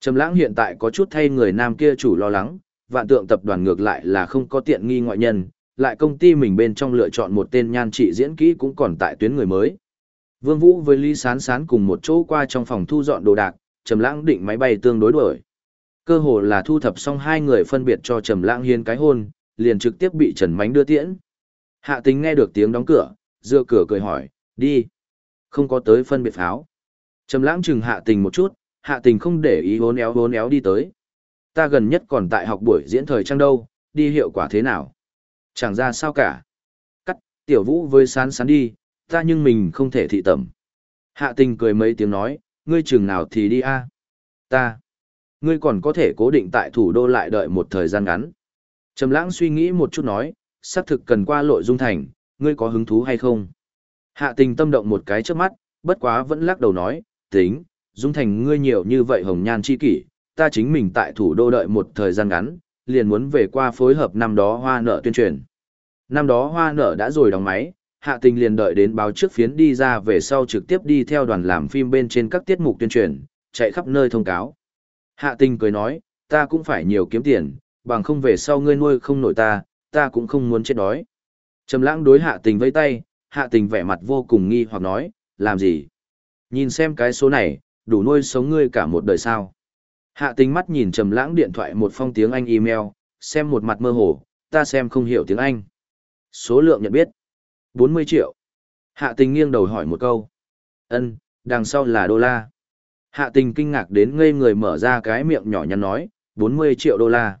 Trầm lãng hiện tại có chút thay người nam kia chủ lo lắng, vạn tượng tập đoàn ngược lại là không có tiện nghi ngoại nhân, lại công ty mình bên trong lựa chọn một tên nhan trị diễn kỹ cũng còn tại tuyến người mới. Vương Vũ với Lý Sán Sán cùng một chỗ qua trong phòng thu dọn đồ đạc, Trầm Lãng định máy bay tương đối đuổi. Cơ hồ là thu thập xong hai người phân biệt cho Trầm Lãng hiên cái hôn, liền trực tiếp bị Trần Mánh đưa tiễn. Hạ Tình nghe được tiếng đóng cửa, dựa cửa cười hỏi, "Đi." Không có tới phân biệt pháo. Trầm Lãng chừng Hạ Tình một chút, Hạ Tình không để ý hốn éo hốn éo đi tới. Ta gần nhất còn tại học buổi diễn thời trang đâu, đi hiệu quả thế nào? Chẳng ra sao cả. Cắt, tiểu vũ với sán sán đi, ta nhưng mình không thể thị tẩm. Hạ tình cười mấy tiếng nói, ngươi chừng nào thì đi a Ta. Ngươi còn có thể cố định tại thủ đô lại đợi một thời gian ngắn. Trầm lãng suy nghĩ một chút nói, xác thực cần qua lội dung thành, ngươi có hứng thú hay không? Hạ tình tâm động một cái trước mắt, bất quá vẫn lắc đầu nói, tính, dung thành ngươi nhiều như vậy hồng nhan chi kỷ, ta chính mình tại thủ đô đợi một thời gian ngắn, liền muốn về qua phối hợp năm đó hoa nợ tuyên truyền. Năm đó hoa nợ đã rồi đóng máy, hạ tình liền đợi đến báo trước phiến đi ra về sau trực tiếp đi theo đoàn làm phim bên trên các tiết mục tuyên truyền, chạy khắp nơi thông cáo. Hạ tình cười nói, ta cũng phải nhiều kiếm tiền, bằng không về sau ngươi nuôi không nổi ta, ta cũng không muốn chết đói. Trầm lãng đối hạ tình vây tay, hạ tình vẻ mặt vô cùng nghi hoặc nói, làm gì? Nhìn xem cái số này, đủ nuôi sống ngươi cả một đời sao. Hạ tình mắt nhìn trầm lãng điện thoại một phong tiếng Anh email, xem một mặt mơ hồ, ta xem không hiểu tiếng Anh. Số lượng nhận biết. 40 triệu. Hạ tình nghiêng đầu hỏi một câu. Ân, đằng sau là đô la. Hạ tình kinh ngạc đến ngây người mở ra cái miệng nhỏ nhắn nói, 40 triệu đô la.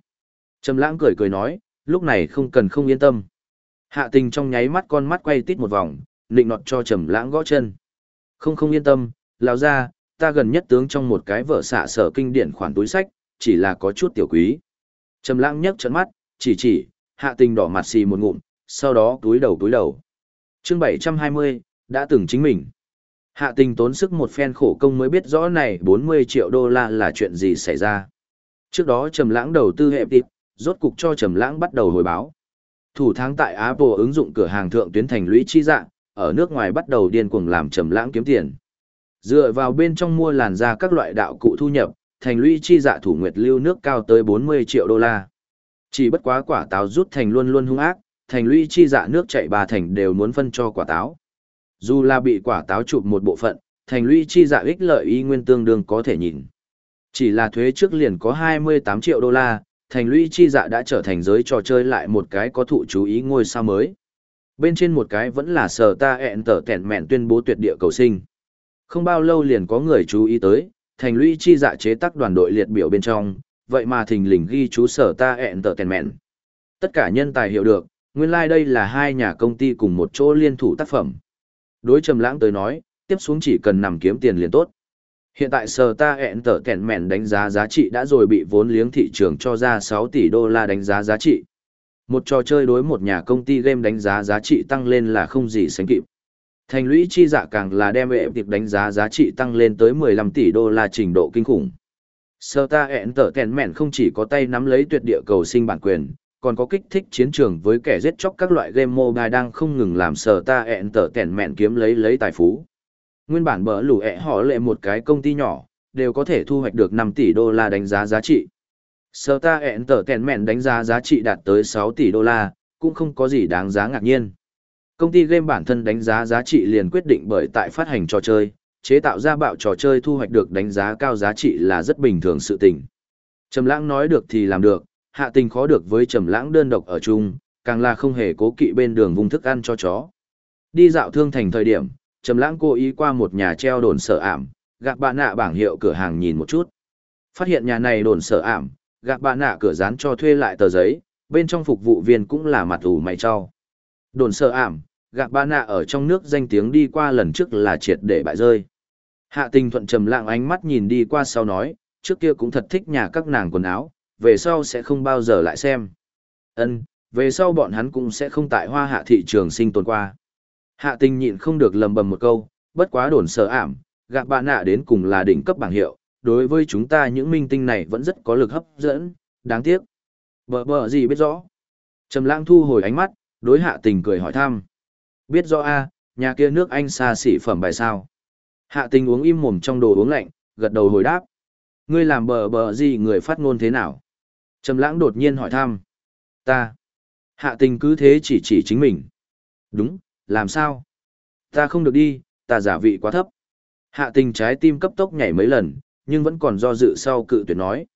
Trầm lãng cười cười nói, lúc này không cần không yên tâm. Hạ tình trong nháy mắt con mắt quay tít một vòng, nịnh nọt cho trầm lãng gõ chân. Không không yên tâm, lão ra, ta gần nhất tướng trong một cái vở xạ sở kinh điển khoản túi sách, chỉ là có chút tiểu quý. Trầm lãng nhấc trận mắt, chỉ chỉ, hạ tình đỏ mặt xì một ngụm, sau đó túi đầu túi đầu. Chương 720, đã từng chính mình. Hạ tình tốn sức một phen khổ công mới biết rõ này 40 triệu đô la là chuyện gì xảy ra. Trước đó Trầm lãng đầu tư hệ tịp, rốt cục cho Trầm lãng bắt đầu hồi báo. Thủ tháng tại Apple ứng dụng cửa hàng thượng tuyến thành lũy chi dạng, ở nước ngoài bắt đầu điên cuồng làm Trầm lãng kiếm tiền. Dựa vào bên trong mua làn da các loại đạo cụ thu nhập, thành lũy chi dạ thủ nguyệt lưu nước cao tới 40 triệu đô la. Chỉ bất quá quả táo rút thành luôn luôn hung ác, thành lũy chi dạ nước chạy ba thành đều muốn phân cho quả táo. Dù là bị quả táo chụp một bộ phận, thành lũy chi dạ ích lợi y nguyên tương đương có thể nhìn. Chỉ là thuế trước liền có 28 triệu đô la, thành lũy chi dạ đã trở thành giới trò chơi lại một cái có thụ chú ý ngôi sao mới. Bên trên một cái vẫn là sở ta ẹn tở tẻn mẹn tuyên bố tuyệt địa cầu sinh. Không bao lâu liền có người chú ý tới, thành lũy chi dạ chế tác đoàn đội liệt biểu bên trong, vậy mà thình lình ghi chú sở ta ẹn tờ tèn mẹn. Tất cả nhân tài hiểu được, nguyên lai like đây là hai nhà công ty cùng một chỗ liên thủ tác phẩm. Đối trầm lãng tới nói, tiếp xuống chỉ cần nằm kiếm tiền liền tốt. Hiện tại sở ta ẹn tờ tèn mẹn đánh giá giá trị đã rồi bị vốn liếng thị trường cho ra 6 tỷ đô la đánh giá giá trị. Một trò chơi đối một nhà công ty game đánh giá giá trị tăng lên là không gì sánh kịp. Thành lũy chi dạ càng là đem hệ tiệp đánh giá giá trị tăng lên tới 15 tỷ đô la trình độ kinh khủng. Sơ ta ẹn tở kèn mẹn không chỉ có tay nắm lấy tuyệt địa cầu sinh bản quyền, còn có kích thích chiến trường với kẻ giết chóc các loại game mobile đang không ngừng làm sờ ta ẹn tở kèn mẹn kiếm lấy lấy tài phú. Nguyên bản bở lũ ẹ họ lệ một cái công ty nhỏ, đều có thể thu hoạch được 5 tỷ đô la đánh giá giá trị. Sơ ta ẹn tở kèn mẹn đánh giá giá trị đạt tới 6 tỷ đô la, cũng không có gì đáng giá ngạc nhiên. Công ty game bản thân đánh giá giá trị liền quyết định bởi tại phát hành trò chơi, chế tạo ra bạo trò chơi thu hoạch được đánh giá cao giá trị là rất bình thường sự tình. Trầm lãng nói được thì làm được, hạ tình khó được với trầm lãng đơn độc ở chung, càng là không hề cố kỵ bên đường vùng thức ăn cho chó. Đi dạo thương thành thời điểm, trầm lãng cố ý qua một nhà treo đồn sở ảm, gạc bạn nạ bảng hiệu cửa hàng nhìn một chút. Phát hiện nhà này đồn sở ảm, gạc bạn nạ cửa dán cho thuê lại tờ giấy, bên trong phục vụ viên cũng là mặt ủ mày cho. Đồn sở ảm, gạc ba nạ ở trong nước danh tiếng đi qua lần trước là triệt để bại rơi. Hạ tình thuận trầm lặng ánh mắt nhìn đi qua sau nói, trước kia cũng thật thích nhà các nàng quần áo, về sau sẽ không bao giờ lại xem. Ân, về sau bọn hắn cũng sẽ không tại hoa hạ thị trường sinh tồn qua. Hạ tình nhịn không được lầm bầm một câu, bất quá đồn sợ ảm, gạc bạn nạ đến cùng là đỉnh cấp bảng hiệu, đối với chúng ta những minh tinh này vẫn rất có lực hấp dẫn, đáng tiếc. Bờ bờ gì biết rõ. Trầm lãng thu hồi ánh mắt, đối hạ tình cười hỏi thăm. Biết rõ a, nhà kia nước Anh xa xỉ phẩm bài sao. Hạ tình uống im mồm trong đồ uống lạnh, gật đầu hồi đáp. Ngươi làm bờ bờ gì người phát ngôn thế nào? Trầm lãng đột nhiên hỏi thăm. Ta. Hạ tình cứ thế chỉ chỉ chính mình. Đúng, làm sao? Ta không được đi, ta giả vị quá thấp. Hạ tình trái tim cấp tốc nhảy mấy lần, nhưng vẫn còn do dự sau cự tuyệt nói.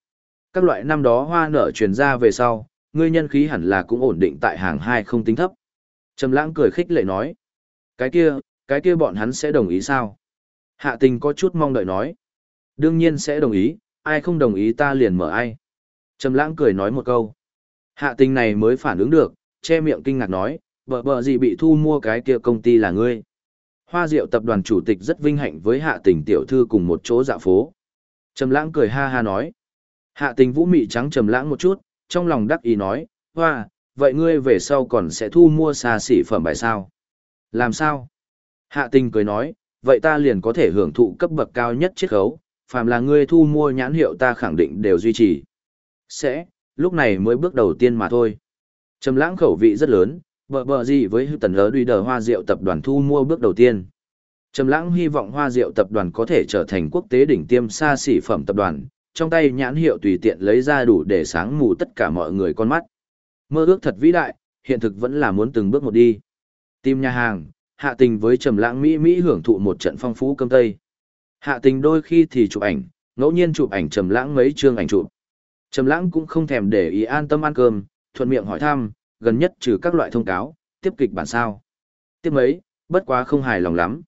Các loại năm đó hoa nở truyền ra về sau, ngươi nhân khí hẳn là cũng ổn định tại hàng hai không tính thấp. Trầm lãng cười khích lệ nói. Cái kia, cái kia bọn hắn sẽ đồng ý sao? Hạ tình có chút mong đợi nói. Đương nhiên sẽ đồng ý, ai không đồng ý ta liền mở ai. Trầm lãng cười nói một câu. Hạ tình này mới phản ứng được, che miệng kinh ngạc nói, vợ vợ gì bị thu mua cái kia công ty là ngươi. Hoa Diệu tập đoàn chủ tịch rất vinh hạnh với hạ tình tiểu thư cùng một chỗ dạo phố. Trầm lãng cười ha ha nói. Hạ tình vũ mị trắng trầm lãng một chút, trong lòng đắc ý nói, hoa, vậy ngươi về sau còn sẽ thu mua xa xỉ phẩm bài sao? Làm sao? Hạ tình cười nói, vậy ta liền có thể hưởng thụ cấp bậc cao nhất chiết khấu, phàm là ngươi thu mua nhãn hiệu ta khẳng định đều duy trì. Sẽ, lúc này mới bước đầu tiên mà thôi. Trầm lãng khẩu vị rất lớn, bờ bờ gì với hư tần lỡ đuôi đờ hoa rượu tập đoàn thu mua bước đầu tiên. Trầm lãng hy vọng hoa rượu tập đoàn có thể trở thành quốc tế đỉnh tiêm xa xỉ phẩm tập đoàn, trong tay nhãn hiệu tùy tiện lấy ra đủ để sáng mù tất cả mọi người con mắt. Mơ ước thật vĩ đại, hiện thực vẫn là muốn từng bước một đi. Tìm nhà hàng, hạ tình với trầm lãng mỹ mỹ hưởng thụ một trận phong phú cơm tây. Hạ tình đôi khi thì chụp ảnh, ngẫu nhiên chụp ảnh trầm lãng mấy chương ảnh chụp. Trầm lãng cũng không thèm để ý an tâm ăn cơm, thuận miệng hỏi thăm, gần nhất trừ các loại thông cáo, tiếp kịch bản sao. Tiếp mấy, bất quá không hài lòng lắm.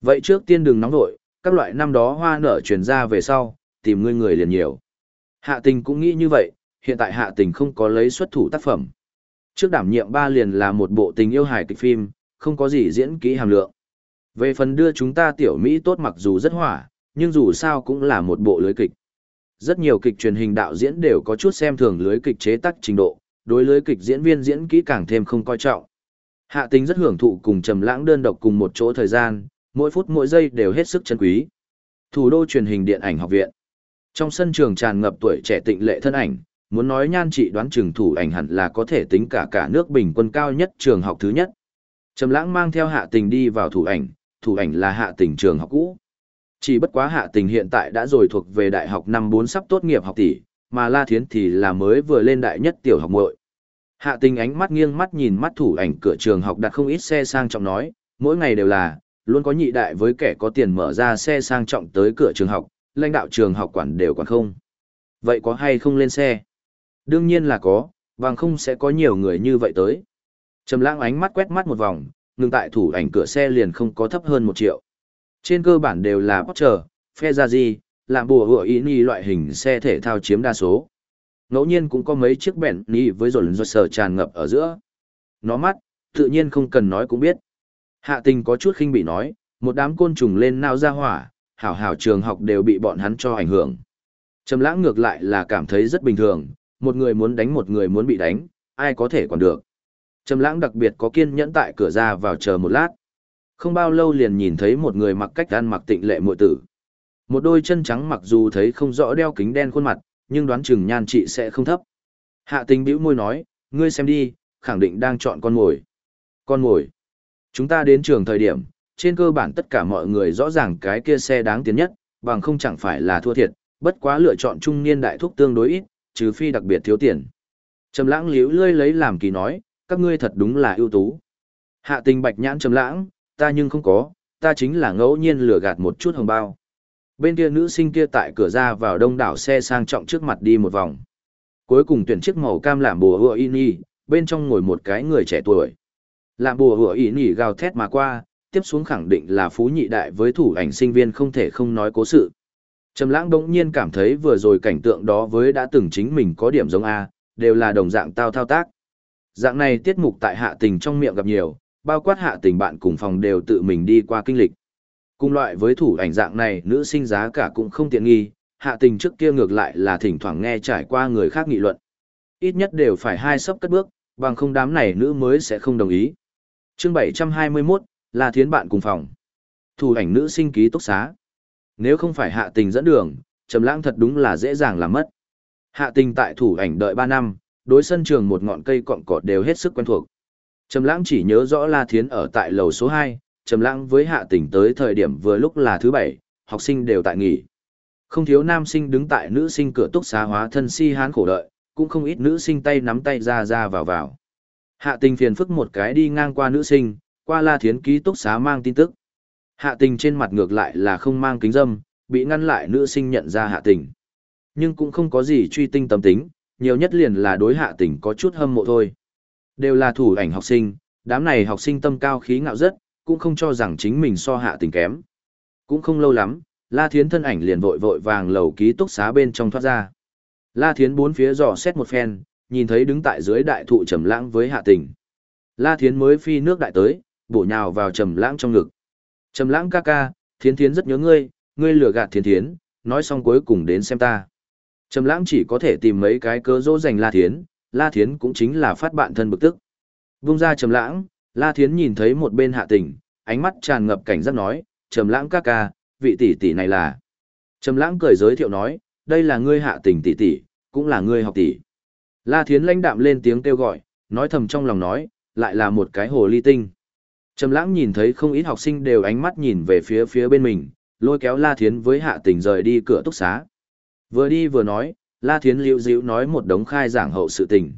Vậy trước tiên đừng nóng vội, các loại năm đó hoa nở truyền ra về sau, tìm ngươi người liền nhiều. Hạ tình cũng nghĩ như vậy, hiện tại hạ tình không có lấy xuất thủ tác phẩm. Trước đảm nhiệm ba liền là một bộ tình yêu hài kịch phim, không có gì diễn kỹ hàm lượng. Về phần đưa chúng ta tiểu Mỹ tốt mặc dù rất hỏa, nhưng dù sao cũng là một bộ lưới kịch. Rất nhiều kịch truyền hình đạo diễn đều có chút xem thường lưới kịch chế tác trình độ, đối lưới kịch diễn viên diễn kỹ càng thêm không coi trọng. Hạ tình rất hưởng thụ cùng trầm lãng đơn độc cùng một chỗ thời gian, mỗi phút mỗi giây đều hết sức chân quý. Thủ đô truyền hình điện ảnh học viện. Trong sân trường tràn ngập tuổi trẻ tịnh lệ thân ảnh, muốn nói nhan trị đoán trường thủ ảnh hẳn là có thể tính cả cả nước bình quân cao nhất trường học thứ nhất. Trầm lãng mang theo hạ tình đi vào thủ ảnh, thủ ảnh là hạ tình trường học cũ. Chỉ bất quá hạ tình hiện tại đã rồi thuộc về đại học năm 4 sắp tốt nghiệp học tỷ, mà La Thiến thì là mới vừa lên đại nhất tiểu học muội. Hạ tình ánh mắt nghiêng mắt nhìn mắt thủ ảnh cửa trường học đặt không ít xe sang trọng nói, mỗi ngày đều là, luôn có nhị đại với kẻ có tiền mở ra xe sang trọng tới cửa trường học, lãnh đạo trường học quản đều quản không. Vậy có hay không lên xe? Đương nhiên là có, vàng không sẽ có nhiều người như vậy tới. Trầm lãng ánh mắt quét mắt một vòng, ngừng tại thủ ảnh cửa xe liền không có thấp hơn một triệu. Trên cơ bản đều là Porsche, Ferrari, làm bùa hựa ý loại hình xe thể thao chiếm đa số. Ngẫu nhiên cũng có mấy chiếc bẹn ni với rộn rộn sờ tràn ngập ở giữa. Nó mắt, tự nhiên không cần nói cũng biết. Hạ tình có chút khinh bị nói, một đám côn trùng lên nao ra hỏa, hảo hảo trường học đều bị bọn hắn cho ảnh hưởng. Trầm lãng ngược lại là cảm thấy rất bình thường, một người muốn đánh một người muốn bị đánh, ai có thể còn được. Trầm lãng đặc biệt có kiên nhẫn tại cửa ra vào chờ một lát. Không bao lâu liền nhìn thấy một người mặc cách ăn mặc tịnh lệ muội tử. Một đôi chân trắng mặc dù thấy không rõ đeo kính đen khuôn mặt, nhưng đoán chừng nhan trị sẽ không thấp. Hạ tình bĩu môi nói, ngươi xem đi, khẳng định đang chọn con mồi. Con mồi. Chúng ta đến trường thời điểm, trên cơ bản tất cả mọi người rõ ràng cái kia xe đáng tiền nhất, bằng không chẳng phải là thua thiệt, bất quá lựa chọn trung niên đại thúc tương đối ít, trừ phi đặc biệt thiếu tiền. Trầm lãng liễu lươi lấy làm kỳ nói, các ngươi thật đúng là ưu tú. Hạ tình bạch nhãn trầm lãng, ta nhưng không có, ta chính là ngẫu nhiên lừa gạt một chút hồng bao. Bên kia nữ sinh kia tại cửa ra vào đông đảo xe sang trọng trước mặt đi một vòng. Cuối cùng tuyển chiếc màu cam làm bùa hựa y bên trong ngồi một cái người trẻ tuổi. Làm bùa hựa y gào thét mà qua, tiếp xuống khẳng định là phú nhị đại với thủ ảnh sinh viên không thể không nói cố sự. Trầm lãng bỗng nhiên cảm thấy vừa rồi cảnh tượng đó với đã từng chính mình có điểm giống A, đều là đồng dạng tao thao tác. Dạng này tiết mục tại hạ tình trong miệng gặp nhiều, bao quát hạ tình bạn cùng phòng đều tự mình đi qua kinh lịch. Cùng loại với thủ ảnh dạng này nữ sinh giá cả cũng không tiện nghi, hạ tình trước kia ngược lại là thỉnh thoảng nghe trải qua người khác nghị luận. Ít nhất đều phải hai sấp cất bước, bằng không đám này nữ mới sẽ không đồng ý. chương 721, là thiến bạn cùng phòng. Thủ ảnh nữ sinh ký túc xá. Nếu không phải hạ tình dẫn đường, trầm lãng thật đúng là dễ dàng làm mất. Hạ tình tại thủ ảnh đợi 3 năm, đối sân trường một ngọn cây cọng cọt đều hết sức quen thuộc. Trầm lãng chỉ nhớ rõ La Thiến ở tại lầu số 2, Trầm lãng với hạ tình tới thời điểm vừa lúc là thứ bảy, học sinh đều tại nghỉ. Không thiếu nam sinh đứng tại nữ sinh cửa túc xá hóa thân si hán khổ đợi, cũng không ít nữ sinh tay nắm tay ra ra vào vào. Hạ tình phiền phức một cái đi ngang qua nữ sinh, qua la thiến ký túc xá mang tin tức. Hạ tình trên mặt ngược lại là không mang kính dâm, bị ngăn lại nữ sinh nhận ra hạ tình. Nhưng cũng không có gì truy tinh tâm tính, nhiều nhất liền là đối hạ tình có chút hâm mộ thôi. Đều là thủ ảnh học sinh, đám này học sinh tâm cao khí ngạo rất, cũng không cho rằng chính mình so hạ tình kém. Cũng không lâu lắm, La Thiến thân ảnh liền vội vội vàng lầu ký túc xá bên trong thoát ra. La Thiến bốn phía dò xét một phen, nhìn thấy đứng tại dưới đại thụ trầm lãng với hạ tình. La Thiến mới phi nước đại tới, bổ nhào vào trầm lãng trong ngực. Trầm lãng ca ca, Thiến Thiến rất nhớ ngươi, ngươi lừa gạt Thiến Thiến, nói xong cuối cùng đến xem ta. Trầm lãng chỉ có thể tìm mấy cái cớ dỗ dành La Thiến, La Thiến cũng chính là phát bạn thân bực tức. Vung ra trầm lãng, La Thiến nhìn thấy một bên hạ tình, ánh mắt tràn ngập cảnh giác nói, trầm lãng ca ca, vị tỷ tỷ này là. Trầm lãng cười giới thiệu nói, đây là ngươi hạ tình tỷ tỷ, cũng là ngươi học tỷ. La Thiến lãnh đạm lên tiếng kêu gọi, nói thầm trong lòng nói, lại là một cái hồ ly tinh. Trầm lãng nhìn thấy không ít học sinh đều ánh mắt nhìn về phía phía bên mình, lôi kéo La Thiến với hạ tình rời đi cửa túc xá. Vừa đi vừa nói, La Thiến liễu dịu nói một đống khai giảng hậu sự tình.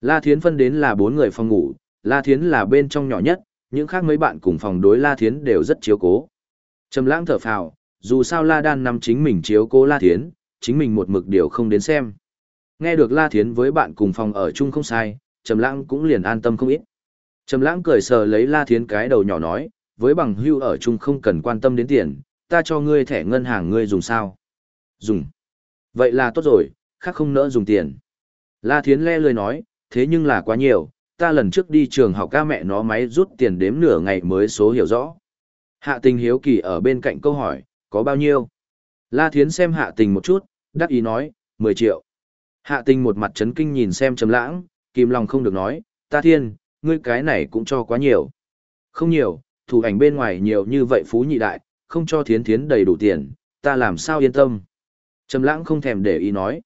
La Thiến phân đến là bốn người phòng ngủ, La Thiến là bên trong nhỏ nhất, những khác mấy bạn cùng phòng đối La Thiến đều rất chiếu cố. Trầm lãng thở phào, dù sao La Đan nằm chính mình chiếu cố La Thiến, chính mình một mực điều không đến xem. Nghe được La Thiến với bạn cùng phòng ở chung không sai, Trầm lãng cũng liền an tâm không ít. Trầm lãng cười sờ lấy La Thiến cái đầu nhỏ nói, với bằng hưu ở chung không cần quan tâm đến tiền, ta cho ngươi thẻ ngân hàng ngươi dùng sao? Dùng. Vậy là tốt rồi, khác không nỡ dùng tiền. La Thiến le lời nói, thế nhưng là quá nhiều, ta lần trước đi trường học ca mẹ nó máy rút tiền đếm nửa ngày mới số hiểu rõ. Hạ tình hiếu kỳ ở bên cạnh câu hỏi, có bao nhiêu? La Thiến xem hạ tình một chút, đắc ý nói, 10 triệu. Hạ tình một mặt chấn kinh nhìn xem trầm lãng, kìm lòng không được nói, ta thiên, ngươi cái này cũng cho quá nhiều. Không nhiều, thủ ảnh bên ngoài nhiều như vậy phú nhị đại, không cho thiến thiến đầy đủ tiền, ta làm sao yên tâm. Trầm lãng không thèm để ý nói.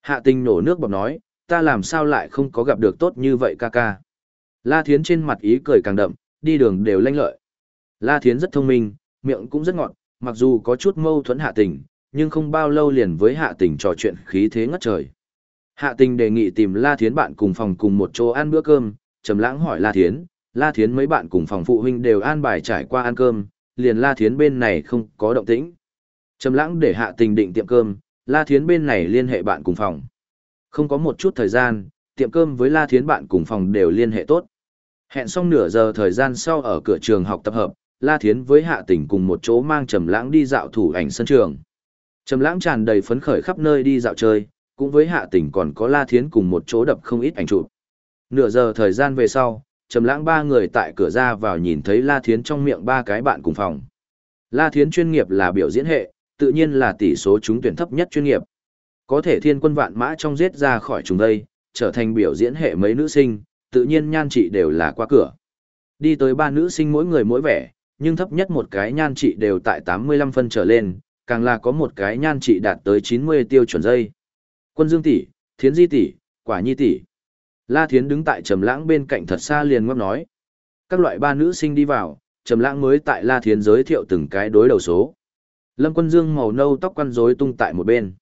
Hạ tình nổ nước bọt nói, ta làm sao lại không có gặp được tốt như vậy ca ca. La thiến trên mặt ý cười càng đậm, đi đường đều lanh lợi. La thiến rất thông minh, miệng cũng rất ngọt, mặc dù có chút mâu thuẫn hạ tình, nhưng không bao lâu liền với hạ tình trò chuyện khí thế ngất trời. Hạ tình đề nghị tìm La Thiến bạn cùng phòng cùng một chỗ ăn bữa cơm, Trầm Lãng hỏi La Thiến, La Thiến mấy bạn cùng phòng phụ huynh đều an bài trải qua ăn cơm, liền La Thiến bên này không có động tĩnh. Trầm Lãng để Hạ tình định tiệm cơm, La Thiến bên này liên hệ bạn cùng phòng. Không có một chút thời gian, tiệm cơm với La Thiến bạn cùng phòng đều liên hệ tốt. Hẹn xong nửa giờ thời gian sau ở cửa trường học tập hợp, La Thiến với Hạ Tình cùng một chỗ mang Trầm Lãng đi dạo thủ ảnh sân trường. Trầm Lãng tràn đầy phấn khởi khắp nơi đi dạo chơi, cũng với Hạ Tình còn có La Thiến cùng một chỗ đập không ít ảnh chụp. Nửa giờ thời gian về sau, Trầm Lãng ba người tại cửa ra vào nhìn thấy La Thiến trong miệng ba cái bạn cùng phòng. La Thiến chuyên nghiệp là biểu diễn hệ, tự nhiên là tỷ số trúng tuyển thấp nhất chuyên nghiệp. Có thể thiên quân vạn mã trong giết ra khỏi chúng đây, trở thành biểu diễn hệ mấy nữ sinh, tự nhiên nhan trị đều là qua cửa. Đi tới ba nữ sinh mỗi người mỗi vẻ, nhưng thấp nhất một cái nhan trị đều tại 85 phân trở lên, càng là có một cái nhan trị đạt tới 90 tiêu chuẩn dây. Quân Dương tỷ, Thiến Di tỷ, Quả Nhi tỷ. La Thiến đứng tại Trầm Lãng bên cạnh thật xa liền ngáp nói. Các loại ba nữ sinh đi vào, Trầm Lãng mới tại La Thiến giới thiệu từng cái đối đầu số. Lâm Quân Dương màu nâu tóc quăn rối tung tại một bên.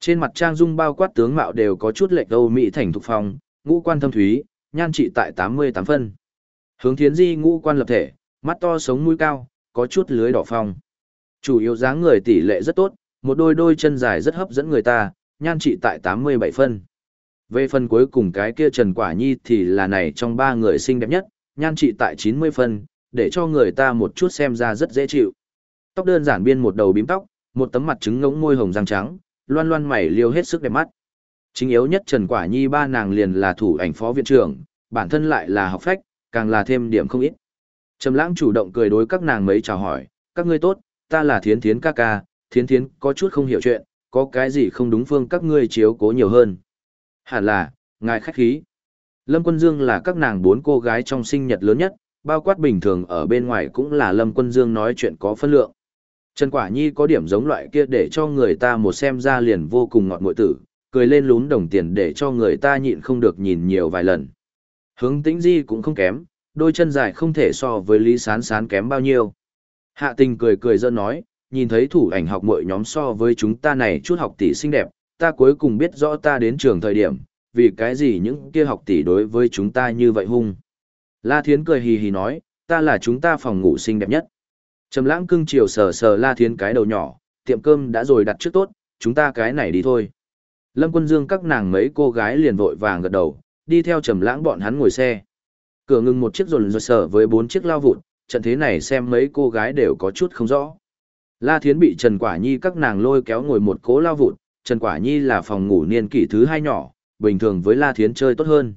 Trên mặt trang dung bao quát tướng mạo đều có chút lệch Âu mỹ thành thục phong, ngũ quan thâm thúy, nhan trị tại 88 phân. Hướng Thiến Di ngũ quan lập thể, mắt to sống mũi cao, có chút lưới đỏ phong. Chủ yếu dáng người tỷ lệ rất tốt, một đôi đôi chân dài rất hấp dẫn người ta, nhan trị tại 87 phân. Về phần cuối cùng cái kia Trần Quả Nhi thì là này trong ba người xinh đẹp nhất, nhan trị tại 90 phân, để cho người ta một chút xem ra rất dễ chịu. Tóc đơn giản biên một đầu bím tóc, một tấm mặt trứng ngỗng môi hồng răng trắng, loan loan mày liêu hết sức đẹp mắt. Chính yếu nhất Trần Quả Nhi ba nàng liền là thủ ảnh phó viện trưởng, bản thân lại là học phách, càng là thêm điểm không ít. Trầm lãng chủ động cười đối các nàng mấy chào hỏi, các ngươi tốt, ta là thiến thiến ca ca, thiến thiến có chút không hiểu chuyện, có cái gì không đúng phương các ngươi chiếu cố nhiều hơn. Hẳn là, ngài khách khí. Lâm Quân Dương là các nàng bốn cô gái trong sinh nhật lớn nhất, bao quát bình thường ở bên ngoài cũng là Lâm Quân Dương nói chuyện có phân lượng. Trần Quả Nhi có điểm giống loại kia để cho người ta một xem ra liền vô cùng ngọt ngội tử, cười lên lún đồng tiền để cho người ta nhịn không được nhìn nhiều vài lần. Hướng tĩnh di cũng không kém, đôi chân dài không thể so với Lý Sán Sán kém bao nhiêu. Hạ tình cười cười dân nói, nhìn thấy thủ ảnh học mội nhóm so với chúng ta này chút học tỷ xinh đẹp, ta cuối cùng biết rõ ta đến trường thời điểm, vì cái gì những kia học tỷ đối với chúng ta như vậy hung. La Thiến cười hì hì nói, ta là chúng ta phòng ngủ xinh đẹp nhất. Trầm lãng cưng chiều sờ sờ La Thiến cái đầu nhỏ, tiệm cơm đã rồi đặt trước tốt, chúng ta cái này đi thôi. Lâm Quân Dương các nàng mấy cô gái liền vội vàng gật đầu, đi theo Trầm lãng bọn hắn ngồi xe. Cửa ngừng một chiếc rồn rồi sở với bốn chiếc lao vụt, trận thế này xem mấy cô gái đều có chút không rõ. La Thiến bị Trần Quả Nhi các nàng lôi kéo ngồi một cố lao vụt, Trần Quả Nhi là phòng ngủ niên kỷ thứ hai nhỏ, bình thường với La Thiến chơi tốt hơn.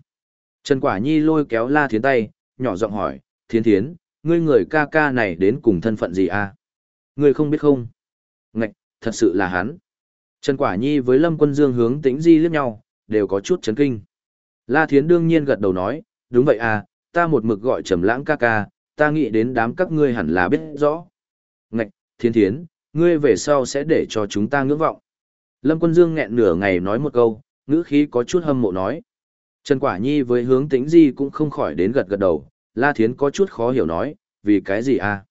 Trần Quả Nhi lôi kéo La Thiến tay, nhỏ giọng hỏi, Thiến Thiến, ngươi người ca ca này đến cùng thân phận gì à? Ngươi không biết không? Ngạch, thật sự là hắn. Trần Quả Nhi với Lâm Quân Dương hướng tĩnh di liếc nhau, đều có chút chấn kinh. La Thiến đương nhiên gật đầu nói, đúng vậy à, ta một mực gọi trầm lãng ca ca, ta nghĩ đến đám các ngươi hẳn là biết rõ. Ngạch, Thiến Thiến, ngươi về sau sẽ để cho chúng ta ngưỡng vọng. Lâm Quân Dương nghẹn nửa ngày nói một câu, ngữ khí có chút hâm mộ nói. Trần Quả Nhi với hướng tĩnh di cũng không khỏi đến gật gật đầu, La Thiến có chút khó hiểu nói, vì cái gì à?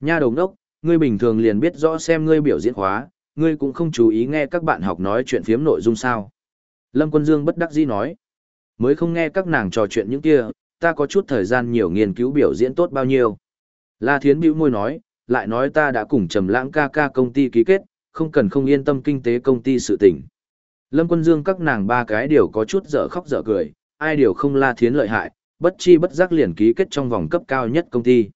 Nha đồng đốc, ngươi bình thường liền biết rõ xem ngươi biểu diễn khóa, ngươi cũng không chú ý nghe các bạn học nói chuyện phiếm nội dung sao. Lâm Quân Dương bất đắc dĩ nói, mới không nghe các nàng trò chuyện những kia, ta có chút thời gian nhiều nghiên cứu biểu diễn tốt bao nhiêu. La Thiến bĩu môi nói, lại nói ta đã cùng Trầm Lãng ca ca công ty ký kết, không cần không yên tâm kinh tế công ty sự tình. Lâm Quân Dương các nàng ba cái đều có chút dở khóc dở cười, ai đều không La Thiến lợi hại, bất chi bất giác liền ký kết trong vòng cấp cao nhất công ty.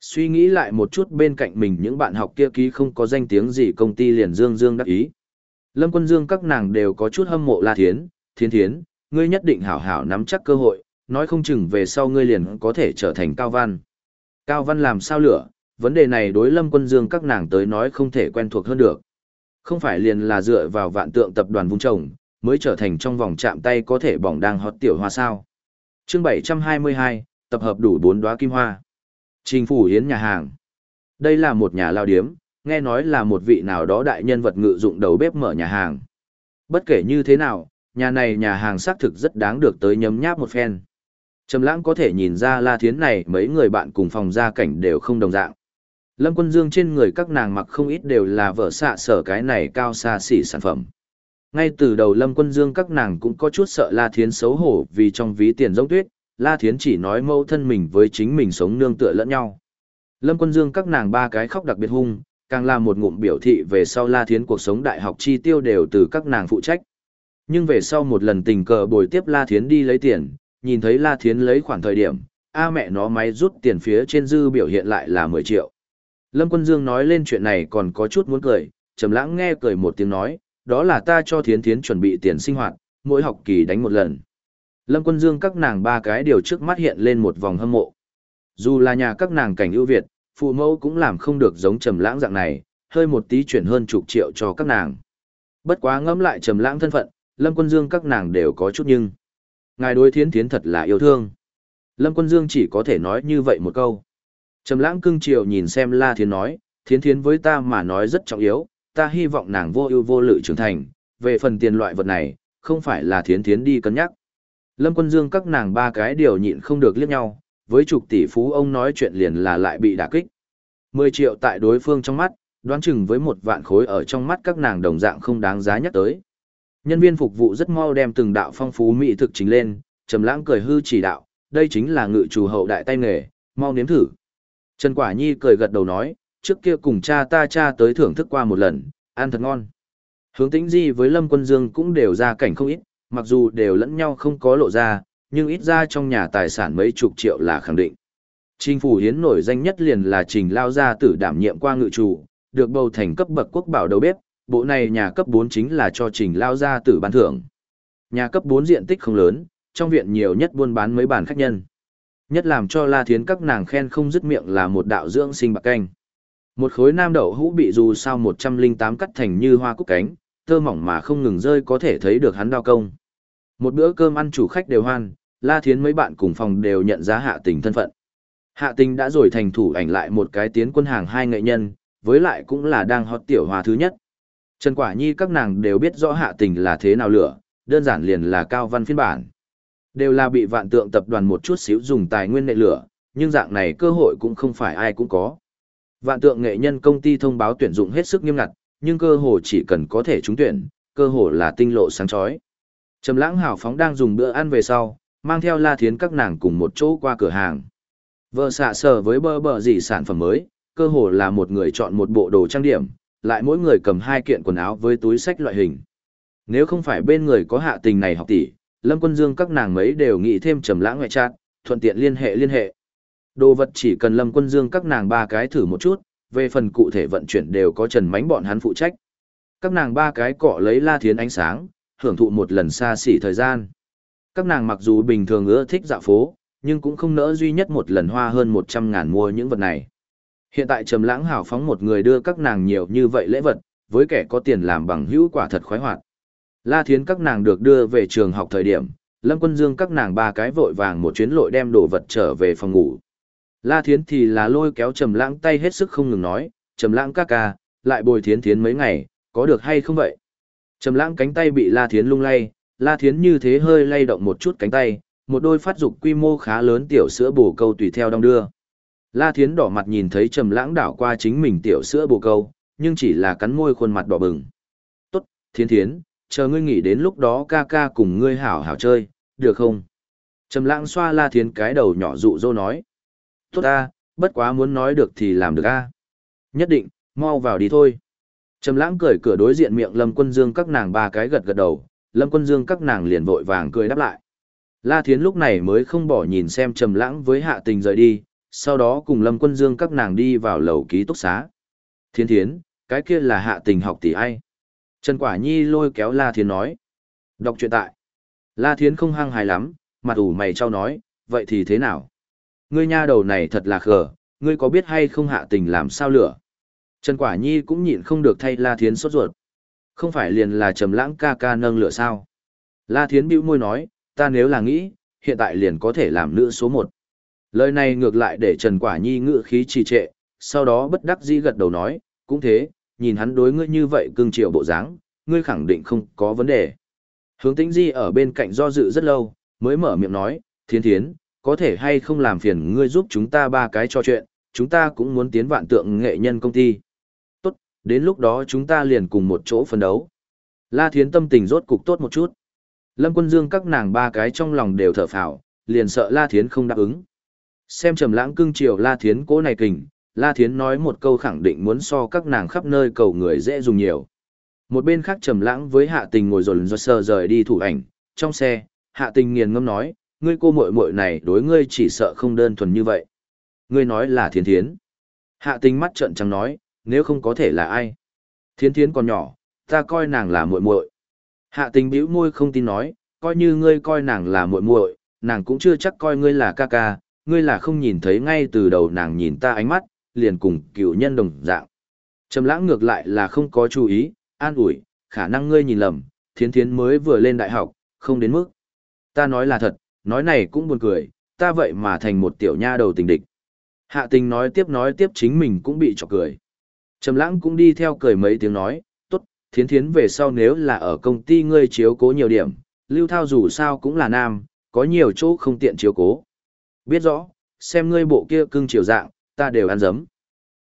Suy nghĩ lại một chút bên cạnh mình những bạn học kia ký không có danh tiếng gì công ty liền dương dương đắc ý. Lâm Quân Dương các nàng đều có chút hâm mộ La Thiến, Thiến Thiến, ngươi nhất định hảo hảo nắm chắc cơ hội, nói không chừng về sau ngươi liền có thể trở thành Cao Văn. Cao Văn làm sao lửa, vấn đề này đối Lâm Quân Dương các nàng tới nói không thể quen thuộc hơn được. Không phải liền là dựa vào vạn tượng tập đoàn vung trồng, mới trở thành trong vòng chạm tay có thể bỏng đang hót tiểu hoa sao. chương 722, tập hợp đủ bốn đóa kim hoa. Trình phủ hiến nhà hàng. Đây là một nhà lao điếm, nghe nói là một vị nào đó đại nhân vật ngự dụng đầu bếp mở nhà hàng. Bất kể như thế nào, nhà này nhà hàng xác thực rất đáng được tới nhấm nháp một phen. Trầm lãng có thể nhìn ra La Thiến này mấy người bạn cùng phòng gia cảnh đều không đồng dạng. Lâm Quân Dương trên người các nàng mặc không ít đều là vợ xạ sở cái này cao xa xỉ sản phẩm. Ngay từ đầu Lâm Quân Dương các nàng cũng có chút sợ La Thiến xấu hổ vì trong ví tiền giống tuyết, La Thiến chỉ nói mâu thân mình với chính mình sống nương tựa lẫn nhau. Lâm Quân Dương các nàng ba cái khóc đặc biệt hung, càng là một ngụm biểu thị về sau La Thiến cuộc sống đại học chi tiêu đều từ các nàng phụ trách. Nhưng về sau một lần tình cờ bồi tiếp La Thiến đi lấy tiền, nhìn thấy La Thiến lấy khoản thời điểm, a mẹ nó máy rút tiền phía trên dư biểu hiện lại là 10 triệu. Lâm Quân Dương nói lên chuyện này còn có chút muốn cười, Trầm Lãng nghe cười một tiếng nói, đó là ta cho Thiến Thiến chuẩn bị tiền sinh hoạt, mỗi học kỳ đánh một lần. Lâm Quân Dương các nàng ba cái điều trước mắt hiện lên một vòng hâm mộ. Dù là nhà các nàng cảnh ưu việt, phụ mẫu cũng làm không được giống Trầm Lãng dạng này, hơi một tí chuyển hơn chục triệu cho các nàng. Bất quá ngẫm lại Trầm Lãng thân phận, Lâm Quân Dương các nàng đều có chút nhưng. Ngài đối Thiến Thiến thật là yêu thương. Lâm Quân Dương chỉ có thể nói như vậy một câu. Trầm lãng cưng chiều nhìn xem La Thiến nói, Thiến Thiến với ta mà nói rất trọng yếu, ta hy vọng nàng vô ưu vô lự trưởng thành, về phần tiền loại vật này, không phải là Thiến Thiến đi cân nhắc. Lâm Quân Dương các nàng ba cái điều nhịn không được liếc nhau, với chục tỷ phú ông nói chuyện liền là lại bị đả kích. 10 triệu tại đối phương trong mắt, đoán chừng với một vạn khối ở trong mắt các nàng đồng dạng không đáng giá nhắc tới. Nhân viên phục vụ rất mau đem từng đạo phong phú mỹ thực chính lên, Trầm Lãng cười hư chỉ đạo, đây chính là ngự chủ hậu đại tay nghề, mau nếm thử. Trần Quả Nhi cười gật đầu nói, trước kia cùng cha ta cha tới thưởng thức qua một lần, ăn thật ngon. Hướng tĩnh di với Lâm Quân Dương cũng đều ra cảnh không ít, mặc dù đều lẫn nhau không có lộ ra, nhưng ít ra trong nhà tài sản mấy chục triệu là khẳng định. Trình phủ hiến nổi danh nhất liền là trình lao gia tử đảm nhiệm qua ngự chủ, được bầu thành cấp bậc quốc bảo đầu bếp, bộ này nhà cấp 4 chính là cho trình lao gia tử ban thưởng. Nhà cấp 4 diện tích không lớn, trong viện nhiều nhất buôn bán mấy bàn khách nhân. Nhất làm cho La Thiến các nàng khen không dứt miệng là một đạo dưỡng sinh bạc canh. Một khối nam đậu hũ bị dù sao 108 cắt thành như hoa cúc cánh, thơ mỏng mà không ngừng rơi có thể thấy được hắn đao công. Một bữa cơm ăn chủ khách đều hoan, La Thiến mấy bạn cùng phòng đều nhận ra hạ tình thân phận. Hạ tình đã rồi thành thủ ảnh lại một cái tiến quân hàng hai nghệ nhân, với lại cũng là đang hot tiểu hòa thứ nhất. Trần Quả Nhi các nàng đều biết rõ hạ tình là thế nào lửa, đơn giản liền là cao văn phiên bản. Đều là bị vạn tượng tập đoàn một chút xíu dùng tài nguyên nệ lửa, nhưng dạng này cơ hội cũng không phải ai cũng có. Vạn tượng nghệ nhân công ty thông báo tuyển dụng hết sức nghiêm ngặt, nhưng cơ hội chỉ cần có thể trúng tuyển, cơ hội là tinh lộ sáng chói. Trầm lãng hào phóng đang dùng bữa ăn về sau, mang theo La Thiến các nàng cùng một chỗ qua cửa hàng. Vợ xạ sở với bơ bờ gì sản phẩm mới, cơ hồ là một người chọn một bộ đồ trang điểm, lại mỗi người cầm hai kiện quần áo với túi sách loại hình. Nếu không phải bên người có hạ tình này học tỷ, Lâm Quân Dương các nàng mấy đều nghĩ thêm trầm lãng ngoại trạng, thuận tiện liên hệ liên hệ. Đồ vật chỉ cần Lâm Quân Dương các nàng ba cái thử một chút, về phần cụ thể vận chuyển đều có Trần Mánh bọn hắn phụ trách. Các nàng ba cái cọ lấy La Thiến ánh sáng, hưởng thụ một lần xa xỉ thời gian. Các nàng mặc dù bình thường ưa thích dạo phố, nhưng cũng không nỡ duy nhất một lần hoa hơn 100 ngàn mua những vật này. Hiện tại Trầm Lãng hào phóng một người đưa các nàng nhiều như vậy lễ vật, với kẻ có tiền làm bằng hữu quả thật khoái hoạt. La Thiến các nàng được đưa về trường học thời điểm, Lâm Quân Dương các nàng ba cái vội vàng một chuyến lội đem đồ vật trở về phòng ngủ. La Thiến thì là lôi kéo Trầm Lãng tay hết sức không ngừng nói, "Trầm Lãng ca ca, lại bồi Thiến Thiến mấy ngày, có được hay không vậy?" Trầm Lãng cánh tay bị La Thiến lung lay, La Thiến như thế hơi lay động một chút cánh tay, một đôi phát dục quy mô khá lớn tiểu sữa bổ câu tùy theo đong đưa. La Thiến đỏ mặt nhìn thấy Trầm Lãng đảo qua chính mình tiểu sữa bổ câu, nhưng chỉ là cắn môi khuôn mặt đỏ bừng. "Tốt, Thiến Thiến, chờ ngươi nghỉ đến lúc đó ca ca cùng ngươi hảo hảo chơi, được không?" Trầm Lãng xoa La Thiến cái đầu nhỏ dụ dỗ nói. "Tốt ta, bất quá muốn nói được thì làm được a." "Nhất định, mau vào đi thôi." Trầm Lãng cười cửa đối diện miệng Lâm Quân Dương các nàng ba cái gật gật đầu, Lâm Quân Dương các nàng liền vội vàng cười đáp lại. La Thiến lúc này mới không bỏ nhìn xem Trầm Lãng với Hạ Tình rời đi, sau đó cùng Lâm Quân Dương các nàng đi vào lầu ký túc xá. Thiên Thiến, cái kia là Hạ Tình học tỷ ai? Trần Quả Nhi lôi kéo La Thiến nói. Đọc truyện tại. La Thiến không hăng hài lắm, mặt ủ mày trao nói, vậy thì thế nào? Ngươi nha đầu này thật là khờ, ngươi có biết hay không Hạ Tình làm sao lửa? Trần Quả Nhi cũng nhịn không được thay La Thiến sốt ruột. Không phải liền là trầm lãng ca ca nâng lửa sao? La Thiến bĩu môi nói, ta nếu là nghĩ, hiện tại liền có thể làm nữ số một. Lời này ngược lại để Trần Quả Nhi ngự khí trì trệ, sau đó bất đắc dĩ gật đầu nói, cũng thế, nhìn hắn đối ngươi như vậy cương triều bộ dáng, ngươi khẳng định không có vấn đề. Hướng tĩnh di ở bên cạnh do dự rất lâu, mới mở miệng nói, thiên thiến, có thể hay không làm phiền ngươi giúp chúng ta ba cái trò chuyện, chúng ta cũng muốn tiến vạn tượng nghệ nhân công ty. Tốt, đến lúc đó chúng ta liền cùng một chỗ phân đấu. La thiến tâm tình rốt cục tốt một chút. Lâm quân dương các nàng ba cái trong lòng đều thở phào, liền sợ La thiến không đáp ứng. Xem trầm lãng cưng chiều La Thiến cố này kình, La Thiến nói một câu khẳng định muốn so các nàng khắp nơi cầu người dễ dùng nhiều. Một bên khác trầm lãng với hạ tình ngồi rồn do sờ rời đi thủ ảnh, trong xe, hạ tình nghiền ngâm nói, ngươi cô muội muội này đối ngươi chỉ sợ không đơn thuần như vậy. Ngươi nói là Thiến Thiến. Hạ tình mắt trợn trắng nói, nếu không có thể là ai. Thiến Thiến còn nhỏ, ta coi nàng là muội muội. Hạ tình bĩu môi không tin nói, coi như ngươi coi nàng là muội muội, nàng cũng chưa chắc coi ngươi là ca ca, ngươi là không nhìn thấy ngay từ đầu nàng nhìn ta ánh mắt, liền cùng cựu nhân đồng dạng. Trầm lãng ngược lại là không có chú ý, an ủi, khả năng ngươi nhìn lầm, thiến thiến mới vừa lên đại học, không đến mức. Ta nói là thật, nói này cũng buồn cười, ta vậy mà thành một tiểu nha đầu tình địch. Hạ tình nói tiếp nói tiếp chính mình cũng bị chọc cười. Trầm lãng cũng đi theo cười mấy tiếng nói, tốt, thiến thiến về sau nếu là ở công ty ngươi chiếu cố nhiều điểm, lưu thao dù sao cũng là nam, có nhiều chỗ không tiện chiếu cố. Biết rõ, xem ngươi bộ kia cưng chiều dạng, ta đều ăn dấm.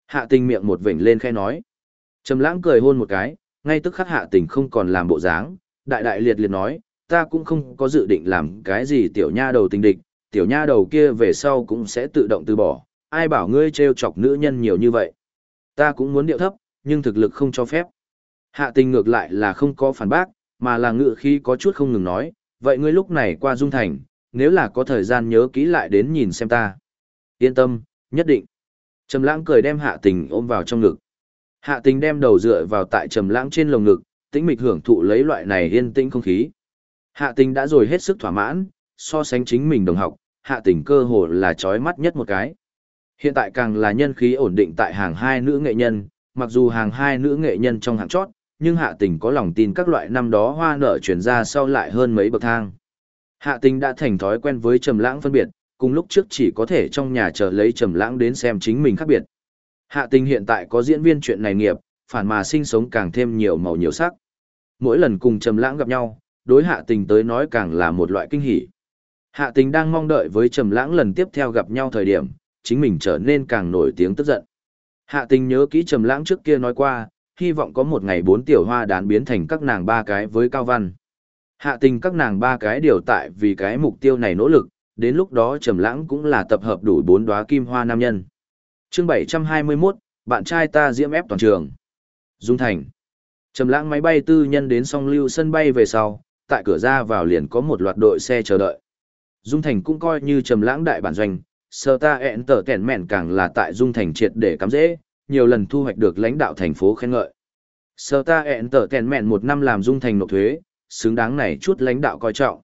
Hạ tình miệng một vểnh lên khe nói. Trầm lãng cười hôn một cái, ngay tức khắc hạ tình không còn làm bộ dáng, đại đại liệt liệt nói, ta cũng không có dự định làm cái gì tiểu nha đầu tình địch, tiểu nha đầu kia về sau cũng sẽ tự động từ bỏ, ai bảo ngươi trêu chọc nữ nhân nhiều như vậy. Ta cũng muốn điệu thấp, nhưng thực lực không cho phép. Hạ tình ngược lại là không có phản bác, mà là ngự khi có chút không ngừng nói, vậy ngươi lúc này qua Dung Thành, nếu là có thời gian nhớ kỹ lại đến nhìn xem ta. Yên tâm, nhất định. Trầm lãng cười đem hạ tình ôm vào trong ngực. Hạ tình đem đầu dựa vào tại trầm lãng trên lồng ngực, tĩnh mịch hưởng thụ lấy loại này yên tĩnh không khí. Hạ tình đã rồi hết sức thỏa mãn, so sánh chính mình đồng học, hạ tình cơ hồ là chói mắt nhất một cái. Hiện tại càng là nhân khí ổn định tại hàng hai nữ nghệ nhân, mặc dù hàng hai nữ nghệ nhân trong hạng chót, nhưng hạ tình có lòng tin các loại năm đó hoa nở chuyển ra sau lại hơn mấy bậc thang. Hạ tình đã thành thói quen với trầm lãng phân biệt, cùng lúc trước chỉ có thể trong nhà chờ lấy trầm lãng đến xem chính mình khác biệt. Hạ tình hiện tại có diễn viên chuyện này nghiệp, phản mà sinh sống càng thêm nhiều màu nhiều sắc. Mỗi lần cùng trầm lãng gặp nhau, đối hạ tình tới nói càng là một loại kinh hỉ. Hạ tình đang mong đợi với trầm lãng lần tiếp theo gặp nhau thời điểm, chính mình trở nên càng nổi tiếng tức giận. Hạ tình nhớ kỹ trầm lãng trước kia nói qua, hy vọng có một ngày bốn tiểu hoa đán biến thành các nàng ba cái với cao văn. Hạ tình các nàng ba cái điều tại vì cái mục tiêu này nỗ lực, đến lúc đó trầm lãng cũng là tập hợp đủ bốn đóa kim hoa nam nhân. Chương 721, bạn trai ta diễm ép toàn trường. Dung Thành. Trầm lãng máy bay tư nhân đến song lưu sân bay về sau, tại cửa ra vào liền có một loạt đội xe chờ đợi. Dung Thành cũng coi như trầm lãng đại bản doanh, sơ ta ẹn tở kẻn mẹn càng là tại Dung Thành triệt để cắm dễ, nhiều lần thu hoạch được lãnh đạo thành phố khen ngợi. Sơ ta ẹn tở kẻn mẹn một năm làm Dung Thành nộp thuế, xứng đáng này chút lãnh đạo coi trọng.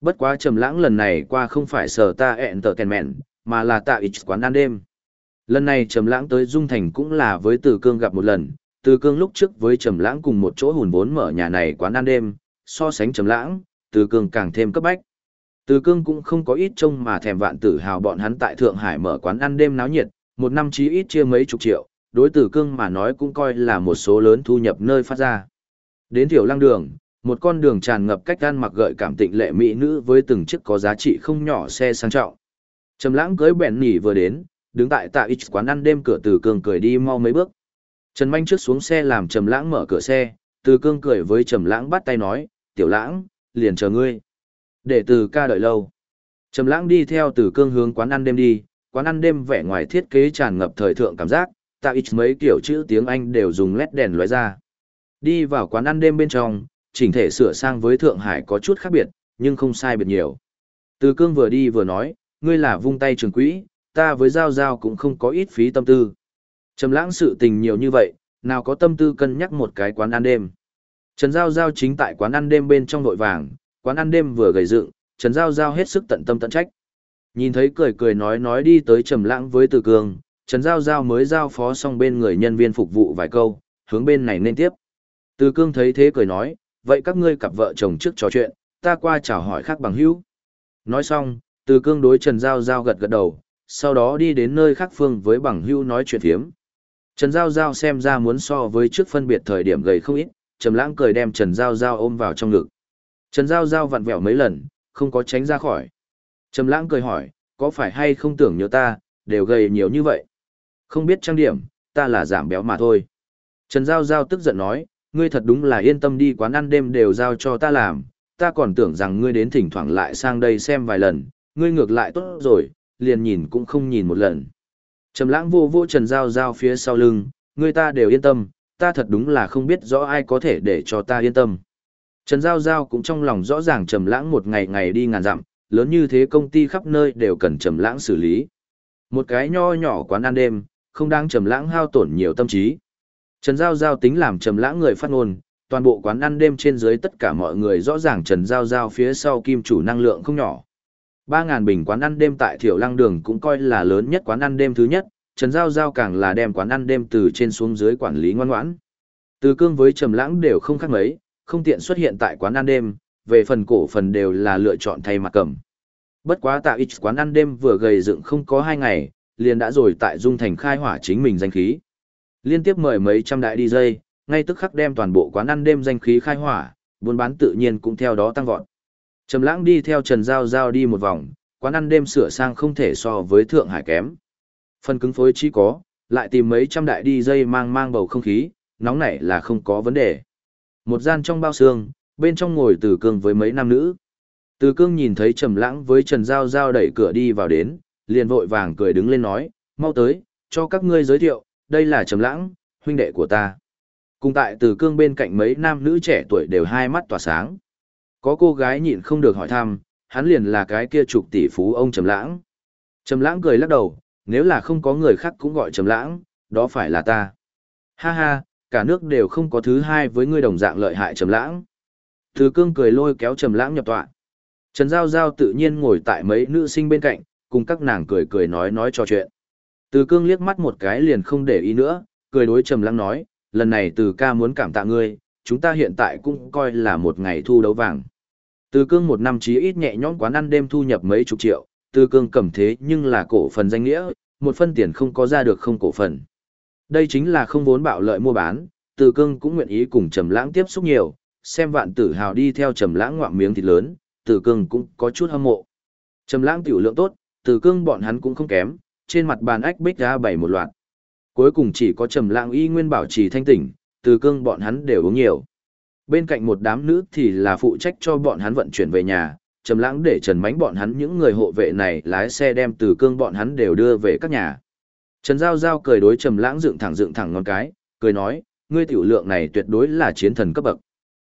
Bất quá trầm lãng lần này qua không phải sở ta ẹn tờ kèn mẹn, mà là tạ ít quán ăn đêm. Lần này trầm lãng tới Dung Thành cũng là với Từ Cương gặp một lần, Từ Cương lúc trước với trầm lãng cùng một chỗ hùn vốn mở nhà này quán ăn đêm, so sánh trầm lãng, Từ Cương càng thêm cấp bách. Từ cương cũng không có ít trông mà thèm vạn tử hào bọn hắn tại Thượng Hải mở quán ăn đêm náo nhiệt, một năm chí ít chia mấy chục triệu, đối Từ cương mà nói cũng coi là một số lớn thu nhập nơi phát ra. Đến tiểu lăng đường, một con đường tràn ngập cách ăn mặc gợi cảm tịnh lệ mỹ nữ với từng chiếc có giá trị không nhỏ xe sang trọng. Trầm lãng cưới bèn nỉ vừa đến, đứng tại tạ ít quán ăn đêm cửa Từ Cương cười đi mau mấy bước. Trần Manh trước xuống xe làm Trầm lãng mở cửa xe, Từ Cương cười với Trầm lãng bắt tay nói, "Tiểu lãng, liền chờ ngươi." Để từ ca đợi lâu. Trầm lãng đi theo từ cương hướng quán ăn đêm đi, quán ăn đêm vẻ ngoài thiết kế tràn ngập thời thượng cảm giác, tạo ít mấy kiểu chữ tiếng Anh đều dùng led đèn lóe ra. Đi vào quán ăn đêm bên trong, chỉnh thể sửa sang với Thượng Hải có chút khác biệt, nhưng không sai biệt nhiều. Từ cương vừa đi vừa nói, ngươi là vung tay trường quỹ, ta với Giao Giao cũng không có ít phí tâm tư. Trầm lãng sự tình nhiều như vậy, nào có tâm tư cân nhắc một cái quán ăn đêm. Trần Giao Giao chính tại quán ăn đêm bên trong đội vàng, quán ăn đêm vừa gầy dựng, Trần Giao Giao hết sức tận tâm tận trách. Nhìn thấy cười cười nói nói đi tới trầm lãng với Từ Cường, Trần Giao Giao mới giao phó xong bên người nhân viên phục vụ vài câu, hướng bên này nên tiếp. Từ Cương thấy thế cười nói, vậy các ngươi cặp vợ chồng trước trò chuyện, ta qua chào hỏi khác bằng hữu. Nói xong, Từ Cương đối Trần Giao Giao gật gật đầu, sau đó đi đến nơi khác phương với bằng hữu nói chuyện thiếm. Trần Giao Giao xem ra muốn so với trước phân biệt thời điểm gầy không ít, Trầm Lãng cười đem Trần Giao Giao ôm vào trong ngực. Trần Giao Giao vặn vẹo mấy lần, không có tránh ra khỏi. Trầm lãng cười hỏi, có phải hay không tưởng nhớ ta, đều gầy nhiều như vậy. Không biết trang điểm, ta là giảm béo mà thôi. Trần Giao Giao tức giận nói, ngươi thật đúng là yên tâm đi quán ăn đêm đều giao cho ta làm, ta còn tưởng rằng ngươi đến thỉnh thoảng lại sang đây xem vài lần, ngươi ngược lại tốt rồi, liền nhìn cũng không nhìn một lần. Trầm lãng vô vô Trần Giao Giao phía sau lưng, ngươi ta đều yên tâm, ta thật đúng là không biết rõ ai có thể để cho ta yên tâm. Trần Giao Giao cũng trong lòng rõ ràng trầm lãng một ngày ngày đi ngàn dặm, lớn như thế công ty khắp nơi đều cần trầm lãng xử lý. Một cái nho nhỏ quán ăn đêm, không đáng trầm lãng hao tổn nhiều tâm trí. Trần Giao Giao tính làm trầm lãng người phát ngôn, toàn bộ quán ăn đêm trên dưới tất cả mọi người rõ ràng Trần Giao Giao phía sau kim chủ năng lượng không nhỏ. 3.000 bình quán ăn đêm tại Thiệu Lăng Đường cũng coi là lớn nhất quán ăn đêm thứ nhất, Trần Giao Giao càng là đem quán ăn đêm từ trên xuống dưới quản lý ngoan ngoãn. Từ cương với trầm lãng đều không khác mấy, không tiện xuất hiện tại quán ăn đêm, về phần cổ phần đều là lựa chọn thay mặt cầm. Bất quá tại ít quán ăn đêm vừa gầy dựng không có hai ngày, liền đã rồi tại Dung Thành khai hỏa chính mình danh khí. Liên tiếp mời mấy trăm đại DJ, ngay tức khắc đem toàn bộ quán ăn đêm danh khí khai hỏa, buôn bán tự nhiên cũng theo đó tăng vọt. Trầm Lãng đi theo Trần Giao Giao đi một vòng, quán ăn đêm sửa sang không thể so với Thượng Hải kém. Phần cứng phối chỉ có, lại tìm mấy trăm đại DJ mang mang bầu không khí, nóng nảy là không có vấn đề. Một gian trong bao xương, bên trong ngồi Từ Cương với mấy nam nữ. Từ Cương nhìn thấy Trầm Lãng với Trần Giao Giao đẩy cửa đi vào đến, liền vội vàng cười đứng lên nói, "Mau tới, cho các ngươi giới thiệu, đây là Trầm Lãng, huynh đệ của ta." Cùng tại Từ Cương bên cạnh mấy nam nữ trẻ tuổi đều hai mắt tỏa sáng. Có cô gái nhịn không được hỏi thăm, hắn liền là cái kia trục tỷ phú ông Trầm Lãng. Trầm Lãng cười lắc đầu, nếu là không có người khác cũng gọi Trầm Lãng, đó phải là ta. Ha ha, cả nước đều không có thứ hai với ngươi đồng dạng lợi hại trầm lãng. Từ cương cười lôi kéo trầm lãng nhập tọa. Trần Giao Giao tự nhiên ngồi tại mấy nữ sinh bên cạnh, cùng các nàng cười cười nói nói trò chuyện. Từ cương liếc mắt một cái liền không để ý nữa, cười đối trầm lãng nói, lần này từ ca muốn cảm tạ ngươi, chúng ta hiện tại cũng coi là một ngày thu đấu vàng. Từ cương một năm chí ít nhẹ nhõm quán ăn đêm thu nhập mấy chục triệu, từ cương cầm thế nhưng là cổ phần danh nghĩa, một phân tiền không có ra được không cổ phần. Đây chính là không vốn bạo lợi mua bán, Từ Cương cũng nguyện ý cùng Trầm Lãng tiếp xúc nhiều, xem Vạn Tử Hào đi theo Trầm Lãng ngoạm miếng thịt lớn, Từ Cương cũng có chút hâm mộ. Trầm Lãng tiểu lượng tốt, Từ Cương bọn hắn cũng không kém, trên mặt bàn ách bích ra bảy một loạt. Cuối cùng chỉ có Trầm Lãng y nguyên bảo trì thanh tỉnh, từ cương bọn hắn đều uống nhiều. Bên cạnh một đám nữ thì là phụ trách cho bọn hắn vận chuyển về nhà, Trầm Lãng để Trần Mánh bọn hắn những người hộ vệ này lái xe đem từ cương bọn hắn đều đưa về các nhà. Trần Giao Giao cười đối Trầm Lãng dựng thẳng dựng thẳng ngón cái, cười nói, ngươi tiểu lượng này tuyệt đối là chiến thần cấp bậc.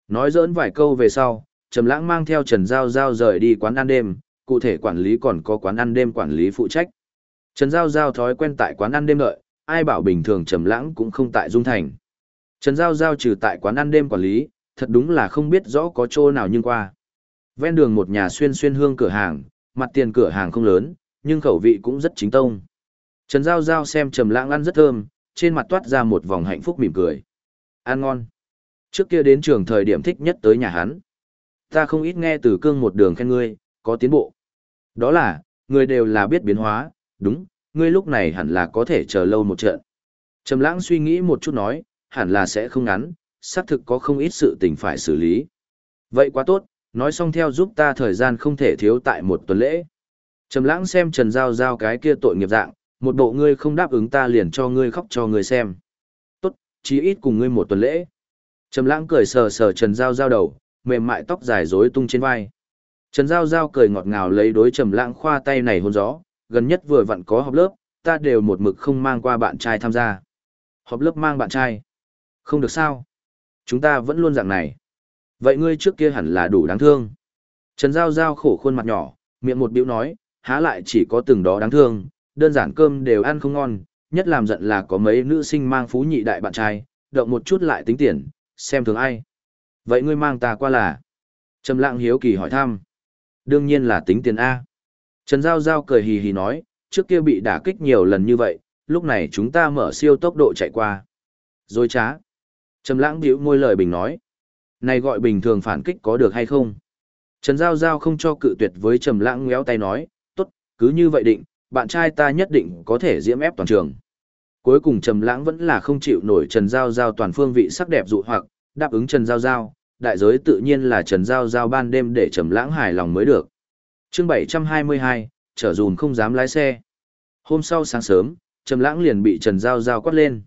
Nói giỡn vài câu về sau, Trầm Lãng mang theo Trần Giao Giao rời đi quán ăn đêm, cụ thể quản lý còn có quán ăn đêm quản lý phụ trách. Trần Giao Giao thói quen tại quán ăn đêm đợi, ai bảo bình thường Trầm Lãng cũng không tại Dung Thành. Trần Giao Giao trừ tại quán ăn đêm quản lý, thật đúng là không biết rõ có chỗ nào nhưng qua. Ven đường một nhà xuyên xuyên hương cửa hàng, mặt tiền cửa hàng không lớn, nhưng khẩu vị cũng rất chính tông. Trần Giao Giao xem Trầm Lãng ăn rất thơm, trên mặt toát ra một vòng hạnh phúc mỉm cười. Ăn ngon. Trước kia đến trường thời điểm thích nhất tới nhà hắn. Ta không ít nghe từ cương một đường khen ngươi, có tiến bộ. Đó là, người đều là biết biến hóa, đúng, ngươi lúc này hẳn là có thể chờ lâu một trận. Trầm lãng suy nghĩ một chút nói, hẳn là sẽ không ngắn, xác thực có không ít sự tình phải xử lý. Vậy quá tốt, nói xong theo giúp ta thời gian không thể thiếu tại một tuần lễ. Trầm lãng xem Trần Giao Giao cái kia tội nghiệp dạng, một bộ ngươi không đáp ứng ta liền cho ngươi khóc cho ngươi xem. Tốt, chí ít cùng ngươi một tuần lễ. Trầm lãng cười sờ sờ Trần Giao Giao đầu, mềm mại tóc dài rối tung trên vai. Trần Giao Giao cười ngọt ngào lấy đối Trầm lãng khoa tay này hôn gió, gần nhất vừa vặn có họp lớp, ta đều một mực không mang qua bạn trai tham gia. họp lớp mang bạn trai. Không được sao? Chúng ta vẫn luôn dạng này. Vậy ngươi trước kia hẳn là đủ đáng thương. Trần Giao Giao khổ khuôn mặt nhỏ, miệng một biểu nói, há lại chỉ có từng đó đáng thương, đơn giản cơm đều ăn không ngon, nhất làm giận là có mấy nữ sinh mang phú nhị đại bạn trai, động một chút lại tính tiền, xem thường ai. Vậy ngươi mang ta qua là? Trầm Lạng hiếu kỳ hỏi thăm. Đương nhiên là tính tiền A. Trần Giao Giao cười hì hì nói, trước kia bị đả kích nhiều lần như vậy, lúc này chúng ta mở siêu tốc độ chạy qua. Rồi trá. Trầm lãng biểu môi lời bình nói. Này gọi bình thường phản kích có được hay không? Trần Giao Giao không cho cự tuyệt với Trầm lãng ngéo tay nói, tốt, cứ như vậy định, bạn trai ta nhất định có thể diễm ép toàn trường. Cuối cùng Trầm lãng vẫn là không chịu nổi Trần Giao Giao toàn phương vị sắc đẹp dụ hoặc, đáp ứng Trần Giao Giao, đại giới tự nhiên là Trần Giao Giao ban đêm để Trầm lãng hài lòng mới được. Chương 722, trở dùn không dám lái xe. Hôm sau sáng sớm, Trầm lãng liền bị Trần Giao Giao quát lên.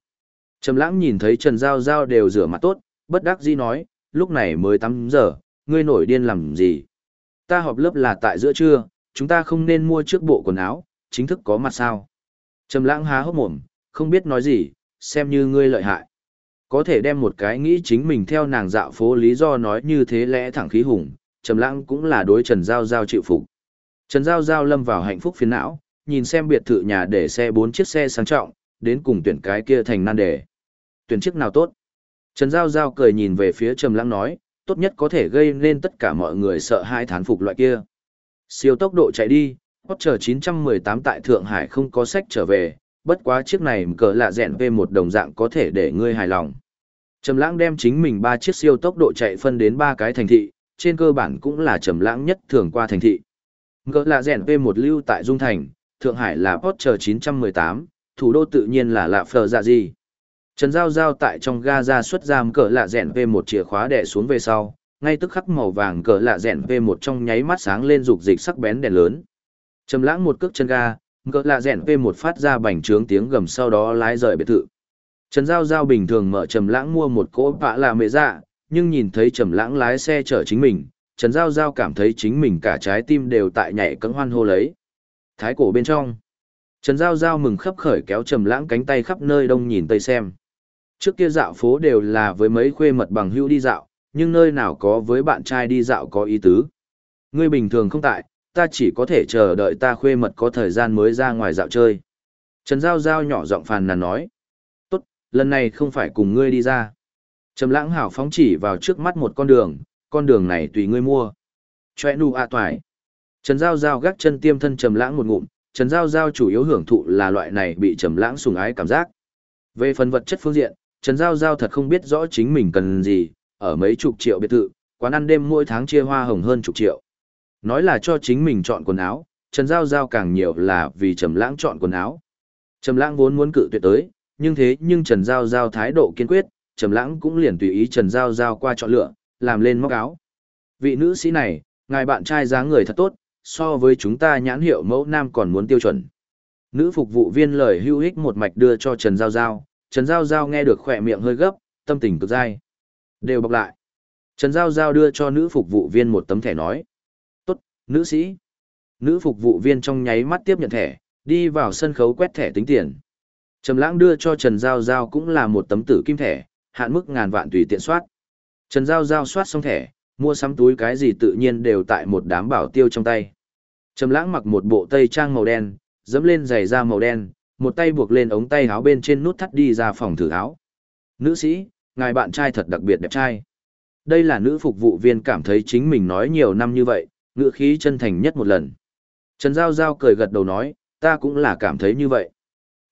Trầm lãng nhìn thấy Trần Giao Giao đều rửa mặt tốt, bất đắc dĩ nói, lúc này mới 8 giờ, ngươi nổi điên làm gì? Ta họp lớp là tại giữa trưa, chúng ta không nên mua trước bộ quần áo, chính thức có mặt sao? Trầm lãng há hốc mồm, không biết nói gì, xem như ngươi lợi hại. Có thể đem một cái nghĩ chính mình theo nàng dạo phố lý do nói như thế lẽ thẳng khí hùng, Trầm lãng cũng là đối Trần Giao Giao chịu phục. Trần Giao Giao lâm vào hạnh phúc phiền não, nhìn xem biệt thự nhà để xe bốn chiếc xe sang trọng, đến cùng tuyển cái kia thành nan đề. Tuyển chiếc nào tốt? Trần Giao Giao cười nhìn về phía Trầm Lãng nói, tốt nhất có thể gây nên tất cả mọi người sợ hãi thán phục loại kia. Siêu tốc độ chạy đi, Porsche 918 tại Thượng Hải không có sách trở về, bất quá chiếc này cỡ lạ rèn về một đồng dạng có thể để ngươi hài lòng. Trầm Lãng đem chính mình ba chiếc siêu tốc độ chạy phân đến ba cái thành thị, trên cơ bản cũng là Trầm Lãng nhất thường qua thành thị. Ngỡ là rèn P1 lưu tại Dung Thành, Thượng Hải là Porsche 918, thủ đô tự nhiên là Lạ phờ Dạ Gì. Trần Giao Giao tại trong ga ra xuất giam cỡ lạ rèn p một chìa khóa đè xuống về sau, ngay tức khắc màu vàng cỡ lạ rèn p một trong nháy mắt sáng lên rục dịch sắc bén đèn lớn. Trầm lãng một cước chân ga, cỡ lạ rèn p một phát ra bành trướng tiếng gầm sau đó lái rời biệt thự. Trần Giao Giao bình thường mở Trầm lãng mua một cỗ vạ là mẹ dạ, nhưng nhìn thấy Trầm lãng lái xe chở chính mình, Trần Giao Giao cảm thấy chính mình cả trái tim đều tại nhảy cẫng hoan hô lấy. Thái cổ bên trong. Trần Giao Giao mừng khấp khởi kéo Trầm lãng cánh tay khắp nơi đông nhìn tây xem. Trước kia dạo phố đều là với mấy khuê mật bằng hữu đi dạo, nhưng nơi nào có với bạn trai đi dạo có ý tứ. Ngươi bình thường không tại, ta chỉ có thể chờ đợi ta khuê mật có thời gian mới ra ngoài dạo chơi. Trần Giao Giao nhỏ giọng phàn nàn nói. Tốt, lần này không phải cùng ngươi đi ra. Trầm lãng hảo phóng chỉ vào trước mắt một con đường, con đường này tùy ngươi mua. Chòe nụ ạ à toài. Trần Giao Giao gác chân tiêm thân Trầm lãng một ngụm, Trần Giao Giao chủ yếu hưởng thụ là loại này bị Trầm lãng sùng ái cảm giác. Về phần vật chất phương diện, Trần Giao Giao thật không biết rõ chính mình cần gì, ở mấy chục triệu biệt thự, quán ăn đêm mỗi tháng chia hoa hồng hơn chục triệu. Nói là cho chính mình chọn quần áo, Trần Giao Giao càng nhiều là vì Trầm Lãng chọn quần áo. Trầm Lãng vốn muốn cự tuyệt tới, nhưng thế nhưng Trần Giao Giao thái độ kiên quyết, Trầm Lãng cũng liền tùy ý Trần Giao Giao qua chọn lựa, làm lên móc áo. Vị nữ sĩ này, ngài bạn trai dáng người thật tốt, so với chúng ta nhãn hiệu mẫu nam còn muốn tiêu chuẩn. Nữ phục vụ viên lời hưu hích một mạch đưa cho Trần Giao Giao, Trần Giao Giao nghe được khỏe miệng hơi gấp, tâm tình cực dai. Đều bọc lại. Trần Giao Giao đưa cho nữ phục vụ viên một tấm thẻ nói. Tốt, nữ sĩ. Nữ phục vụ viên trong nháy mắt tiếp nhận thẻ, đi vào sân khấu quét thẻ tính tiền. Trầm lãng đưa cho Trần Giao Giao cũng là một tấm tử kim thẻ, hạn mức ngàn vạn tùy tiện soát. Trần Giao Giao soát xong thẻ, mua sắm túi cái gì tự nhiên đều tại một đám bảo tiêu trong tay. Trầm lãng mặc một bộ tây trang màu đen, dẫm lên giày da màu đen, một tay buộc lên ống tay áo bên trên nút thắt đi ra phòng thử áo. Nữ sĩ, ngài bạn trai thật đặc biệt đẹp trai. Đây là nữ phục vụ viên cảm thấy chính mình nói nhiều năm như vậy, ngữ khí chân thành nhất một lần. Trần Giao Giao cười gật đầu nói, ta cũng là cảm thấy như vậy.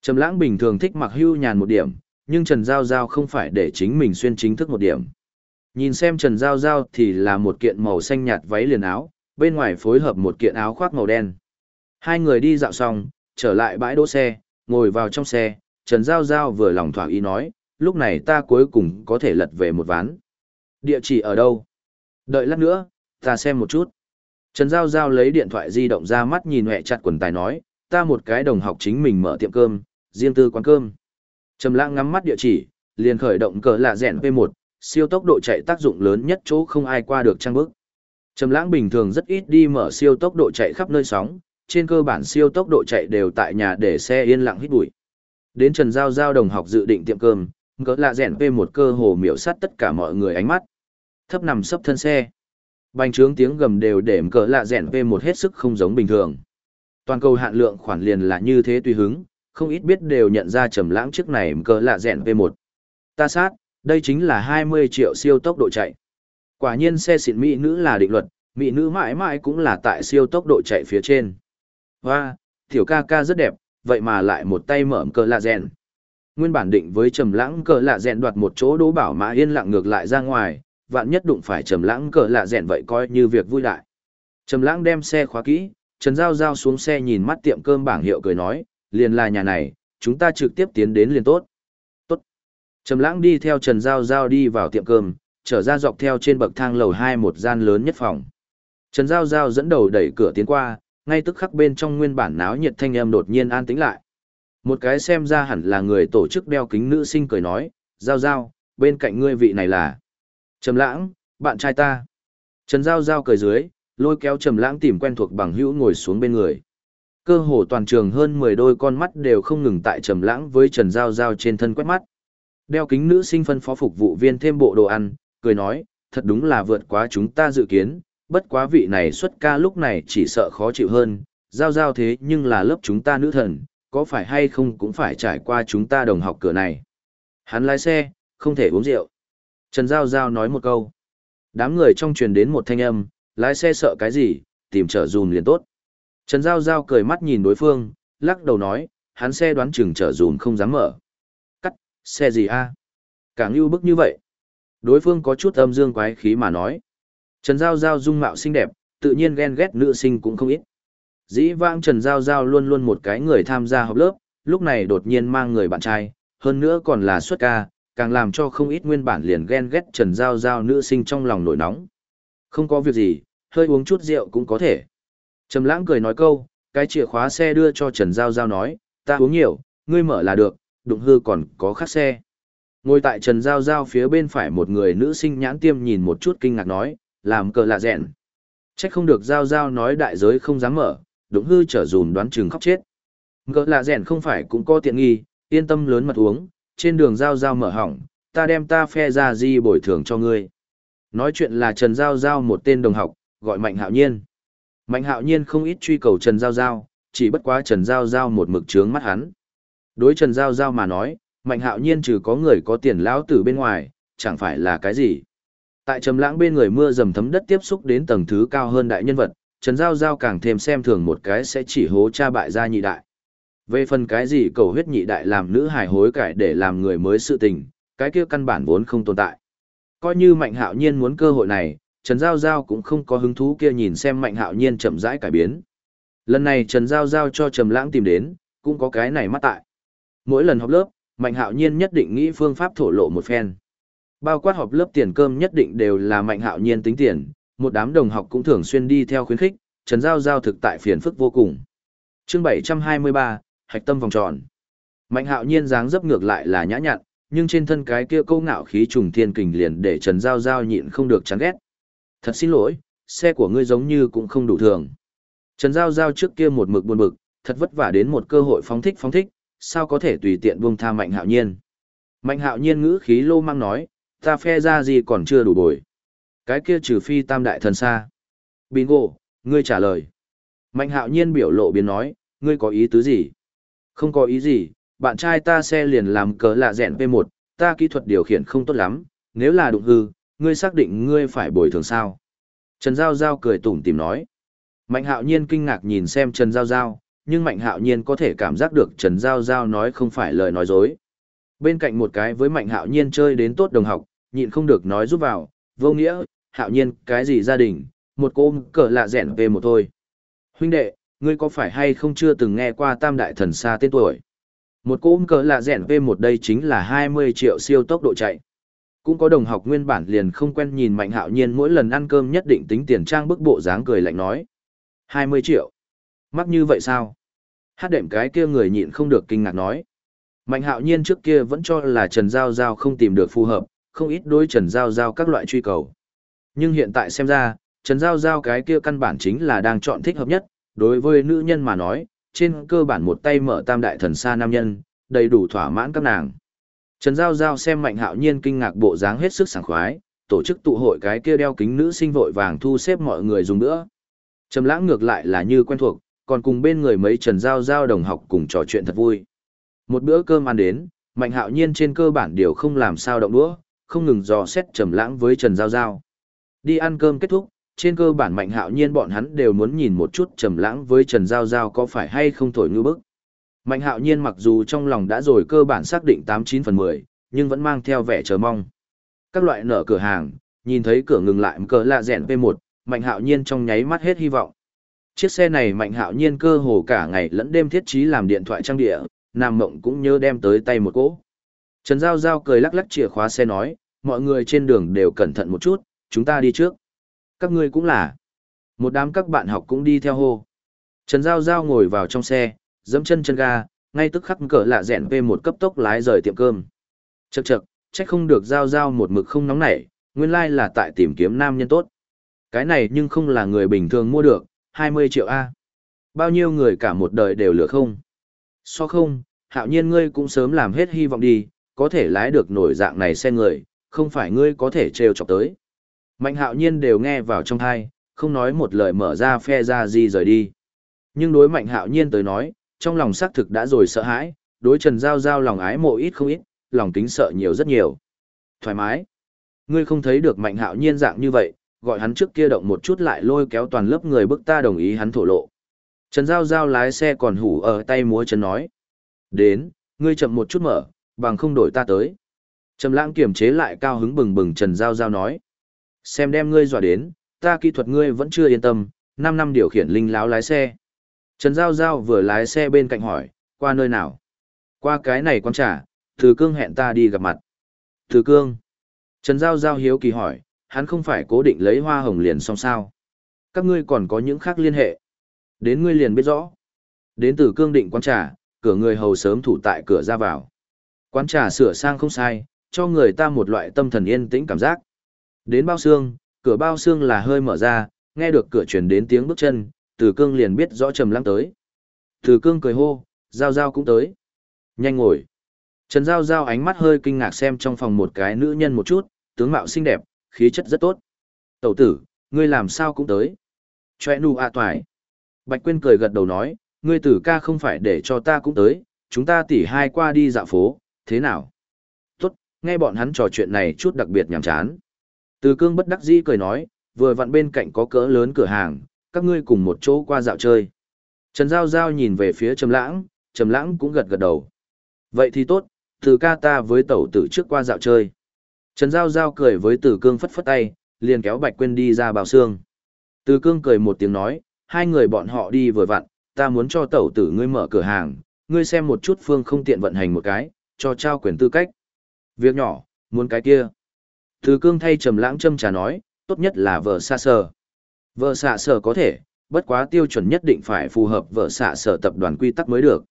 Trầm lãng bình thường thích mặc hưu nhàn một điểm, nhưng Trần Giao Giao không phải để chính mình xuyên chính thức một điểm. Nhìn xem Trần Giao Giao thì là một kiện màu xanh nhạt váy liền áo, bên ngoài phối hợp một kiện áo khoác màu đen. Hai người đi dạo xong, trở lại bãi đỗ xe, ngồi vào trong xe, Trần Giao Giao vừa lòng thỏa ý nói, lúc này ta cuối cùng có thể lật về một ván. Địa chỉ ở đâu? Đợi lát nữa, ta xem một chút. Trần Giao Giao lấy điện thoại di động ra mắt nhìn hẹ chặt quần tài nói, ta một cái đồng học chính mình mở tiệm cơm, riêng tư quán cơm. Trầm lãng ngắm mắt địa chỉ, liền khởi động cờ lạ rèn P1, siêu tốc độ chạy tác dụng lớn nhất chỗ không ai qua được trang bước. Trầm lãng bình thường rất ít đi mở siêu tốc độ chạy khắp nơi sóng, trên cơ bản siêu tốc độ chạy đều tại nhà để xe yên lặng hít bụi. Đến Trần Giao Giao đồng học dự định tiệm cơm, cỡ lạ rèn p một cơ hồ miểu sát tất cả mọi người ánh mắt. Thấp nằm sấp thân xe. Bành trướng tiếng gầm đều để cỡ lạ rèn p một hết sức không giống bình thường. Toàn cầu hạn lượng khoản liền là như thế tùy hứng, không ít biết đều nhận ra trầm lãng trước này cỡ lạ rèn về một. Ta sát, đây chính là 20 triệu siêu tốc độ chạy. Quả nhiên xe xịn mỹ nữ là định luật, mỹ nữ mãi mãi cũng là tại siêu tốc độ chạy phía trên. Hoa, tiểu ca ca rất đẹp, vậy mà lại một tay mở cờ lạ rèn. Nguyên bản định với trầm lãng cờ lạ rèn đoạt một chỗ đố bảo mã yên lặng ngược lại ra ngoài, vạn nhất đụng phải trầm lãng cờ lạ rèn vậy coi như việc vui đại. Trầm lãng đem xe khóa kỹ, Trần Giao Giao xuống xe nhìn mắt tiệm cơm bảng hiệu cười nói, liền là nhà này, chúng ta trực tiếp tiến đến liền. Tốt. Trầm lãng đi theo Trần Giao Giao đi vào tiệm cơm, trở ra dọc theo trên bậc thang lầu 2 một gian lớn nhất phòng. Trần Giao Giao dẫn đầu đẩy cửa tiến qua, ngay tức khắc bên trong nguyên bản náo nhiệt thanh âm đột nhiên an tĩnh lại. Một cái xem ra hẳn là người tổ chức đeo kính nữ sinh cười nói, Giao Giao, bên cạnh ngươi vị này là Trầm lãng, bạn trai ta. Trần Giao Giao cười dưới, lôi kéo Trầm lãng tìm quen thuộc bằng hữu ngồi xuống bên người. Cơ hồ toàn trường hơn 10 đôi con mắt đều không ngừng tại Trầm lãng với Trần Giao Giao trên thân quét mắt. Đeo kính nữ sinh phân phó phục vụ viên thêm bộ đồ ăn, cười nói, thật đúng là vượt quá chúng ta dự kiến, bất quá vị này xuất ca lúc này chỉ sợ khó chịu hơn, giao giao thế nhưng là lớp chúng ta nữ thần, có phải hay không cũng phải trải qua chúng ta đồng học cửa này. Hắn lái xe, không thể uống rượu. Trần Giao Giao nói một câu. Đám người trong truyền đến một thanh âm, lái xe sợ cái gì, tìm trở dùm liền tốt. Trần Giao Giao cười mắt nhìn đối phương, lắc đầu nói, hắn xe đoán chừng trở dùm không dám mở. Xe gì a? Càng ưu bức như vậy. Đối phương có chút âm dương quái khí mà nói. Trần Giao Giao dung mạo xinh đẹp, tự nhiên ghen ghét nữ sinh cũng không ít. Dĩ vãng Trần Giao Giao luôn luôn một cái người tham gia học lớp, lúc này đột nhiên mang người bạn trai, hơn nữa còn là xuất ca, càng làm cho không ít nguyên bản liền ghen ghét Trần Giao Giao nữ sinh trong lòng nổi nóng. Không có việc gì, hơi uống chút rượu cũng có thể. Trầm lãng cười nói câu, cái chìa khóa xe đưa cho Trần Giao Giao nói, ta uống nhiều, ngươi mở là được, đụng hư còn có khác xe. Ngồi tại Trần Giao Giao phía bên phải một người nữ sinh nhãn tiêm nhìn một chút kinh ngạc nói, làm cờ lạ rẹn. Trách không được Giao Giao nói đại giới không dám mở, đụng hư trở dùn đoán chừng khóc chết. Cờ lạ rẹn không phải cũng có tiện nghi, yên tâm lớn mật uống, trên đường Giao Giao mở hỏng, ta đem ta phe ra di bồi thường cho ngươi. Nói chuyện là Trần Giao Giao một tên đồng học, gọi Mạnh Hạo Nhiên. Mạnh Hạo Nhiên không ít truy cầu Trần Giao Giao, chỉ bất quá Trần Giao Giao một mực trướng mắt hắn. Đối Trần Giao Giao mà nói, Mạnh Hạo Nhiên trừ có người có tiền lão tử bên ngoài, chẳng phải là cái gì. Tại trầm lãng bên người mưa dầm thấm đất tiếp xúc đến tầng thứ cao hơn đại nhân vật, Trần Giao Giao càng thêm xem thường một cái sẽ chỉ hố cha bại gia nhị đại. Về phần cái gì cầu huyết nhị đại làm nữ hài hối cải để làm người mới sự tình, cái kia căn bản vốn không tồn tại. Coi như Mạnh Hạo Nhiên muốn cơ hội này, Trần Giao Giao cũng không có hứng thú kia nhìn xem Mạnh Hạo Nhiên chậm rãi cải biến. Lần này Trần Giao Giao cho Trầm Lãng tìm đến, cũng có cái này mắt tại. Mỗi lần họp lớp, Mạnh Hạo Nhiên nhất định nghĩ phương pháp thổ lộ một phen. Bao quát họp lớp tiền cơm nhất định đều là Mạnh Hạo Nhiên tính tiền, một đám đồng học cũng thường xuyên đi theo khuyến khích, Trần Giao Giao thực tại phiền phức vô cùng. Chương 723, hạch tâm vòng tròn. Mạnh hạo nhiên dáng dấp ngược lại là nhã nhặn, nhưng trên thân cái kia câu ngạo khí trùng thiên kình liền để Trần Giao Giao nhịn không được chán ghét. Thật xin lỗi, xe của ngươi giống như cũng không đủ thường. Trần Giao Giao trước kia một mực buồn bực, thật vất vả đến một cơ hội phóng thích phóng thích, sao có thể tùy tiện buông tha Mạnh Hạo Nhiên. Mạnh Hạo Nhiên ngữ khí lô mang nói, ta phe ra gì còn chưa đủ bồi. Cái kia trừ phi tam đại thần xa. Bingo, ngươi trả lời. Mạnh Hạo Nhiên biểu lộ biến nói, ngươi có ý tứ gì? Không có ý gì, bạn trai ta xe liền làm cờ lạ rèn V1, ta kỹ thuật điều khiển không tốt lắm, nếu là đụng hư, ngươi xác định ngươi phải bồi thường sao? Trần Giao Giao cười tủm tìm nói. Mạnh hạo nhiên kinh ngạc nhìn xem Trần Giao Giao, nhưng Mạnh hạo nhiên có thể cảm giác được Trần Giao Giao nói không phải lời nói dối. Bên cạnh một cái với Mạnh hạo nhiên chơi đến tốt đồng học, nhịn không được nói giúp vào, vô nghĩa, hạo nhiên, cái gì gia đình, một cô cỡ lạ rẻn về một thôi. Huynh đệ, ngươi có phải hay không chưa từng nghe qua tam đại thần xa tên tuổi? Một cô cỡ lạ rẻn về một đây chính là 20 triệu siêu tốc độ chạy. Cũng có đồng học nguyên bản liền không quen nhìn Mạnh Hạo Nhiên mỗi lần ăn cơm nhất định tính tiền trang bức bộ dáng cười lạnh nói. 20 triệu. Mắc như vậy sao? Hát đệm cái kia người nhịn không được kinh ngạc nói. Mạnh Hạo Nhiên trước kia vẫn cho là Trần Giao Giao không tìm được phù hợp, không ít đối Trần Giao Giao các loại truy cầu. Nhưng hiện tại xem ra, Trần Giao Giao cái kia căn bản chính là đang chọn thích hợp nhất, đối với nữ nhân mà nói, trên cơ bản một tay mở tam đại thần xa nam nhân, đầy đủ thỏa mãn các nàng. Trần Giao Giao xem Mạnh Hạo Nhiên kinh ngạc bộ dáng hết sức sảng khoái, tổ chức tụ hội cái kia đeo kính nữ sinh vội vàng thu xếp mọi người dùng nữa. Trầm lãng ngược lại là như quen thuộc, còn cùng bên người mấy Trần Giao Giao đồng học cùng trò chuyện thật vui. Một bữa cơm ăn đến, Mạnh Hạo Nhiên trên cơ bản đều không làm sao động đũa, không ngừng dò xét Trầm lãng với Trần Giao Giao. Đi ăn cơm kết thúc, trên cơ bản Mạnh Hạo Nhiên bọn hắn đều muốn nhìn một chút Trầm lãng với Trần Giao Giao có phải hay không thổi ngư bức. Mạnh hạo nhiên mặc dù trong lòng đã rồi cơ bản xác định 89 phần 10, nhưng vẫn mang theo vẻ chờ mong. Các loại nở cửa hàng, nhìn thấy cửa ngừng lại cờ lạ rèn P1, mạnh hạo nhiên trong nháy mắt hết hy vọng. Chiếc xe này mạnh hạo nhiên cơ hồ cả ngày lẫn đêm thiết trí làm điện thoại trang địa, Nam Mộng cũng nhớ đem tới tay một cỗ. Trần Giao Giao cười lắc lắc chìa khóa xe nói, mọi người trên đường đều cẩn thận một chút, chúng ta đi trước. Các ngươi cũng là. Một đám các bạn học cũng đi theo hô. Trần Giao Giao ngồi vào trong xe, dẫm chân chân ga, ngay tức khắc cỡ lạ rẽn về một cấp tốc lái rời tiệm cơm. Chậc chậc, trách không được giao giao một mực không nóng nảy, nguyên lai là tại tìm kiếm nam nhân tốt. Cái này nhưng không là người bình thường mua được, 20 triệu A. Bao nhiêu người cả một đời đều lừa không? So không, hạo nhiên ngươi cũng sớm làm hết hy vọng đi, có thể lái được nổi dạng này xe người, không phải ngươi có thể trêu chọc tới. Mạnh hạo nhiên đều nghe vào trong thai, không nói một lời mở ra phe ra gì rời đi. Nhưng đối mạnh hạo nhiên tới nói, trong lòng xác thực đã rồi sợ hãi, đối Trần Giao Giao lòng ái mộ ít không ít, lòng kính sợ nhiều rất nhiều. Thoải mái. Ngươi không thấy được mạnh hạo nhiên dạng như vậy, gọi hắn trước kia động một chút lại lôi kéo toàn lớp người bức ta đồng ý hắn thổ lộ. Trần Giao Giao lái xe còn hủ ở tay múa chân nói. Đến, ngươi chậm một chút mở, bằng không đổi ta tới. Trầm lãng kiềm chế lại cao hứng bừng bừng Trần Giao Giao nói. Xem đem ngươi dọa đến, ta kỹ thuật ngươi vẫn chưa yên tâm, 5 năm điều khiển linh láo lái xe. Trần Giao Giao vừa lái xe bên cạnh hỏi, qua nơi nào? Qua cái này quán trả, Từ Cương hẹn ta đi gặp mặt. Từ Cương. Trần Giao Giao hiếu kỳ hỏi, hắn không phải cố định lấy hoa hồng liền xong sao? Các ngươi còn có những khác liên hệ. Đến ngươi liền biết rõ. Đến từ cương định quán trà, cửa người hầu sớm thủ tại cửa ra vào. Quán trà sửa sang không sai, cho người ta một loại tâm thần yên tĩnh cảm giác. Đến bao xương, cửa bao xương là hơi mở ra, nghe được cửa truyền đến tiếng bước chân, từ cương liền biết rõ trầm lăng tới. Từ cương cười hô, giao giao cũng tới. Nhanh ngồi. Trần Giao Giao ánh mắt hơi kinh ngạc xem trong phòng một cái nữ nhân một chút, tướng mạo xinh đẹp, khí chất rất tốt. Tẩu tử, ngươi làm sao cũng tới. Chòe nụ a à toài. Bạch Quyên cười gật đầu nói, ngươi tử ca không phải để cho ta cũng tới, chúng ta tỉ hai qua đi dạo phố, thế nào? Tốt, nghe bọn hắn trò chuyện này chút đặc biệt nhàm chán. Từ cương bất đắc dĩ cười nói, vừa vặn bên cạnh có cỡ lớn cửa hàng, các ngươi cùng một chỗ qua dạo chơi. Trần Giao Giao nhìn về phía Trầm Lãng, Trầm Lãng cũng gật gật đầu. Vậy thì tốt, từ ca ta với tẩu tử trước qua dạo chơi. Trần Giao Giao cười với Từ Cương phất phất tay, liền kéo Bạch Quyên đi ra bào xương. Từ Cương cười một tiếng nói, hai người bọn họ đi vừa vặn, ta muốn cho tẩu tử ngươi mở cửa hàng, ngươi xem một chút phương không tiện vận hành một cái, cho trao quyền tư cách. Việc nhỏ, muốn cái kia. Từ Cương thay Trầm Lãng châm trà nói, tốt nhất là vợ xa sờ. Vợ xạ sở có thể, bất quá tiêu chuẩn nhất định phải phù hợp vợ xạ sở tập đoàn quy tắc mới được.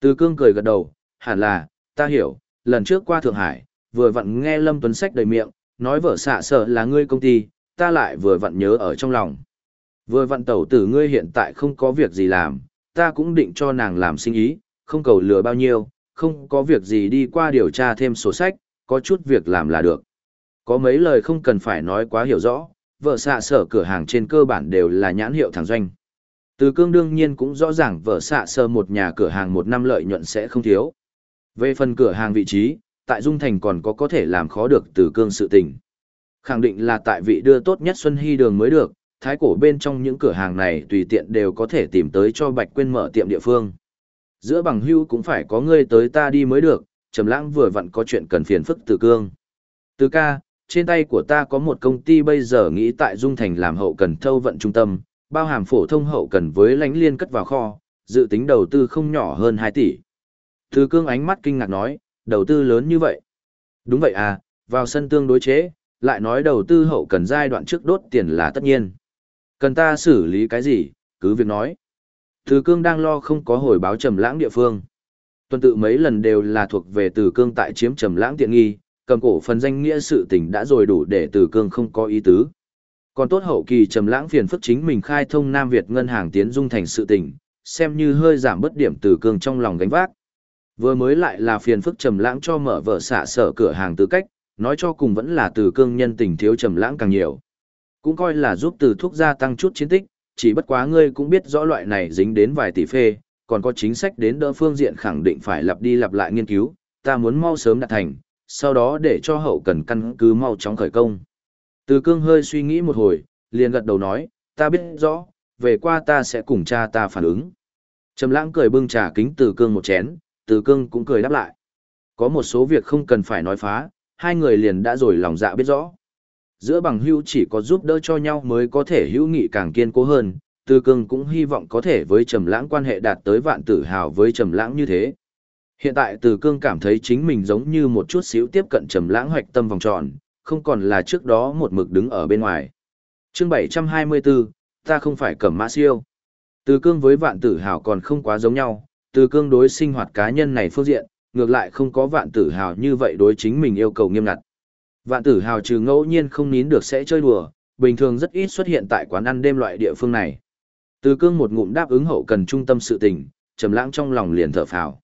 Từ cương cười gật đầu, hẳn là, ta hiểu, lần trước qua Thượng Hải, vừa vặn nghe Lâm Tuấn Sách đầy miệng, nói vợ xạ sở là ngươi công ty, ta lại vừa vặn nhớ ở trong lòng. Vừa vặn tẩu tử ngươi hiện tại không có việc gì làm, ta cũng định cho nàng làm sinh ý, không cầu lừa bao nhiêu, không có việc gì đi qua điều tra thêm sổ sách, có chút việc làm là được. Có mấy lời không cần phải nói quá hiểu rõ, vợ xạ sở cửa hàng trên cơ bản đều là nhãn hiệu thẳng doanh. Từ cương đương nhiên cũng rõ ràng vợ xạ sở một nhà cửa hàng một năm lợi nhuận sẽ không thiếu. Về phần cửa hàng vị trí, tại Dung Thành còn có có thể làm khó được từ cương sự tình. Khẳng định là tại vị đưa tốt nhất Xuân Hy đường mới được, thái cổ bên trong những cửa hàng này tùy tiện đều có thể tìm tới cho Bạch Quyên mở tiệm địa phương. Giữa bằng hưu cũng phải có ngươi tới ta đi mới được, Trầm Lãng vừa vặn có chuyện cần phiền phức Từ Cương. Từ ca, trên tay của ta có một công ty bây giờ nghĩ tại Dung Thành làm hậu cần thâu vận trung tâm, bao hàm phổ thông hậu cần với lãnh liên cất vào kho, dự tính đầu tư không nhỏ hơn 2 tỷ. Từ Cương ánh mắt kinh ngạc nói, đầu tư lớn như vậy. Đúng vậy à, vào sân tương đối chế, lại nói đầu tư hậu cần giai đoạn trước đốt tiền là tất nhiên. Cần ta xử lý cái gì, cứ việc nói. Từ cương đang lo không có hồi báo trầm lãng địa phương. Tuần tự mấy lần đều là thuộc về từ cương tại chiếm trầm lãng tiện nghi, cầm cổ phần danh nghĩa sự tình đã rồi đủ để từ cương không có ý tứ. Còn tốt hậu kỳ trầm lãng phiền phức chính mình khai thông Nam Việt ngân hàng tiến dung thành sự tình, xem như hơi giảm bất điểm từ cương trong lòng gánh vác. Vừa mới lại là phiền phức trầm lãng cho mở vợ xạ sở cửa hàng tư cách, nói cho cùng vẫn là từ cương nhân tình thiếu trầm lãng càng nhiều. Cũng coi là giúp từ thuốc gia tăng chút chiến tích, chỉ bất quá ngươi cũng biết rõ loại này dính đến vài tỷ phê, còn có chính sách đến đỡ phương diện khẳng định phải lặp đi lặp lại nghiên cứu, ta muốn mau sớm đạt thành, sau đó để cho hậu cần căn cứ mau chóng khởi công. Từ cương hơi suy nghĩ một hồi, liền gật đầu nói, ta biết rõ, về qua ta sẽ cùng cha ta phản ứng. Trầm lãng cười bưng trà kính từ cương một chén, từ cương cũng cười đáp lại. Có một số việc không cần phải nói phá, hai người liền đã rồi lòng dạ biết rõ. Giữa bằng hữu chỉ có giúp đỡ cho nhau mới có thể hữu nghị càng kiên cố hơn, Từ Cương cũng hy vọng có thể với Trầm Lãng quan hệ đạt tới vạn tử hào với Trầm Lãng như thế. Hiện tại Từ Cương cảm thấy chính mình giống như một chút xíu tiếp cận Trầm Lãng hoạch tâm vòng tròn, không còn là trước đó một mực đứng ở bên ngoài. Chương 724, ta không phải Cẩm Mã Siêu. Từ Cương với Vạn Tử Hào còn không quá giống nhau, từ Cương đối sinh hoạt cá nhân này phương diện, ngược lại không có Vạn Tử Hào như vậy đối chính mình yêu cầu nghiêm ngặt. Vạn tử hào trừ ngẫu nhiên không nín được sẽ chơi đùa, bình thường rất ít xuất hiện tại quán ăn đêm loại địa phương này. Từ cương một ngụm đáp ứng hậu cần trung tâm sự tình, trầm lãng trong lòng liền thở phào.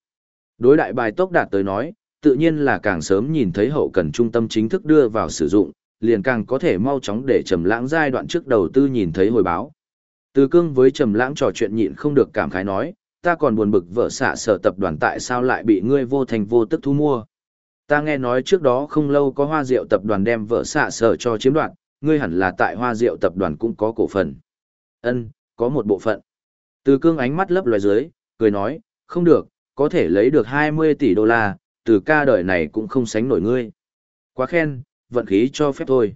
Đối đại bài tốc đạt tới nói, tự nhiên là càng sớm nhìn thấy hậu cần trung tâm chính thức đưa vào sử dụng, liền càng có thể mau chóng để trầm lãng giai đoạn trước đầu tư nhìn thấy hồi báo. Từ cương với trầm lãng trò chuyện nhịn không được cảm khái nói, ta còn buồn bực vợ xạ sở tập đoàn tại sao lại bị ngươi vô thành vô tức thu mua. Ta nghe nói trước đó không lâu có hoa rượu tập đoàn đem vợ xạ sở cho chiếm đoạt, ngươi hẳn là tại hoa rượu tập đoàn cũng có cổ phần. Ân, có một bộ phận. Từ cương ánh mắt lấp loài dưới, cười nói, không được, có thể lấy được 20 tỷ đô la, từ ca đời này cũng không sánh nổi ngươi. Quá khen, vận khí cho phép thôi.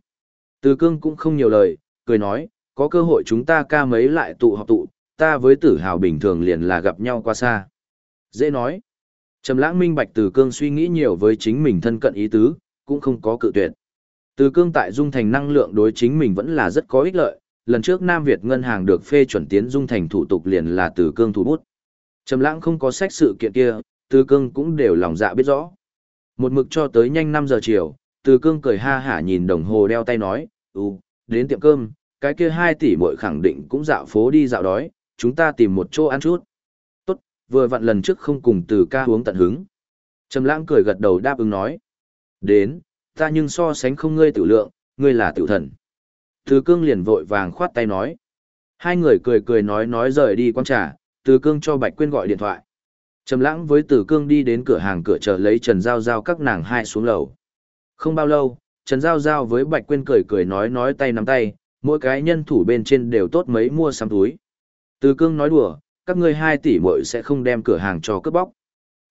Từ cương cũng không nhiều lời, cười nói, có cơ hội chúng ta ca mấy lại tụ họp tụ, ta với tử hào bình thường liền là gặp nhau qua xa. Dễ nói. Trầm lãng minh bạch từ cương suy nghĩ nhiều với chính mình thân cận ý tứ, cũng không có cự tuyệt. Từ cương tại dung thành năng lượng đối chính mình vẫn là rất có ích lợi, lần trước Nam Việt ngân hàng được phê chuẩn tiến dung thành thủ tục liền là từ cương thủ bút. Trầm lãng không có sách sự kiện kia, từ cương cũng đều lòng dạ biết rõ. Một mực cho tới nhanh 5 giờ chiều, từ cương cười ha hả nhìn đồng hồ đeo tay nói, ừ, đến tiệm cơm, cái kia 2 tỷ muội khẳng định cũng dạo phố đi dạo đói, chúng ta tìm một chỗ ăn chút tốt. vừa vặn lần trước không cùng từ ca uống tận hứng. Trầm lãng cười gật đầu đáp ứng nói. Đến, ta nhưng so sánh không ngươi tiểu lượng, ngươi là tiểu thần. Từ cương liền vội vàng khoát tay nói. Hai người cười cười nói nói rời đi quán trà, từ cương cho Bạch Quyên gọi điện thoại. Trầm lãng với từ cương đi đến cửa hàng cửa chờ lấy Trần Giao Giao các nàng hai xuống lầu. Không bao lâu, Trần Giao Giao với Bạch Quyên cười cười nói nói tay nắm tay, mỗi cái nhân thủ bên trên đều tốt mấy mua sắm túi. Từ cương nói đùa, các ngươi hai tỷ muội sẽ không đem cửa hàng cho cướp bóc.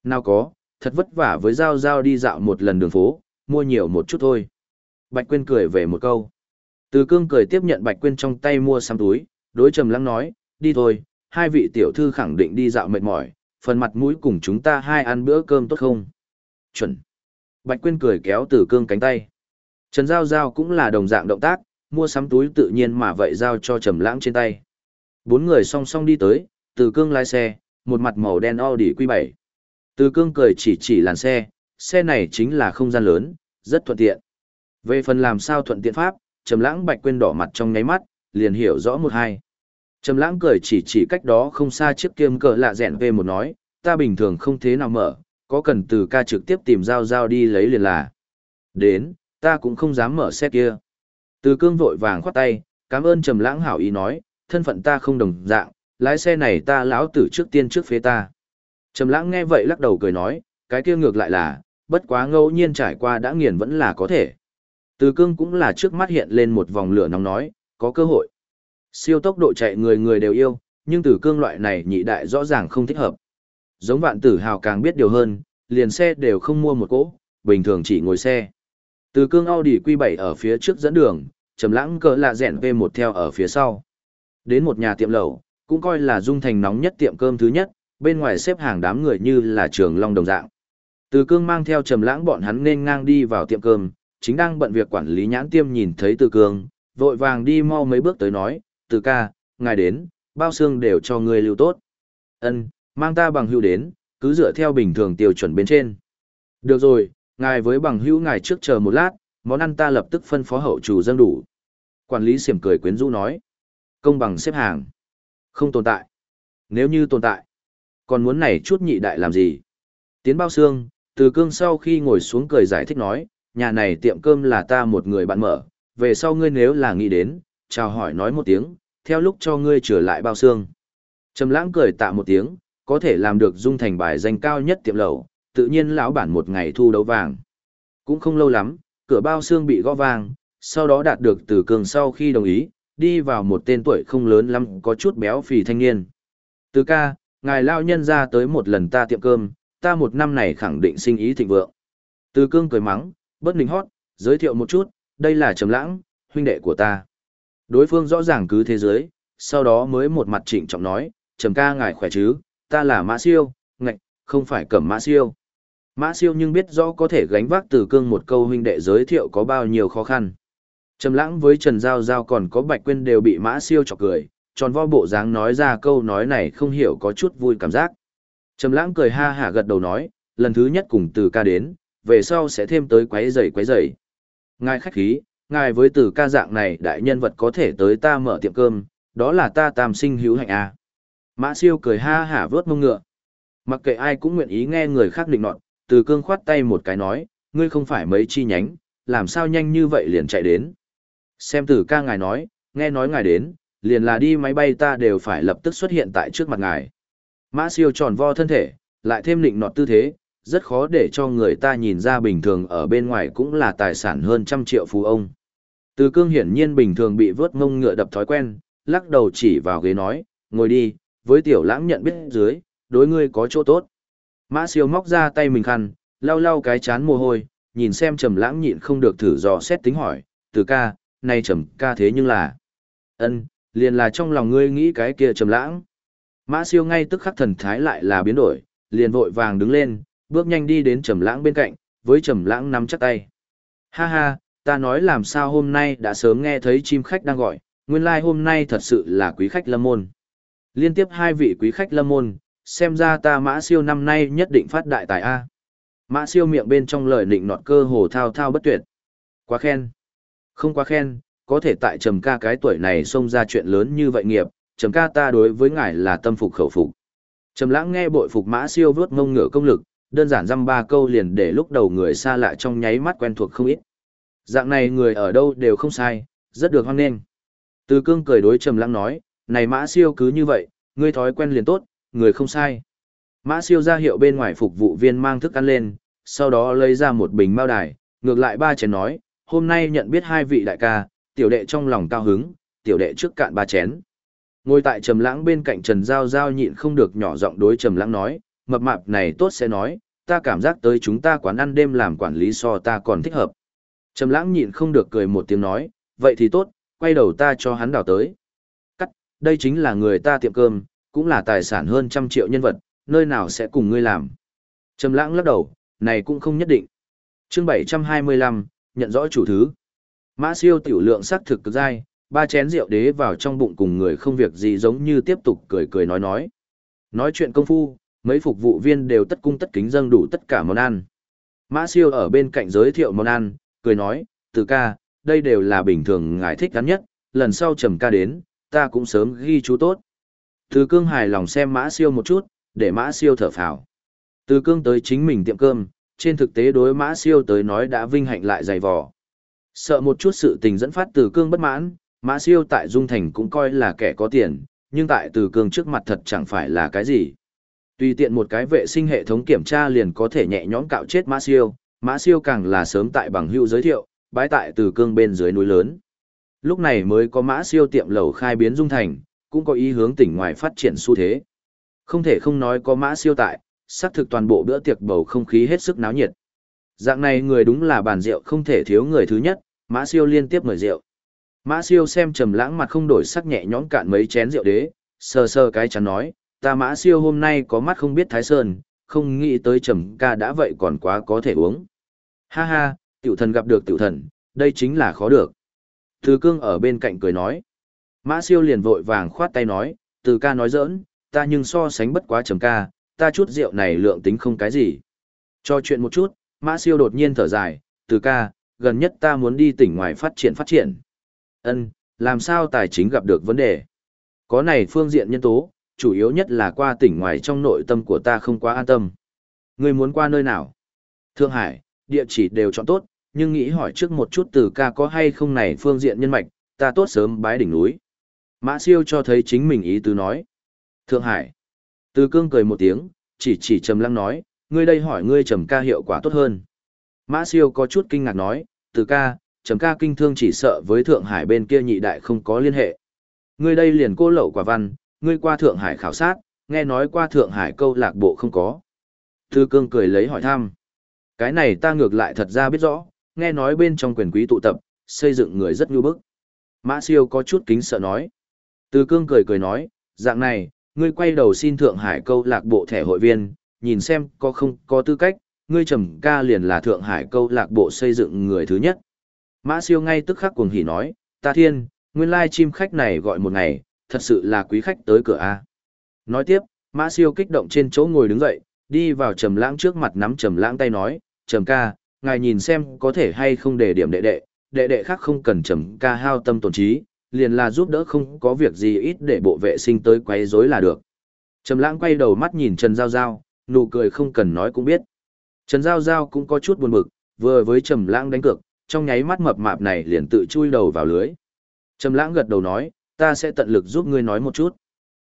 Nào có, thật vất vả với Giao Giao đi dạo một lần đường phố, mua nhiều một chút thôi. Bạch Quyên cười về một câu. Từ cương cười tiếp nhận Bạch Quyên trong tay mua xăm túi, đối trầm lắng nói, đi thôi, hai vị tiểu thư khẳng định đi dạo mệt mỏi, phần mặt mũi cùng chúng ta hai ăn bữa cơm tốt không? Chuẩn. Bạch Quyên cười kéo từ cương cánh tay. Trần Giao Giao cũng là đồng dạng động tác, mua sắm túi tự nhiên mà vậy giao cho trầm lãng trên tay. Bốn người song song đi tới, từ cương lái xe, một mặt màu đen Audi Q7. Từ cương cười chỉ chỉ làn xe, xe này chính là không gian lớn, rất thuận tiện. Về phần làm sao thuận tiện pháp, Trầm Lãng Bạch quên đỏ mặt trong nháy mắt, liền hiểu rõ một hai. Trầm Lãng cười chỉ chỉ cách đó không xa chiếc kiêm cờ lạ rèn về một nói, ta bình thường không thế nào mở, có cần từ ca trực tiếp tìm giao giao đi lấy liền là. Đến, ta cũng không dám mở xe kia. Từ cương vội vàng khoát tay, cảm ơn Trầm Lãng hảo ý nói, thân phận ta không đồng dạng, lái xe này ta lão tử trước tiên trước phía ta. Trầm Lãng nghe vậy lắc đầu cười nói, cái kia ngược lại là, bất quá ngẫu nhiên trải qua đã nghiền vẫn là có thể. Từ cương cũng là trước mắt hiện lên một vòng lửa nóng nói, có cơ hội. Siêu tốc độ chạy người người đều yêu, nhưng từ cương loại này nhị đại rõ ràng không thích hợp. Giống vạn tử hào càng biết điều hơn, liền xe đều không mua một cỗ, bình thường chỉ ngồi xe. Từ cương Audi Q7 ở phía trước dẫn đường, trầm lãng cỡ lạ rèn V1 theo ở phía sau. Đến một nhà tiệm lẩu, cũng coi là dung thành nóng nhất tiệm cơm thứ nhất, bên ngoài xếp hàng đám người như là trường long đồng dạng. Từ cương mang theo trầm lãng bọn hắn nên ngang đi vào tiệm cơm, chính đang bận việc quản lý nhãn tiêm nhìn thấy từ cương, vội vàng đi mau mấy bước tới nói, từ ca, ngài đến, bao xương đều cho ngươi lưu tốt. Ân, mang ta bằng hữu đến, cứ dựa theo bình thường tiêu chuẩn bên trên. Được rồi, ngài với bằng hữu ngài trước chờ một lát, món ăn ta lập tức phân phó hậu chủ dâng đủ. Quản lý xiểm cười quyến rũ nói. Công bằng xếp hàng. Không tồn tại. Nếu như tồn tại, còn muốn này chút nhị đại làm gì? Tiến bao xương, từ cương sau khi ngồi xuống cười giải thích nói, nhà này tiệm cơm là ta một người bạn mở, về sau ngươi nếu là nghĩ đến, chào hỏi nói một tiếng, theo lúc cho ngươi trở lại bao xương. Trầm lãng cười tạ một tiếng, có thể làm được dung thành bài danh cao nhất tiệm lẩu, tự nhiên lão bản một ngày thu đấu vàng. Cũng không lâu lắm, cửa bao xương bị gõ vàng, sau đó đạt được từ cường sau khi đồng ý, đi vào một tên tuổi không lớn lắm có chút béo phì thanh niên. Từ ca, ngài lao nhân ra tới một lần ta tiệm cơm, ta một năm này khẳng định sinh ý thịnh vượng. Từ cương cười mắng, bất ninh hót, giới thiệu một chút, đây là Trầm Lãng, huynh đệ của ta. Đối phương rõ ràng cứ thế giới, sau đó mới một mặt trịnh trọng nói, Trầm ca ngài khỏe chứ, ta là Mã Siêu, ngạch, không phải Cẩm Mã Siêu. Mã Siêu nhưng biết rõ có thể gánh vác từ cương một câu huynh đệ giới thiệu có bao nhiêu khó khăn. Trầm Lãng với Trần Giao Giao còn có Bạch Quyên đều bị Mã Siêu chọc cười, tròn vo bộ dáng nói ra câu nói này không hiểu có chút vui cảm giác. Trầm Lãng cười ha hả gật đầu nói, lần thứ nhất cùng từ ca đến, về sau sẽ thêm tới quấy rầy quấy rầy. Ngài khách khí, ngài với từ ca dạng này đại nhân vật có thể tới ta mở tiệm cơm, đó là ta tam sinh hữu hạnh à. Mã siêu cười ha hả vớt mông ngựa. Mặc kệ ai cũng nguyện ý nghe người khác định nọt, từ cương khoát tay một cái nói, ngươi không phải mấy chi nhánh, làm sao nhanh như vậy liền chạy đến. Xem từ ca ngài nói, nghe nói ngài đến, liền là đi máy bay ta đều phải lập tức xuất hiện tại trước mặt ngài. Mã siêu tròn vo thân thể, lại thêm định nọt tư thế, rất khó để cho người ta nhìn ra bình thường ở bên ngoài cũng là tài sản hơn trăm triệu phú ông. Từ cương hiển nhiên bình thường bị vớt ngông ngựa đập thói quen, lắc đầu chỉ vào ghế nói, ngồi đi, với tiểu lãng nhận biết dưới, đối ngươi có chỗ tốt. Mã siêu móc ra tay mình khăn, lau lau cái chán mồ hôi, nhìn xem trầm lãng nhịn không được thử dò xét tính hỏi, từ ca, nay trầm ca thế nhưng là, ân, liền là trong lòng ngươi nghĩ cái kia trầm lãng. Mã siêu ngay tức khắc thần thái lại là biến đổi, liền vội vàng đứng lên, bước nhanh đi đến trầm lãng bên cạnh, với trầm lãng nắm chắc tay. Ha ha, ta nói làm sao hôm nay đã sớm nghe thấy chim khách đang gọi, nguyên lai hôm nay thật sự là quý khách lâm môn. Liên tiếp hai vị quý khách lâm môn, xem ra ta mã siêu năm nay nhất định phát đại tài A. Mã siêu miệng bên trong lời nịnh nọt cơ hồ thao thao bất tuyệt. Quá khen. Không quá khen, có thể tại trầm ca cái tuổi này xông ra chuyện lớn như vậy nghiệp, trầm ca ta đối với ngài là tâm phục khẩu phục. Trầm lãng nghe bội phục mã siêu vớt ngông ngựa công lực, đơn giản dăm ba câu liền để lúc đầu người xa lạ trong nháy mắt quen thuộc không ít. Dạng này người ở đâu đều không sai, rất được hoan nghênh. Từ cương cười đối trầm lãng nói, này mã siêu cứ như vậy, ngươi thói quen liền tốt, người không sai. Mã siêu ra hiệu bên ngoài phục vụ viên mang thức ăn lên, sau đó lấy ra một bình mao đài, ngược lại ba chén nói, hôm nay nhận biết hai vị đại ca, tiểu đệ trong lòng cao hứng, tiểu đệ trước cạn ba chén. Ngồi tại trầm lãng bên cạnh Trần Giao Giao nhịn không được nhỏ giọng đối trầm lãng nói, mập mạp này tốt sẽ nói, ta cảm giác tới chúng ta quán ăn đêm làm quản lý so ta còn thích hợp. Trầm lãng nhịn không được cười một tiếng nói, vậy thì tốt, quay đầu ta cho hắn đào tới. Cắt, đây chính là người ta tiệm cơm, cũng là tài sản hơn trăm triệu nhân vật, nơi nào sẽ cùng ngươi làm. Trầm lãng lắc đầu, này cũng không nhất định. Chương 725, nhận rõ chủ thứ. Mã siêu tiểu lượng sắc thực cực dai, ba chén rượu đế vào trong bụng cùng người không việc gì giống như tiếp tục cười cười nói nói. Nói chuyện công phu, mấy phục vụ viên đều tất cung tất kính dâng đủ tất cả món ăn. Mã siêu ở bên cạnh giới thiệu món ăn, cười nói, từ ca, đây đều là bình thường ngài thích gắn nhất, lần sau trầm ca đến, ta cũng sớm ghi chú tốt. Từ cương hài lòng xem mã siêu một chút, để mã siêu thở phào. Từ cương tới chính mình tiệm cơm, trên thực tế đối mã siêu tới nói đã vinh hạnh lại dày vò. Sợ một chút sự tình dẫn phát từ cương bất mãn, mã siêu tại Dung Thành cũng coi là kẻ có tiền, nhưng tại từ cương trước mặt thật chẳng phải là cái gì. Tùy tiện một cái vệ sinh hệ thống kiểm tra liền có thể nhẹ nhõm cạo chết mã siêu, mã siêu càng là sớm tại bằng hữu giới thiệu, bái tại từ cương bên dưới núi lớn. Lúc này mới có mã siêu tiệm lẩu khai biến Dung Thành, cũng có ý hướng tỉnh ngoài phát triển xu thế. Không thể không nói có mã siêu tại, xác thực toàn bộ bữa tiệc bầu không khí hết sức náo nhiệt. Dạng này người đúng là bàn rượu không thể thiếu người thứ nhất, mã siêu liên tiếp mời rượu. Mã siêu xem trầm lãng mặt không đổi sắc nhẹ nhõm cạn mấy chén rượu đế, sờ sờ cái chán nói, ta mã siêu hôm nay có mắt không biết thái sơn, không nghĩ tới trầm ca đã vậy còn quá có thể uống. Ha ha, tiểu thần gặp được tiểu thần, đây chính là khó được. Từ cương ở bên cạnh cười nói. Mã siêu liền vội vàng khoát tay nói, từ ca nói giỡn, ta nhưng so sánh bất quá trầm ca, ta chút rượu này lượng tính không cái gì. Cho chuyện một chút, mã siêu đột nhiên thở dài, từ ca, gần nhất ta muốn đi tỉnh ngoài phát triển phát triển. Ân, làm sao tài chính gặp được vấn đề? Có này phương diện nhân tố, chủ yếu nhất là qua tỉnh ngoài trong nội tâm của ta không quá an tâm. Ngươi muốn qua nơi nào? Thượng Hải, địa chỉ đều chọn tốt, nhưng nghĩ hỏi trước một chút từ ca có hay không này phương diện nhân mạch, ta tốt sớm bái đỉnh núi. Mã siêu cho thấy chính mình ý tứ nói. Thượng Hải. Từ cương cười một tiếng, chỉ chỉ trầm lăng nói, ngươi đây hỏi ngươi trầm ca hiệu quả tốt hơn. Mã siêu có chút kinh ngạc nói, từ ca, trầm ca kinh thương chỉ sợ với Thượng Hải bên kia nhị đại không có liên hệ. Ngươi đây liền cô lậu quả văn, ngươi qua Thượng Hải khảo sát, nghe nói qua Thượng Hải câu lạc bộ không có. Từ cương cười lấy hỏi thăm. Cái này ta ngược lại thật ra biết rõ, nghe nói bên trong quyền quý tụ tập, xây dựng người rất nhu bức. Mã siêu có chút kính sợ nói. Từ cương cười cười nói, dạng này, ngươi quay đầu xin Thượng Hải câu lạc bộ thẻ hội viên, nhìn xem có không có tư cách, ngươi trầm ca liền là Thượng Hải câu lạc bộ xây dựng người thứ nhất. Mã siêu ngay tức khắc cuồng hỉ nói, ta thiên, nguyên lai chim khách này gọi một ngày, thật sự là quý khách tới cửa A. Nói tiếp, Mã siêu kích động trên chỗ ngồi đứng dậy, đi vào trầm lãng trước mặt nắm trầm lãng tay nói, trầm ca, ngài nhìn xem có thể hay không để điểm đệ đệ, đệ đệ khác không cần trầm ca hao tâm tổn trí, liền là giúp đỡ không có việc gì ít để bộ vệ sinh tới quấy rối là được. Trầm lãng quay đầu mắt nhìn Trần Giao Giao, nụ cười không cần nói cũng biết. Trần Giao Giao cũng có chút buồn bực, vừa với Trầm lãng đánh cược, trong nháy mắt mập mạp này liền tự chui đầu vào lưới. Trầm lãng gật đầu nói, ta sẽ tận lực giúp ngươi nói một chút.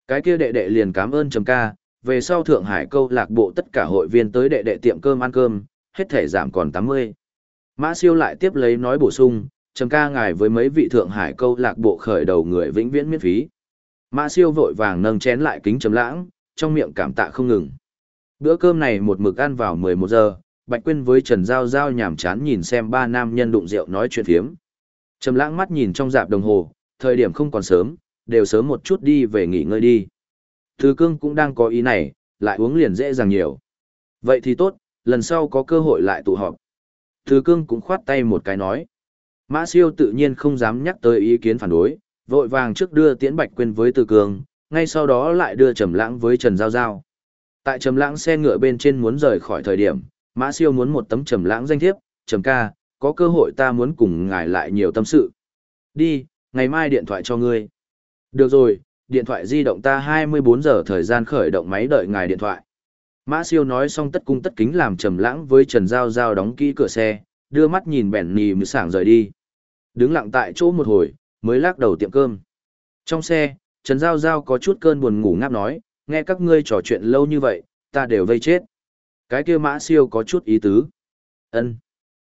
Cái kia đệ đệ liền cảm ơn Trầm ca, về sau Thượng Hải câu lạc bộ tất cả hội viên tới đệ đệ tiệm cơm ăn cơm, hết thể giảm còn 80. Mã siêu lại tiếp lấy nói bổ sung, trầm ca ngài với mấy vị Thượng Hải câu lạc bộ khởi đầu người vĩnh viễn miễn phí. Mã siêu vội vàng nâng chén lại kính trầm lãng, trong miệng cảm tạ không ngừng. Bữa cơm này một mực ăn vào 11 giờ, Bạch Quyên với Trần Giao Giao nhàm chán nhìn xem ba nam nhân đụng rượu nói chuyện phiếm. Trầm lãng mắt nhìn trong dạp đồng hồ, thời điểm không còn sớm, đều sớm một chút đi về nghỉ ngơi đi. Thư cương cũng đang có ý này, lại uống liền dễ dàng nhiều. Vậy thì tốt, lần sau có cơ hội lại tụ họp. Thư cương cũng khoát tay một cái nói. Mã siêu tự nhiên không dám nhắc tới ý kiến phản đối, vội vàng trước đưa tiễn bạch quên với từ Cường, ngay sau đó lại đưa trầm lãng với trần giao giao. Tại trầm lãng xe ngựa bên trên muốn rời khỏi thời điểm, mã siêu muốn một tấm trầm lãng danh thiếp, trầm ca, có cơ hội ta muốn cùng ngài lại nhiều tâm sự. Đi, ngày mai điện thoại cho ngươi. Được rồi, điện thoại di động ta 24 giờ thời gian khởi động máy đợi ngài điện thoại. Mã siêu nói xong tất cung tất kính làm trầm lãng với Trần Giao Giao đóng kỹ cửa xe, đưa mắt nhìn bẻn nì mưu sảng rời đi. Đứng lặng tại chỗ một hồi, mới lắc đầu tiệm cơm. Trong xe, Trần Giao Giao có chút cơn buồn ngủ ngáp nói, nghe các ngươi trò chuyện lâu như vậy, ta đều vây chết. Cái kia mã siêu có chút ý tứ. ân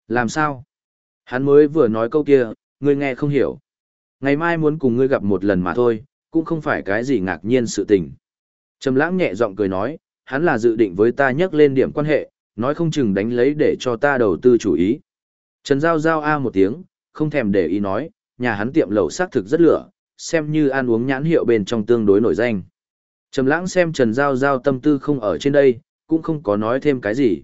Làm sao? Hắn mới vừa nói câu kia, ngươi nghe không hiểu. Ngày mai muốn cùng ngươi gặp một lần mà thôi, cũng không phải cái gì ngạc nhiên sự tình. Trầm lãng nhẹ giọng cười nói, hắn là dự định với ta nhắc lên điểm quan hệ, nói không chừng đánh lấy để cho ta đầu tư chủ ý. Trần Giao Giao a một tiếng, không thèm để ý nói, nhà hắn tiệm lẩu xác thực rất lửa, xem như ăn uống nhãn hiệu bên trong tương đối nổi danh. Trầm lãng xem Trần Giao Giao tâm tư không ở trên đây, cũng không có nói thêm cái gì.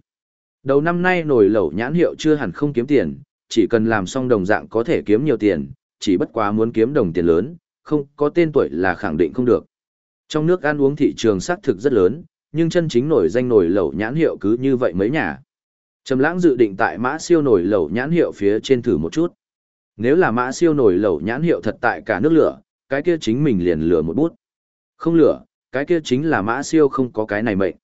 Đầu năm nay nổi lẩu nhãn hiệu chưa hẳn không kiếm tiền, chỉ cần làm xong đồng dạng có thể kiếm nhiều tiền, chỉ bất quá muốn kiếm đồng tiền lớn, không có tên tuổi là khẳng định không được. Trong nước ăn uống thị trường xác thực rất lớn, nhưng chân chính nổi danh nổi lẩu nhãn hiệu cứ như vậy mấy nhà. Trầm lãng dự định tại mã siêu nổi lẩu nhãn hiệu phía trên thử một chút. Nếu là mã siêu nổi lẩu nhãn hiệu thật tại cả nước lửa, cái kia chính mình liền lửa một bút. Không lửa, cái kia chính là mã siêu không có cái này mệnh.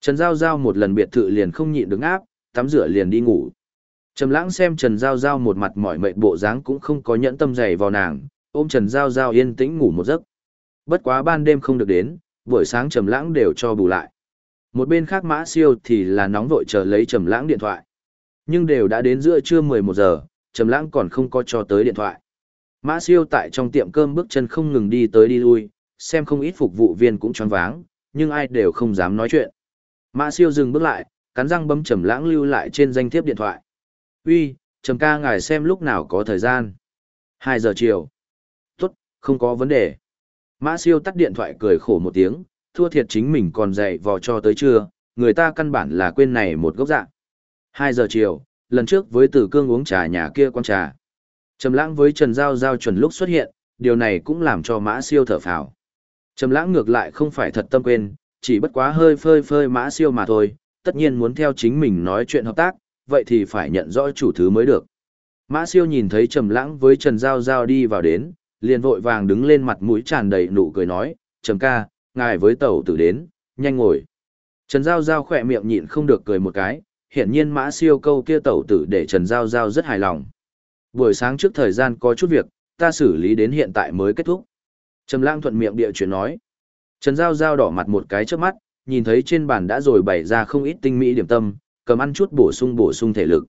Trần Giao Giao một lần biệt thự liền không nhịn được áp, tắm rửa liền đi ngủ. Trầm lãng xem Trần Giao Giao một mặt mỏi mệt bộ dáng cũng không có nhẫn tâm dày vào nàng, ôm Trần Giao Giao yên tĩnh ngủ một giấc. Bất quá ban đêm không được đến, buổi sáng Trầm lãng đều cho bù lại. Một bên khác Mã Siêu thì là nóng vội chờ lấy Trầm lãng điện thoại. Nhưng đều đã đến giữa trưa 11 giờ, Trầm lãng còn không có cho tới điện thoại. Mã Siêu tại trong tiệm cơm bước chân không ngừng đi tới đi lui, xem không ít phục vụ viên cũng choáng váng, nhưng ai đều không dám nói chuyện. Mã Siêu dừng bước lại, cắn răng bấm Trầm lãng lưu lại trên danh thiếp điện thoại. "Uy, Trầm ca ngài xem lúc nào có thời gian." Hai giờ chiều. "Tốt, không có vấn đề." Mã Siêu tắt điện thoại cười khổ một tiếng, thua thiệt chính mình còn dạy vò cho tới trưa, người ta căn bản là quên này một gốc dạng. Hai giờ chiều, lần trước với Tử Cương uống trà nhà kia quan trà. Trầm lãng với Trần Giao Giao chuẩn lúc xuất hiện, điều này cũng làm cho Mã Siêu thở phào. Trầm lãng ngược lại không phải thật tâm quên, chỉ bất quá hơi phơi phơi Mã Siêu mà thôi, tất nhiên muốn theo chính mình nói chuyện hợp tác, vậy thì phải nhận rõ chủ thứ mới được. Mã Siêu nhìn thấy Trầm lãng với Trần Giao Giao đi vào đến, liền vội vàng đứng lên mặt mũi tràn đầy nụ cười nói, "Trầm ca, ngài với tẩu tử đến, nhanh ngồi." Trần Giao Giao khỏe miệng nhịn không được cười một cái, hiển nhiên Mã Siêu câu kia tẩu tử để Trần Giao Giao rất hài lòng. Buổi sáng trước thời gian có chút việc, ta xử lý đến hiện tại mới kết thúc. Trầm Lãng thuận miệng địa chuyện nói. Trần Giao Giao đỏ mặt một cái trước mắt, nhìn thấy trên bàn đã rồi bày ra không ít tinh mỹ điểm tâm, cầm ăn chút bổ sung bổ sung thể lực.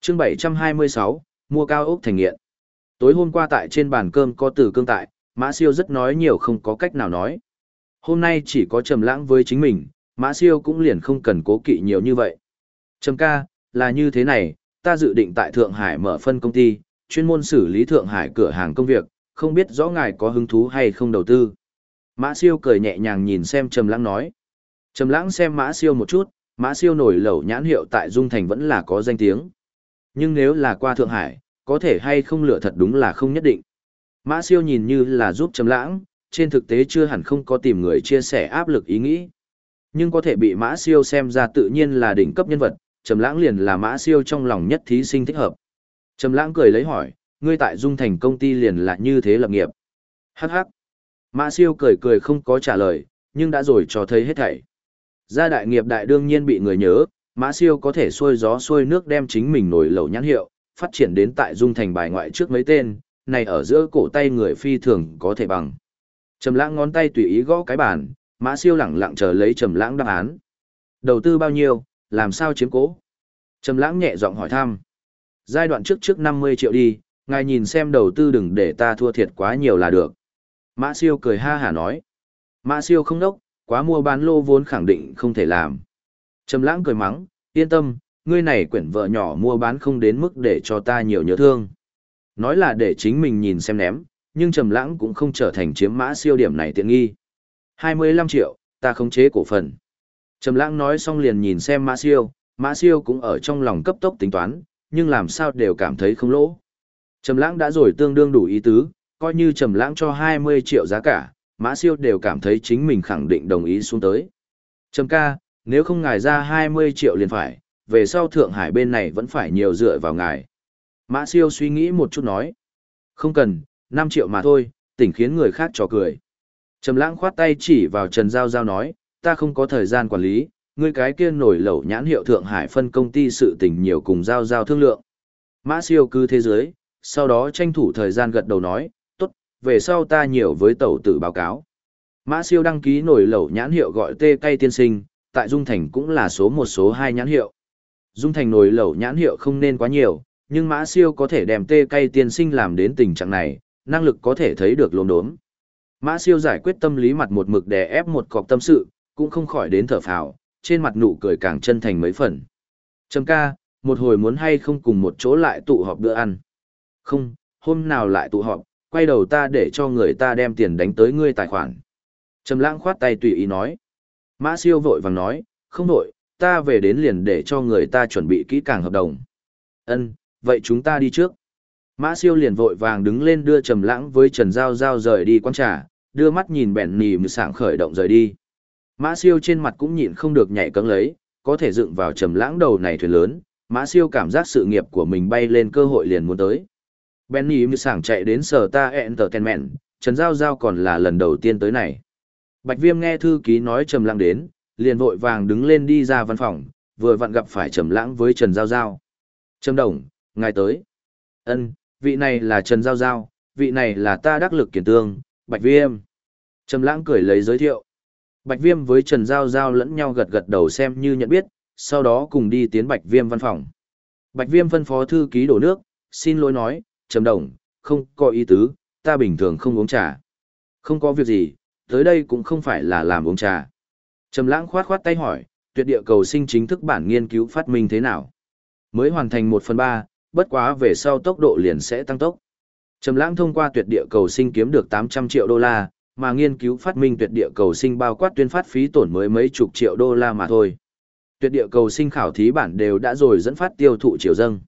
Chương 726, mua cao ốc thành nghiện. Tối hôm qua tại trên bàn cơm có từ cương tại, Mã Siêu rất nói nhiều không có cách nào nói. Hôm nay chỉ có Trầm Lãng với chính mình, Mã Siêu cũng liền không cần cố kỵ nhiều như vậy. Trầm ca, là như thế này, ta dự định tại Thượng Hải mở phân công ty, chuyên môn xử lý Thượng Hải cửa hàng công việc, không biết rõ ngài có hứng thú hay không đầu tư. Mã Siêu cười nhẹ nhàng nhìn xem Trầm Lãng nói. Trầm Lãng xem Mã Siêu một chút, Mã Siêu nổi lẩu nhãn hiệu tại Dung Thành vẫn là có danh tiếng. Nhưng nếu là qua Thượng Hải, có thể hay không lựa thật đúng là không nhất định. Mã siêu nhìn như là giúp trầm lãng, trên thực tế chưa hẳn không có tìm người chia sẻ áp lực ý nghĩ. Nhưng có thể bị mã siêu xem ra tự nhiên là đỉnh cấp nhân vật, trầm lãng liền là mã siêu trong lòng nhất thí sinh thích hợp. Trầm lãng cười lấy hỏi, ngươi tại dung thành công ty liền là như thế lập nghiệp. Hắc hắc. Mã siêu cười cười không có trả lời, nhưng đã rồi cho thấy hết thảy. Gia đại nghiệp đại đương nhiên bị người nhớ, Mã Siêu có thể xuôi gió xuôi nước đem chính mình nổi lẩu nhãn hiệu, phát triển đến tại dung thành bài ngoại trước mấy tên, này ở giữa cổ tay người phi thường có thể bằng. Trầm lãng ngón tay tùy ý gõ cái bàn, mã siêu lẳng lặng chờ lấy trầm lãng đáp án. Đầu tư bao nhiêu, làm sao chiếm cố? Trầm lãng nhẹ giọng hỏi thăm. Giai đoạn trước trước 50 triệu đi, ngài nhìn xem đầu tư đừng để ta thua thiệt quá nhiều là được. Mã siêu cười ha hả nói. Mã siêu không đốc, quá mua bán lô vốn khẳng định không thể làm. Trầm lãng cười mắng, yên tâm, ngươi này quyển vợ nhỏ mua bán không đến mức để cho ta nhiều nhớ thương. Nói là để chính mình nhìn xem ném, nhưng Trầm Lãng cũng không trở thành chiếm mã siêu điểm này tiện nghi. 25 triệu, ta khống chế cổ phần. Trầm Lãng nói xong liền nhìn xem Mã Siêu, Mã Siêu cũng ở trong lòng cấp tốc tính toán, nhưng làm sao đều cảm thấy không lỗ. Trầm Lãng đã rồi tương đương đủ ý tứ, coi như Trầm Lãng cho 20 triệu giá cả, Mã Siêu đều cảm thấy chính mình khẳng định đồng ý xuống tới. Trầm ca, nếu không ngài ra 20 triệu liền phải, về sau Thượng Hải bên này vẫn phải nhiều dựa vào ngài. Mã siêu suy nghĩ một chút nói. Không cần, 5 triệu mà thôi, tỉnh khiến người khác trò cười. Trầm lãng khoát tay chỉ vào Trần Giao Giao nói, ta không có thời gian quản lý, ngươi cái kia nổi lẩu nhãn hiệu Thượng Hải phân công ty sự tình nhiều cùng Giao Giao thương lượng. Mã siêu cư thế giới, sau đó tranh thủ thời gian gật đầu nói, tốt, về sau ta nhiều với tẩu tử báo cáo. Mã siêu đăng ký nổi lẩu nhãn hiệu gọi tê cây tiên sinh, tại Dung Thành cũng là số một số hai nhãn hiệu. Dung Thành nổi lẩu nhãn hiệu không nên quá nhiều, nhưng Mã Siêu có thể đem tê cây tiên sinh làm đến tình trạng này, năng lực có thể thấy được lồn đốm. Mã Siêu giải quyết tâm lý mặt một mực đè ép một cọc tâm sự, cũng không khỏi đến thở phào, trên mặt nụ cười càng chân thành mấy phần. Trầm ca, một hồi muốn hay không cùng một chỗ lại tụ họp bữa ăn. Không, hôm nào lại tụ họp, quay đầu ta để cho người ta đem tiền đánh tới ngươi tài khoản. Trầm lãng khoát tay tùy ý nói. Mã siêu vội vàng nói, không vội, ta về đến liền để cho người ta chuẩn bị kỹ càng hợp đồng. Ân, vậy chúng ta đi trước. Mã siêu liền vội vàng đứng lên đưa trầm lãng với Trần Giao Giao rời đi quán trà, đưa mắt nhìn bẹn nì mưu sảng khởi động rời đi. Mã siêu trên mặt cũng nhịn không được nhảy cẫng lấy, có thể dựng vào trầm lãng đầu này thuyền lớn, mã siêu cảm giác sự nghiệp của mình bay lên cơ hội liền muốn tới. Benny như sảng chạy đến sở ta entertainment, Trần Giao Giao còn là lần đầu tiên tới này. Bạch Viêm nghe thư ký nói trầm lãng đến, liền vội vàng đứng lên đi ra văn phòng, vừa vặn gặp phải trầm lãng với Trần Giao Giao. Trầm Đồng, ngài tới. Ân, vị này là Trần Giao Giao, vị này là ta đắc lực kiến tương, Bạch Viêm. Trầm lãng cười lấy giới thiệu. Bạch Viêm với Trần Giao Giao lẫn nhau gật gật đầu xem như nhận biết, sau đó cùng đi tiến Bạch Viêm văn phòng. Bạch Viêm phân phó thư ký đổ nước, xin lỗi nói, Trầm Đồng, không có ý tứ, ta bình thường không uống trà. Không có việc gì, tới đây cũng không phải là làm uống trà. Trầm lãng khoát khoát tay hỏi, tuyệt địa cầu sinh chính thức bản nghiên cứu phát minh thế nào? Mới hoàn thành 1 phần 3, bất quá về sau tốc độ liền sẽ tăng tốc. Trầm lãng thông qua tuyệt địa cầu sinh kiếm được 800 triệu đô la, mà nghiên cứu phát minh tuyệt địa cầu sinh bao quát tuyên phát phí tổn mới mấy chục triệu đô la mà thôi. Tuyệt địa cầu sinh khảo thí bản đều đã rồi dẫn phát tiêu thụ triệu dâng.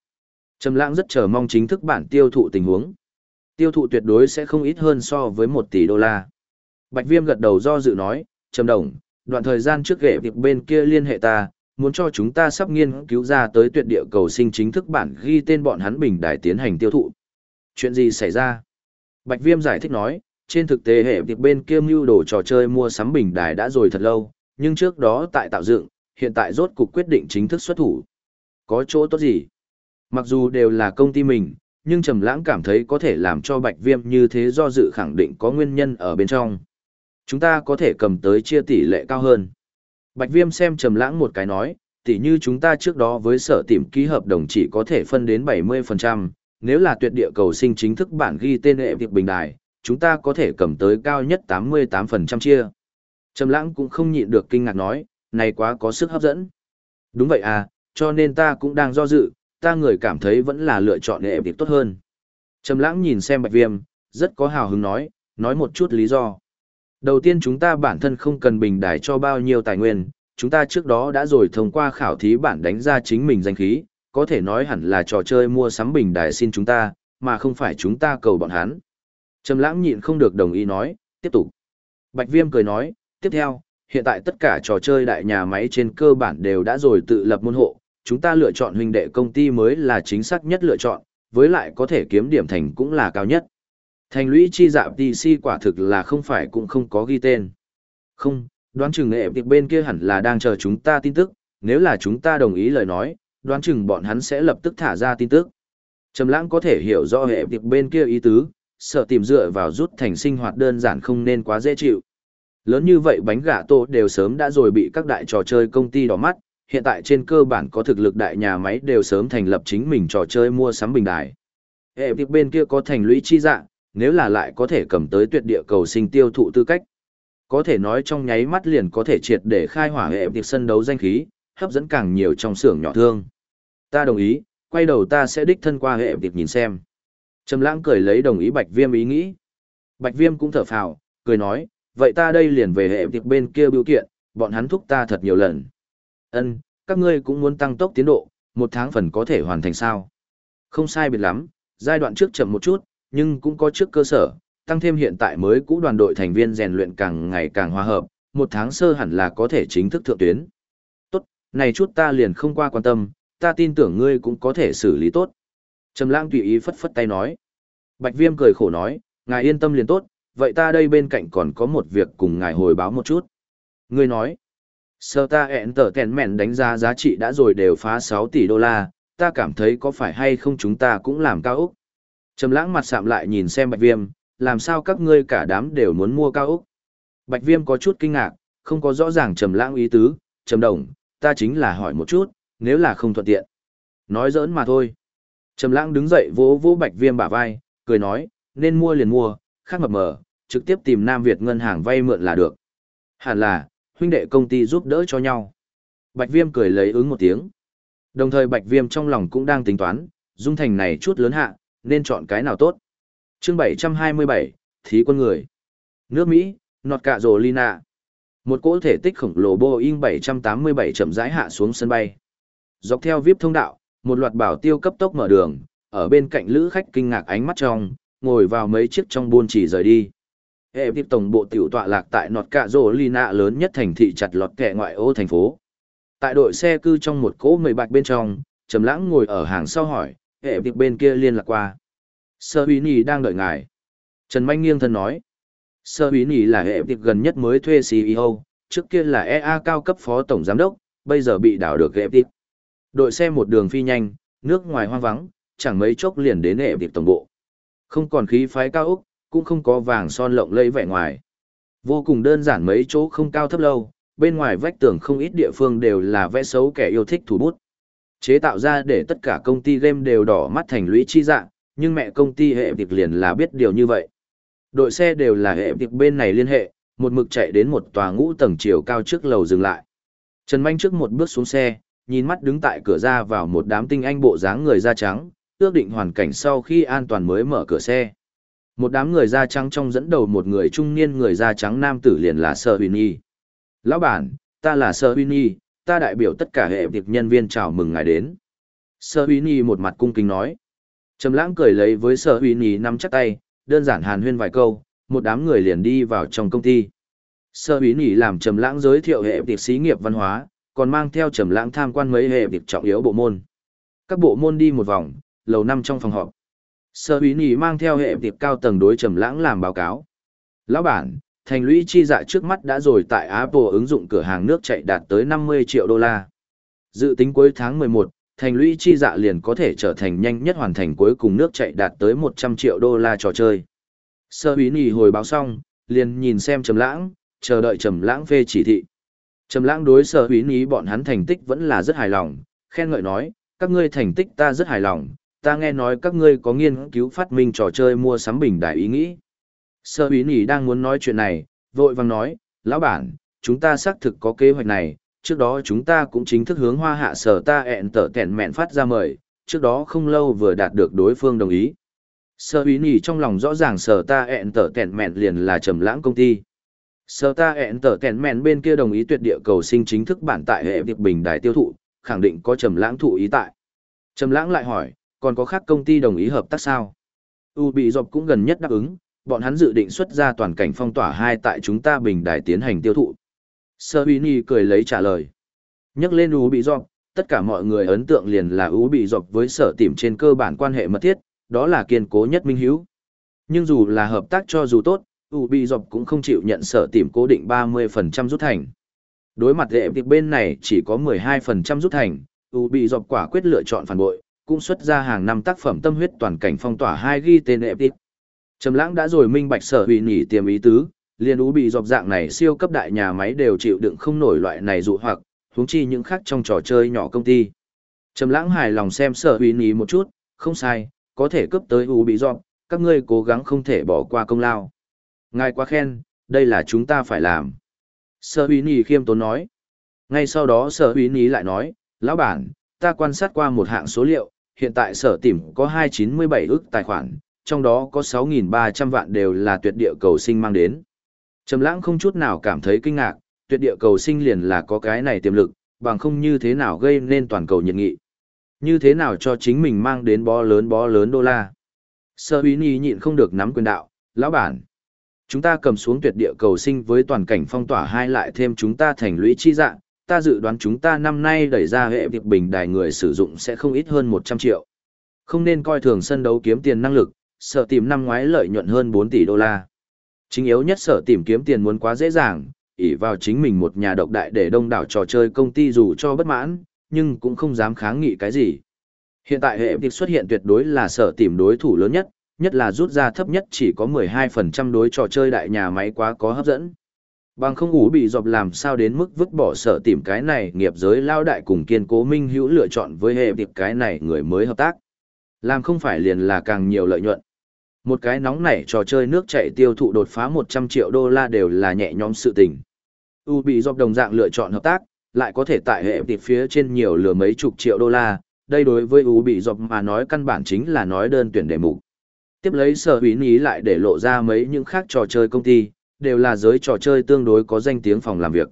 Trầm lãng rất chờ mong chính thức bản tiêu thụ tình huống. Tiêu thụ tuyệt đối sẽ không ít hơn so với 1 tỷ đô la. Bạch Viêm gật đầu do dự nói, Trầm Đồng, đoạn thời gian trước ghệ việc bên kia liên hệ ta, muốn cho chúng ta sắp nghiên cứu ra tới tuyệt địa cầu sinh chính thức bản ghi tên bọn hắn bình đài tiến hành tiêu thụ. Chuyện gì xảy ra? Bạch Viêm giải thích nói, trên thực tế hệ việc bên kia mưu đồ trò chơi mua sắm bình đài đã rồi thật lâu, nhưng trước đó tại tạo dựng, hiện tại rốt cục quyết định chính thức xuất thủ. Có chỗ tốt gì? Mặc dù đều là công ty mình, nhưng Trầm Lãng cảm thấy có thể làm cho Bạch Viêm như thế do dự khẳng định có nguyên nhân ở bên trong. Chúng ta có thể cầm tới chia tỷ lệ cao hơn. Bạch Viêm xem Trầm Lãng một cái nói, tỷ như chúng ta trước đó với sở tìm ký hợp đồng chỉ có thể phân đến 70%, nếu là tuyệt địa cầu sinh chính thức bản ghi tên hệ việc bình đài, chúng ta có thể cầm tới cao nhất 88% chia. Trầm lãng cũng không nhịn được kinh ngạc nói, này quá có sức hấp dẫn. Đúng vậy à, cho nên ta cũng đang do dự, ta người cảm thấy vẫn là lựa chọn nghệ việc tốt hơn. Trầm lãng nhìn xem bạch viêm, rất có hào hứng nói, nói một chút lý do. Đầu tiên chúng ta bản thân không cần bình đài cho bao nhiêu tài nguyên, chúng ta trước đó đã rồi thông qua khảo thí bản đánh ra chính mình danh khí, có thể nói hẳn là trò chơi mua sắm bình đài xin chúng ta, mà không phải chúng ta cầu bọn hắn. Trầm lãng nhịn không được đồng ý nói, tiếp tục. Bạch Viêm cười nói, tiếp theo, hiện tại tất cả trò chơi đại nhà máy trên cơ bản đều đã rồi tự lập môn hộ, chúng ta lựa chọn huynh đệ công ty mới là chính xác nhất lựa chọn, với lại có thể kiếm điểm thành cũng là cao nhất. Thành lũy chi dạ PC quả thực là không phải cũng không có ghi tên. Không, đoán chừng nghệ tiệp bên kia hẳn là đang chờ chúng ta tin tức, nếu là chúng ta đồng ý lời nói, đoán chừng bọn hắn sẽ lập tức thả ra tin tức. Trầm lãng có thể hiểu rõ hệ tiệp bên kia ý tứ, sợ tìm dựa vào rút thành sinh hoạt đơn giản không nên quá dễ chịu. Lớn như vậy bánh gà tô đều sớm đã rồi bị các đại trò chơi công ty đỏ mắt, hiện tại trên cơ bản có thực lực đại nhà máy đều sớm thành lập chính mình trò chơi mua sắm bình đài. Hệ việc bên kia có thành lũy chi dạng, nếu là lại có thể cầm tới tuyệt địa cầu sinh tiêu thụ tư cách. Có thể nói trong nháy mắt liền có thể triệt để khai hỏa hệ việc sân đấu danh khí, hấp dẫn càng nhiều trong xưởng nhỏ thương. Ta đồng ý, quay đầu ta sẽ đích thân qua hệ việc nhìn xem. Trầm lãng cười lấy đồng ý Bạch Viêm ý nghĩ. Bạch Viêm cũng thở phào, cười nói, vậy ta đây liền về hệ việc bên kia biểu kiện, bọn hắn thúc ta thật nhiều lần. Ân, các ngươi cũng muốn tăng tốc tiến độ, một tháng phần có thể hoàn thành sao? Không sai biệt lắm, giai đoạn trước chậm một chút, nhưng cũng có trước cơ sở, tăng thêm hiện tại mới cũ đoàn đội thành viên rèn luyện càng ngày càng hòa hợp, một tháng sơ hẳn là có thể chính thức thượng tuyến. Tốt, này chút ta liền không qua quan tâm, ta tin tưởng ngươi cũng có thể xử lý tốt. Trầm lãng tùy ý phất phất tay nói. Bạch viêm cười khổ nói, ngài yên tâm liền tốt, vậy ta đây bên cạnh còn có một việc cùng ngài hồi báo một chút. Ngươi nói, sơ ta ẹn tờ tèn mẹn đánh giá giá trị đã rồi đều phá 6 tỷ đô la, ta cảm thấy có phải hay không chúng ta cũng làm cao úc. Trầm lãng mặt sạm lại nhìn xem bạch viêm, làm sao các ngươi cả đám đều muốn mua cao úc. Bạch viêm có chút kinh ngạc, không có rõ ràng trầm lãng ý tứ, trầm đồng, ta chính là hỏi một chút, nếu là không thuận tiện. Nói giỡn mà thôi. Trầm lãng đứng dậy vỗ vỗ bạch viêm bả vai, cười nói, nên mua liền mua, khác mập mờ, trực tiếp tìm Nam Việt ngân hàng vay mượn là được. Hẳn là, huynh đệ công ty giúp đỡ cho nhau. Bạch viêm cười lấy ứng một tiếng. Đồng thời bạch viêm trong lòng cũng đang tính toán, dung thành này chút lớn hạ, nên chọn cái nào tốt. chương 727, Thí quân người. Nước Mỹ, Nọt Cạ Rồ Lina. Một cỗ thể tích khổng lồ Boeing 787 chậm rãi hạ xuống sân bay. Dọc theo VIP thông đạo, một loạt bảo tiêu cấp tốc mở đường, ở bên cạnh lữ khách kinh ngạc ánh mắt trong, ngồi vào mấy chiếc trong buôn chỉ rời đi. Hệ tiếp tổng bộ tiểu tọa lạc tại nọt cạ rổ Lina lớn nhất thành thị chặt lọt kẻ ngoại ô thành phố. Tại đội xe cư trong một cỗ mười bạch bên trong, Trầm Lãng ngồi ở hàng sau hỏi, hệ tiếp bên kia liên lạc qua. Sơ bí Nhi đang đợi ngài. Trần Manh nghiêng thân nói. Sơ bí Nhi là hệ tiếp gần nhất mới thuê CEO, trước kia là EA cao cấp phó tổng giám đốc, bây giờ bị đảo được hệ tiếp. Đội xe một đường phi nhanh, nước ngoài hoang vắng, chẳng mấy chốc liền đến hệ tiếp tổng bộ. Không còn khí phái cao ốc, cũng không có vàng son lộng lẫy vẻ ngoài. Vô cùng đơn giản mấy chỗ không cao thấp lâu, bên ngoài vách tường không ít địa phương đều là vẽ xấu kẻ yêu thích thủ bút. Chế tạo ra để tất cả công ty game đều đỏ mắt thành lũy chi dạng, nhưng mẹ công ty hệ tiệp liền là biết điều như vậy. Đội xe đều là hệ tiệp bên này liên hệ, một mực chạy đến một tòa ngũ tầng chiều cao trước lầu dừng lại. Trần Manh trước một bước xuống xe, nhìn mắt đứng tại cửa ra vào một đám tinh anh bộ dáng người da trắng, ước định hoàn cảnh sau khi an toàn mới mở cửa xe. Một đám người da trắng trong dẫn đầu một người trung niên người da trắng nam tử liền là Sơ Huy Nhi. Lão bản, ta là Sơ Huy Nhi, ta đại biểu tất cả hệ tiệp nhân viên chào mừng ngài đến. Sơ Huy Nhi một mặt cung kính nói. Trầm lãng cười lấy với Sơ Huy Nhi nắm chắc tay, đơn giản hàn huyên vài câu, một đám người liền đi vào trong công ty. Sơ Huy Nhi làm Trầm lãng giới thiệu hệ tiệp xí nghiệp văn hóa, còn mang theo Trầm lãng tham quan mấy hệ tiệp trọng yếu bộ môn. Các bộ môn đi một vòng, lầu năm trong phòng họp. Sơ Huy Nhi mang theo hệ tiệp cao tầng đối Trầm lãng làm báo cáo. Lão bản, thành lũy chi dạ trước mắt đã rồi tại Apple ứng dụng cửa hàng nước chạy đạt tới 50 triệu đô la. Dự tính cuối tháng 11, thành lũy chi dạ liền có thể trở thành nhanh nhất hoàn thành cuối cùng nước chạy đạt tới 100 triệu đô la trò chơi. Sơ Bí Nì hồi báo xong, liền nhìn xem Trầm Lãng, chờ đợi Trầm Lãng phê chỉ thị. Trầm Lãng đối Sơ Bí Nì bọn hắn thành tích vẫn là rất hài lòng, khen ngợi nói, các ngươi thành tích ta rất hài lòng, ta nghe nói các ngươi có nghiên cứu phát minh trò chơi mua sắm bình đại ý nghĩ. Sơ Bí Nỉ đang muốn nói chuyện này, vội vàng nói, lão bản, chúng ta xác thực có kế hoạch này, trước đó chúng ta cũng chính thức hướng hoa hạ sở ta ẹn tở tẹn mẹn phát ra mời, trước đó không lâu vừa đạt được đối phương đồng ý. Sơ Bí Nỉ trong lòng rõ ràng sở ta ẹn tở tẹn mẹn liền là trầm lãng công ty. Sở ta ẹn tở tẹn mẹn bên kia đồng ý tuyệt địa cầu sinh chính thức bản tại hệ việc bình đài tiêu thụ, khẳng định có trầm lãng thụ ý tại. Trầm lãng lại hỏi, còn có khác công ty đồng ý hợp tác sao? U bị dọc cũng gần nhất đáp ứng, bọn hắn dự định xuất ra toàn cảnh phong tỏa hai tại chúng ta bình đài tiến hành tiêu thụ. Sơ Bini Nhi cười lấy trả lời. Nhắc lên U Bị Dọc, tất cả mọi người ấn tượng liền là U Bị Dọc với sở tìm trên cơ bản quan hệ mật thiết, đó là kiên cố nhất minh hiếu. Nhưng dù là hợp tác cho dù tốt, U Bị Dọc cũng không chịu nhận sở tìm cố định 30% rút thành. Đối mặt lệ việc bên này chỉ có 12% rút thành, U Bị Dọc quả quyết lựa chọn phản bội, cũng xuất ra hàng năm tác phẩm tâm huyết toàn cảnh phong tỏa hai ghi tên Epic. Trầm lãng đã rồi minh bạch sở hủy nhỉ tiềm ý tứ, liên ú bị dọc dạng này siêu cấp đại nhà máy đều chịu đựng không nổi loại này dụ hoặc, huống chi những khác trong trò chơi nhỏ công ty. Trầm lãng hài lòng xem sở hủy nhỉ một chút, không sai, có thể cấp tới ú bị dọc, các ngươi cố gắng không thể bỏ qua công lao. Ngài quá khen, đây là chúng ta phải làm. Sở hủy nhỉ khiêm tốn nói. Ngay sau đó sở hủy nhỉ lại nói, lão bản, ta quan sát qua một hạng số liệu, hiện tại sở tìm có 297 ước tài khoản, trong đó có 6.300 vạn đều là tuyệt địa cầu sinh mang đến. Trầm lãng không chút nào cảm thấy kinh ngạc, tuyệt địa cầu sinh liền là có cái này tiềm lực, bằng không như thế nào gây nên toàn cầu nhiệt nghị. Như thế nào cho chính mình mang đến bó lớn bó lớn đô la. Sơ Bí Nhi nhịn không được nắm quyền đạo, lão bản. Chúng ta cầm xuống tuyệt địa cầu sinh với toàn cảnh phong tỏa hai lại thêm chúng ta thành lũy chi dạng, ta dự đoán chúng ta năm nay đẩy ra hệ việc bình đài người sử dụng sẽ không ít hơn 100 triệu. Không nên coi thường sân đấu kiếm tiền năng lực, sở tìm năm ngoái lợi nhuận hơn 4 tỷ đô la. Chính yếu nhất sở tìm kiếm tiền muốn quá dễ dàng, ỷ vào chính mình một nhà độc đại để đông đảo trò chơi công ty dù cho bất mãn, nhưng cũng không dám kháng nghị cái gì. Hiện tại hệ việc xuất hiện tuyệt đối là sở tìm đối thủ lớn nhất, nhất là rút ra thấp nhất chỉ có 12% đối trò chơi đại nhà máy quá có hấp dẫn. Bằng không ủ bị dọc làm sao đến mức vứt bỏ sở tìm cái này nghiệp giới lao đại cùng kiên cố minh hữu lựa chọn với hệ tiệp cái này người mới hợp tác. Làm không phải liền là càng nhiều lợi nhuận. Một cái nóng nảy trò chơi nước chạy tiêu thụ đột phá 100 triệu đô la đều là nhẹ nhõm sự tình. U bị dọc đồng dạng lựa chọn hợp tác, lại có thể tại hệ tiệp phía trên nhiều lừa mấy chục triệu đô la, đây đối với U bị dọc mà nói căn bản chính là nói đơn tuyển đề mục. Tiếp lấy sở hủy ý lại để lộ ra mấy những khác trò chơi công ty, đều là giới trò chơi tương đối có danh tiếng phòng làm việc.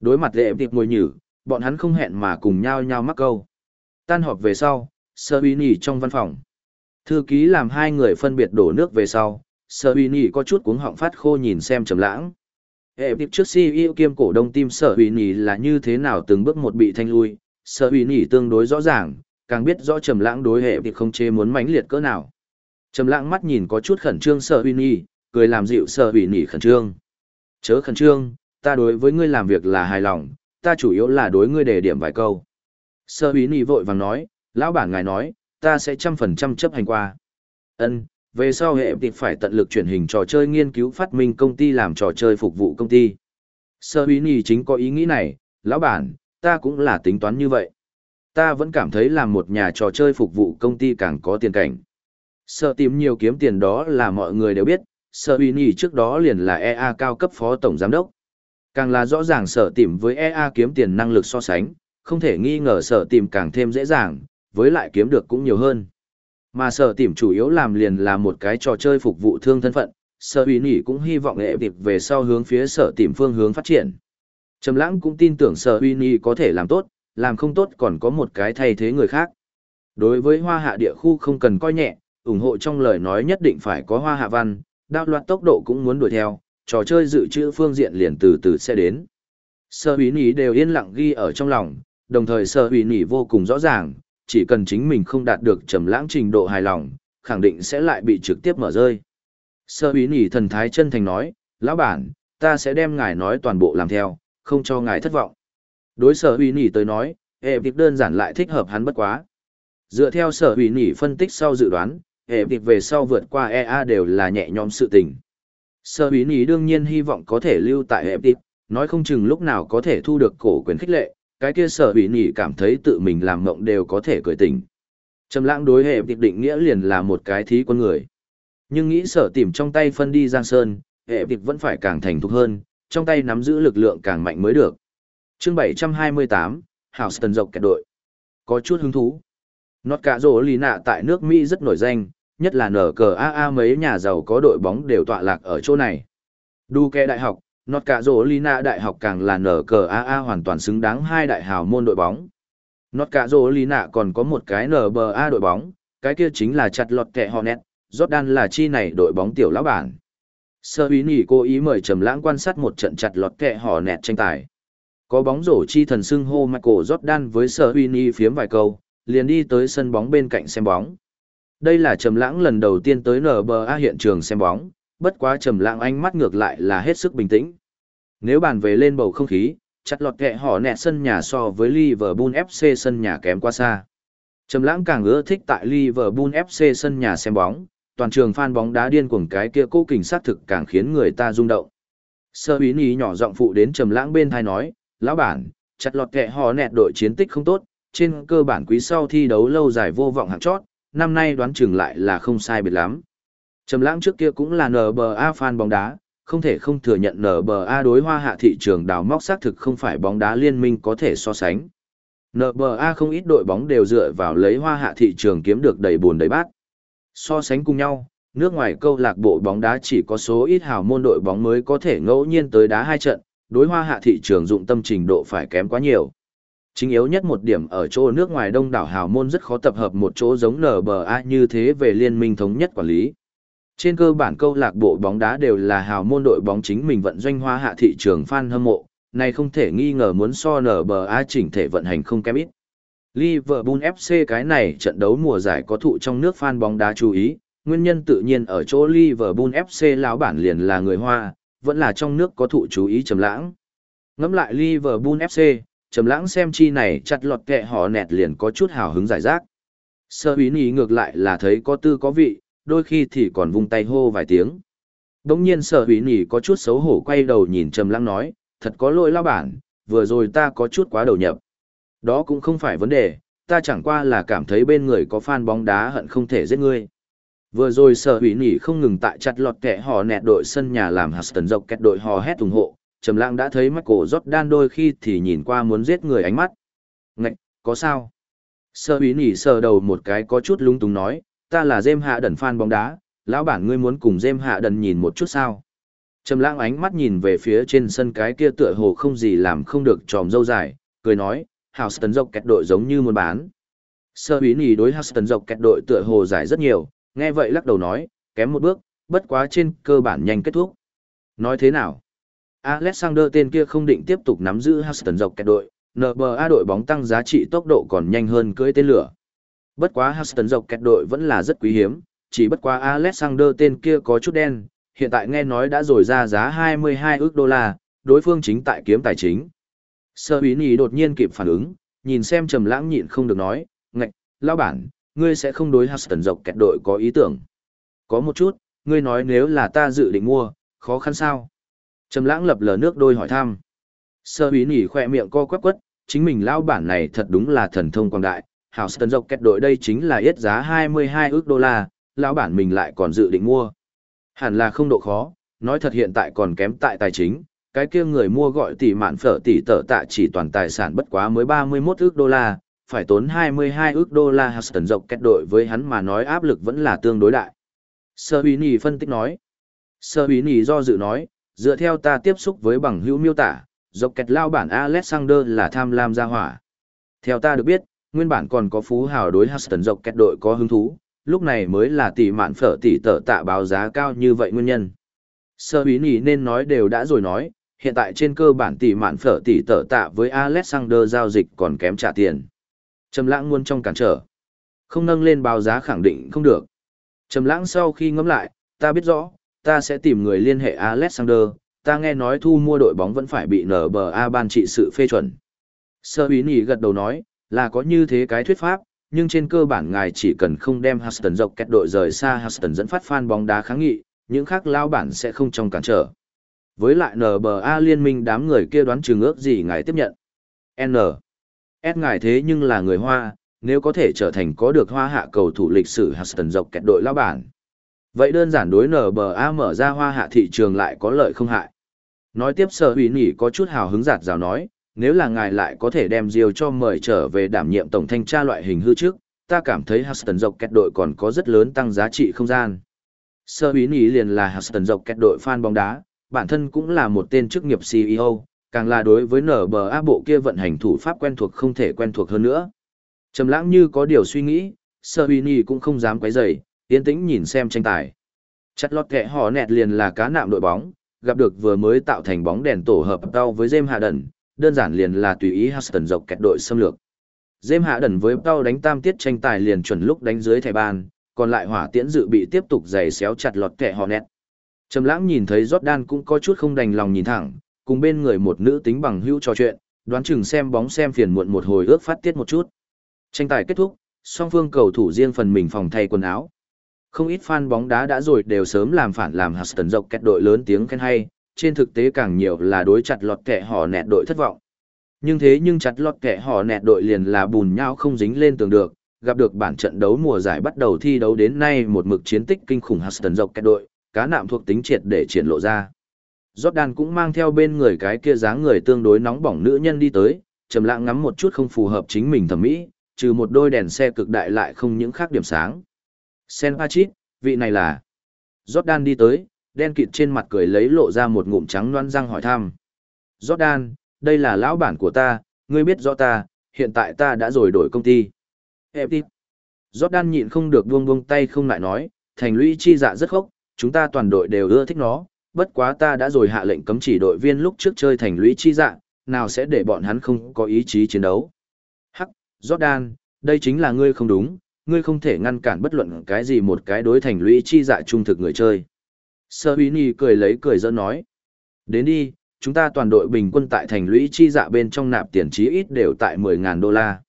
Đối mặt hệ tiệp ngồi nhử, bọn hắn không hẹn mà cùng nhau nhau mắc câu. Tan họp về sau, sở hủy ý trong văn phòng. Thư ký làm hai người phân biệt đổ nước về sau, Sở Uy Nhĩ có chút cuống họng phát khô nhìn xem Trầm Lãng. Hệ tiệp trước CEO kiêm cổ đông tim Sở Uy Nhĩ là như thế nào từng bước một bị thanh lui, Sở Uy Nhĩ tương đối rõ ràng, càng biết rõ Trầm Lãng đối hệ tiệp không chế muốn mãnh liệt cỡ nào. Trầm Lãng mắt nhìn có chút khẩn trương Sở Uy Nhĩ, cười làm dịu sợ hủy nỉ khẩn trương. Chớ khẩn trương, ta đối với ngươi làm việc là hài lòng, ta chủ yếu là đối ngươi đề điểm vài câu. Sợ hủy nỉ vội vàng nói, lão bản ngài nói, ta sẽ trăm phần trăm chấp hành qua. Ân, về sau hệ tịp phải tận lực chuyển hình trò chơi nghiên cứu phát minh công ty làm trò chơi phục vụ công ty. Sơ Huy Nhi chính có ý nghĩ này, lão bản, ta cũng là tính toán như vậy. Ta vẫn cảm thấy làm một nhà trò chơi phục vụ công ty càng có tiền cảnh. Sợ tìm nhiều kiếm tiền đó là mọi người đều biết, sở uy Nhi trước đó liền là EA cao cấp phó tổng giám đốc. Càng là rõ ràng sở tìm với EA kiếm tiền năng lực so sánh, không thể nghi ngờ sở tìm càng thêm dễ dàng, với lại kiếm được cũng nhiều hơn. Mà sở tìm chủ yếu làm liền là một cái trò chơi phục vụ thương thân phận, sở ủy nhi cũng hy vọng nghệ tiệp về sau hướng phía sở tìm phương hướng phát triển. Trầm lãng cũng tin tưởng sở ủy nhi có thể làm tốt, làm không tốt còn có một cái thay thế người khác. Đối với hoa hạ địa khu không cần coi nhẹ, ủng hộ trong lời nói nhất định phải có hoa hạ văn, đao loạt tốc độ cũng muốn đuổi theo, trò chơi dự trữ phương diện liền từ từ sẽ đến. Sở ủy nỉ đều yên lặng ghi ở trong lòng, đồng thời sở ủy nỉ vô cùng rõ ràng, chỉ cần chính mình không đạt được trầm lãng trình độ hài lòng, khẳng định sẽ lại bị trực tiếp mở rơi. Sơ Úy nỉ thần thái chân thành nói, lão bản, ta sẽ đem ngài nói toàn bộ làm theo, không cho ngài thất vọng. Đối sở Úy nỉ tới nói, hệ việc đơn giản lại thích hợp hắn bất quá. Dựa theo sở Úy nỉ phân tích sau dự đoán, hệ việc về sau vượt qua EA đều là nhẹ nhõm sự tình. Sở bí ní đương nhiên hy vọng có thể lưu tại hệ việc, nói không chừng lúc nào có thể thu được cổ quyền khích lệ, cái kia sở bí ní cảm thấy tự mình làm mộng đều có thể cười tỉnh. Trầm lãng đối hệ tiệp định nghĩa liền là một cái thí quân người. Nhưng nghĩ sở tìm trong tay phân đi Giang Sơn, hệ tiệp vẫn phải càng thành thục hơn, trong tay nắm giữ lực lượng càng mạnh mới được. Chương 728, Houston dọc kẹt đội. Có chút hứng thú. Nọt cả rổ lì nạ tại nước Mỹ rất nổi danh, nhất là nở cờ AA mấy nhà giàu có đội bóng đều tọa lạc ở chỗ này. Đu kè đại học, Nọt cả rổ Lina đại học càng là nở cờ AA hoàn toàn xứng đáng hai đại hào môn đội bóng. Nọt cả rổ Lina còn có một cái NBA đội bóng, cái kia chính là chặt lọt kẹ Hornet, Jordan là chi này đội bóng tiểu lão bản. Sơ ý nhỉ cố ý mời Trầm Lãng quan sát một trận chặt lọt kẹ Hornet tranh tài. Có bóng rổ chi thần xưng hô Michael Jordan với Sơ uy phiếm vài câu, liền đi tới sân bóng bên cạnh xem bóng. Đây là Trầm Lãng lần đầu tiên tới NBA hiện trường xem bóng, bất quá Trầm Lãng ánh mắt ngược lại là hết sức bình tĩnh. Nếu bàn về lên bầu không khí, chặt lọt kệ họ nẹt sân nhà so với Liverpool FC sân nhà kém quá xa. Trầm lãng càng ưa thích tại Liverpool FC sân nhà xem bóng, toàn trường fan bóng đá điên cuồng cái kia cố kình sát thực càng khiến người ta rung động. Sơ Úy Ní nhỏ giọng phụ đến trầm lãng bên tai nói, lão bản, chặt lọt kệ họ nẹt đội chiến tích không tốt, trên cơ bản quý sau thi đấu lâu dài vô vọng hạng chót, năm nay đoán chừng lại là không sai biệt lắm. Trầm lãng trước kia cũng là NBA fan bóng đá, không thể không thừa nhận NBA đối hoa hạ thị trường đào móc xác thực không phải bóng đá liên minh có thể so sánh. NBA không ít đội bóng đều dựa vào lấy hoa hạ thị trường kiếm được đầy buồn đầy bát. So sánh cùng nhau, nước ngoài câu lạc bộ bóng đá chỉ có số ít hào môn đội bóng mới có thể ngẫu nhiên tới đá hai trận, đối hoa hạ thị trường dụng tâm trình độ phải kém quá nhiều. Chính yếu nhất một điểm ở chỗ nước ngoài đông đảo hào môn rất khó tập hợp một chỗ giống NBA như thế về liên minh thống nhất quản lý. Trên cơ bản câu lạc bộ bóng đá đều là hào môn đội bóng chính mình vận doanh hoa hạ thị trường fan hâm mộ, này không thể nghi ngờ muốn so NBA A chỉnh thể vận hành không kém ít. Liverpool FC cái này trận đấu mùa giải có thụ trong nước fan bóng đá chú ý, nguyên nhân tự nhiên ở chỗ Liverpool FC lão bản liền là người Hoa, vẫn là trong nước có thụ chú ý trầm lãng. ngẫm lại Liverpool FC, trầm lãng xem chi này chặt lọt kẹ họ nẹt liền có chút hào hứng giải rác. Sơ ý ý ngược lại là thấy có tư có vị, đôi khi thì còn vung tay hô vài tiếng. Đống nhiên sở hủy nỉ có chút xấu hổ quay đầu nhìn trầm lăng nói, thật có lỗi lao bản, vừa rồi ta có chút quá đầu nhập. Đó cũng không phải vấn đề, ta chẳng qua là cảm thấy bên người có fan bóng đá hận không thể giết ngươi. Vừa rồi sở hủy nỉ không ngừng tại chặt lọt kẻ họ nẹt đội sân nhà làm Huston dọc kẹt đội hò hét ủng hộ, trầm lăng đã thấy mắt cổ rót đan đôi khi thì nhìn qua muốn giết người ánh mắt. Ngạch, có sao? Sơ hủy nỉ sờ đầu một cái có chút lung túng nói, ta là Dêm Hạ Đần fan bóng đá, lão bản ngươi muốn cùng Dêm Hạ Đần nhìn một chút sao? Trầm lãng ánh mắt nhìn về phía trên sân cái kia tựa hồ không gì làm không được tròm dâu dài, cười nói, Houston dọc kẹt đội giống như muốn bán. Sơ bí nhì đối Houston dọc kẹt đội tựa hồ giải rất nhiều, nghe vậy lắc đầu nói, kém một bước, bất quá trên cơ bản nhanh kết thúc. Nói thế nào? Alexander tên kia không định tiếp tục nắm giữ Houston dọc kẹt đội, NBA đội bóng tăng giá trị tốc độ còn nhanh hơn cưới tên lửa. Bất quá Houston dọc kẹt đội vẫn là rất quý hiếm, chỉ bất quá Alexander tên kia có chút đen, hiện tại nghe nói đã rồi ra giá 22 ước đô la, đối phương chính tại kiếm tài chính. Sơ bí nhì đột nhiên kịp phản ứng, nhìn xem trầm lãng nhịn không được nói, ngạch, lao bản, ngươi sẽ không đối Houston dọc kẹt đội có ý tưởng. Có một chút, ngươi nói nếu là ta dự định mua, khó khăn sao? Trầm lãng lập lờ nước đôi hỏi thăm. Sơ ý nỉ khoe miệng co quắp quất, chính mình lao bản này thật đúng là thần thông quang đại. Houston dọc kẹt đội đây chính là yết giá 22 ức đô la, lão bản mình lại còn dự định mua. Hẳn là không độ khó, nói thật hiện tại còn kém tại tài chính, cái kia người mua gọi tỷ mạn phở tỷ tở tạ chỉ toàn tài sản bất quá mới 31 ức đô la, phải tốn 22 ức đô la Houston dọc kết đội với hắn mà nói áp lực vẫn là tương đối đại. Sơ Bí Nì phân tích nói. Sơ Bí Nì do dự nói, dựa theo ta tiếp xúc với bằng hữu miêu tả, dọc kẹt lao bản Alexander là tham lam gia hỏa. Theo ta được biết, nguyên bản còn có phú hào đối Huston dọc kẹt đội có hứng thú, lúc này mới là tỷ mạn phở tỷ tở tạ báo giá cao như vậy nguyên nhân. Sơ Bí Nì nên nói đều đã rồi nói, hiện tại trên cơ bản tỷ mạn phở tỷ tở tạ với Alexander giao dịch còn kém trả tiền. Trầm lãng muốn trong cản trở. Không nâng lên báo giá khẳng định không được. Trầm lãng sau khi ngẫm lại, ta biết rõ, ta sẽ tìm người liên hệ Alexander, ta nghe nói thu mua đội bóng vẫn phải bị NBA ban trị sự phê chuẩn. Sơ Bí Nì gật đầu nói, là có như thế cái thuyết pháp, nhưng trên cơ bản ngài chỉ cần không đem Houston dọc kẹt đội rời xa Houston dẫn phát fan bóng đá kháng nghị, những khác lao bản sẽ không trong cản trở. Với lại NBA liên minh đám người kia đoán chừng ước gì ngài tiếp nhận. N. S ngài thế nhưng là người Hoa, nếu có thể trở thành có được hoa hạ cầu thủ lịch sử Houston dọc kẹt đội lao bản. Vậy đơn giản đối NBA mở ra hoa hạ thị trường lại có lợi không hại. Nói tiếp sở hủy nỉ có chút hào hứng giạt rào nói, nếu là ngài lại có thể đem Diêu cho mời trở về đảm nhiệm tổng thanh tra loại hình hư trước, ta cảm thấy Houston dọc kẹt đội còn có rất lớn tăng giá trị không gian. Sở hủy nỉ liền là Houston dọc kẹt đội fan bóng đá, bản thân cũng là một tên chức nghiệp CEO, càng là đối với NBA bộ kia vận hành thủ pháp quen thuộc không thể quen thuộc hơn nữa. Trầm lãng như có điều suy nghĩ, Sở hủy nỉ cũng không dám quấy rầy, yên tĩnh nhìn xem tranh tài. Chặt lọt kẹ họ nẹt liền là cá nạm đội bóng, gặp được vừa mới tạo thành bóng đèn tổ hợp tao với James Harden, đơn giản liền là tùy ý Houston dọc kẹt đội xâm lược. James hạ với tao đánh tam tiết tranh tài liền chuẩn lúc đánh dưới thẻ bàn, còn lại hỏa tiễn dự bị tiếp tục giày xéo chặt lọt kẻ nẹt. Trầm lãng nhìn thấy Jordan cũng có chút không đành lòng nhìn thẳng, cùng bên người một nữ tính bằng hữu trò chuyện, đoán chừng xem bóng xem phiền muộn một hồi ước phát tiết một chút. Tranh tài kết thúc, song phương cầu thủ riêng phần mình phòng thay quần áo. Không ít fan bóng đá đã rồi đều sớm làm phản làm Houston dọc kẹt đội lớn tiếng khen hay, trên thực tế càng nhiều là đối chặt lọt kẻ họ nẹt đội thất vọng. Nhưng thế nhưng chặt lọt kẻ họ nẹt đội liền là bùn nhau không dính lên tường được, gặp được bản trận đấu mùa giải bắt đầu thi đấu đến nay một mực chiến tích kinh khủng Huston dọc kẹt đội, cá nạm thuộc tính triệt để triển lộ ra. Jordan cũng mang theo bên người cái kia dáng người tương đối nóng bỏng nữ nhân đi tới, trầm lặng ngắm một chút không phù hợp chính mình thẩm mỹ, trừ một đôi đèn xe cực đại lại không những khác điểm sáng. Sen Pachit, vị này là... Jordan đi tới, đen kịt trên mặt cười lấy lộ ra một ngụm trắng loan răng hỏi thăm. Jordan, đây là lão bản của ta, ngươi biết rõ ta, hiện tại ta đã rồi đổi công ty. Epip. Jordan nhịn không được buông buông tay không lại nói, thành lũy chi dạ rất khốc, chúng ta toàn đội đều ưa thích nó, bất quá ta đã rồi hạ lệnh cấm chỉ đội viên lúc trước chơi thành lũy chi dạ, nào sẽ để bọn hắn không có ý chí chiến đấu. Hắc, Jordan, đây chính là ngươi không đúng, ngươi không thể ngăn cản bất luận cái gì một cái đối thành lũy chi dạ trung thực người chơi. Sơ Huy cười lấy cười giỡn nói. Đến đi, chúng ta toàn đội bình quân tại thành lũy chi dạ bên trong nạp tiền chí ít đều tại 10.000 đô la.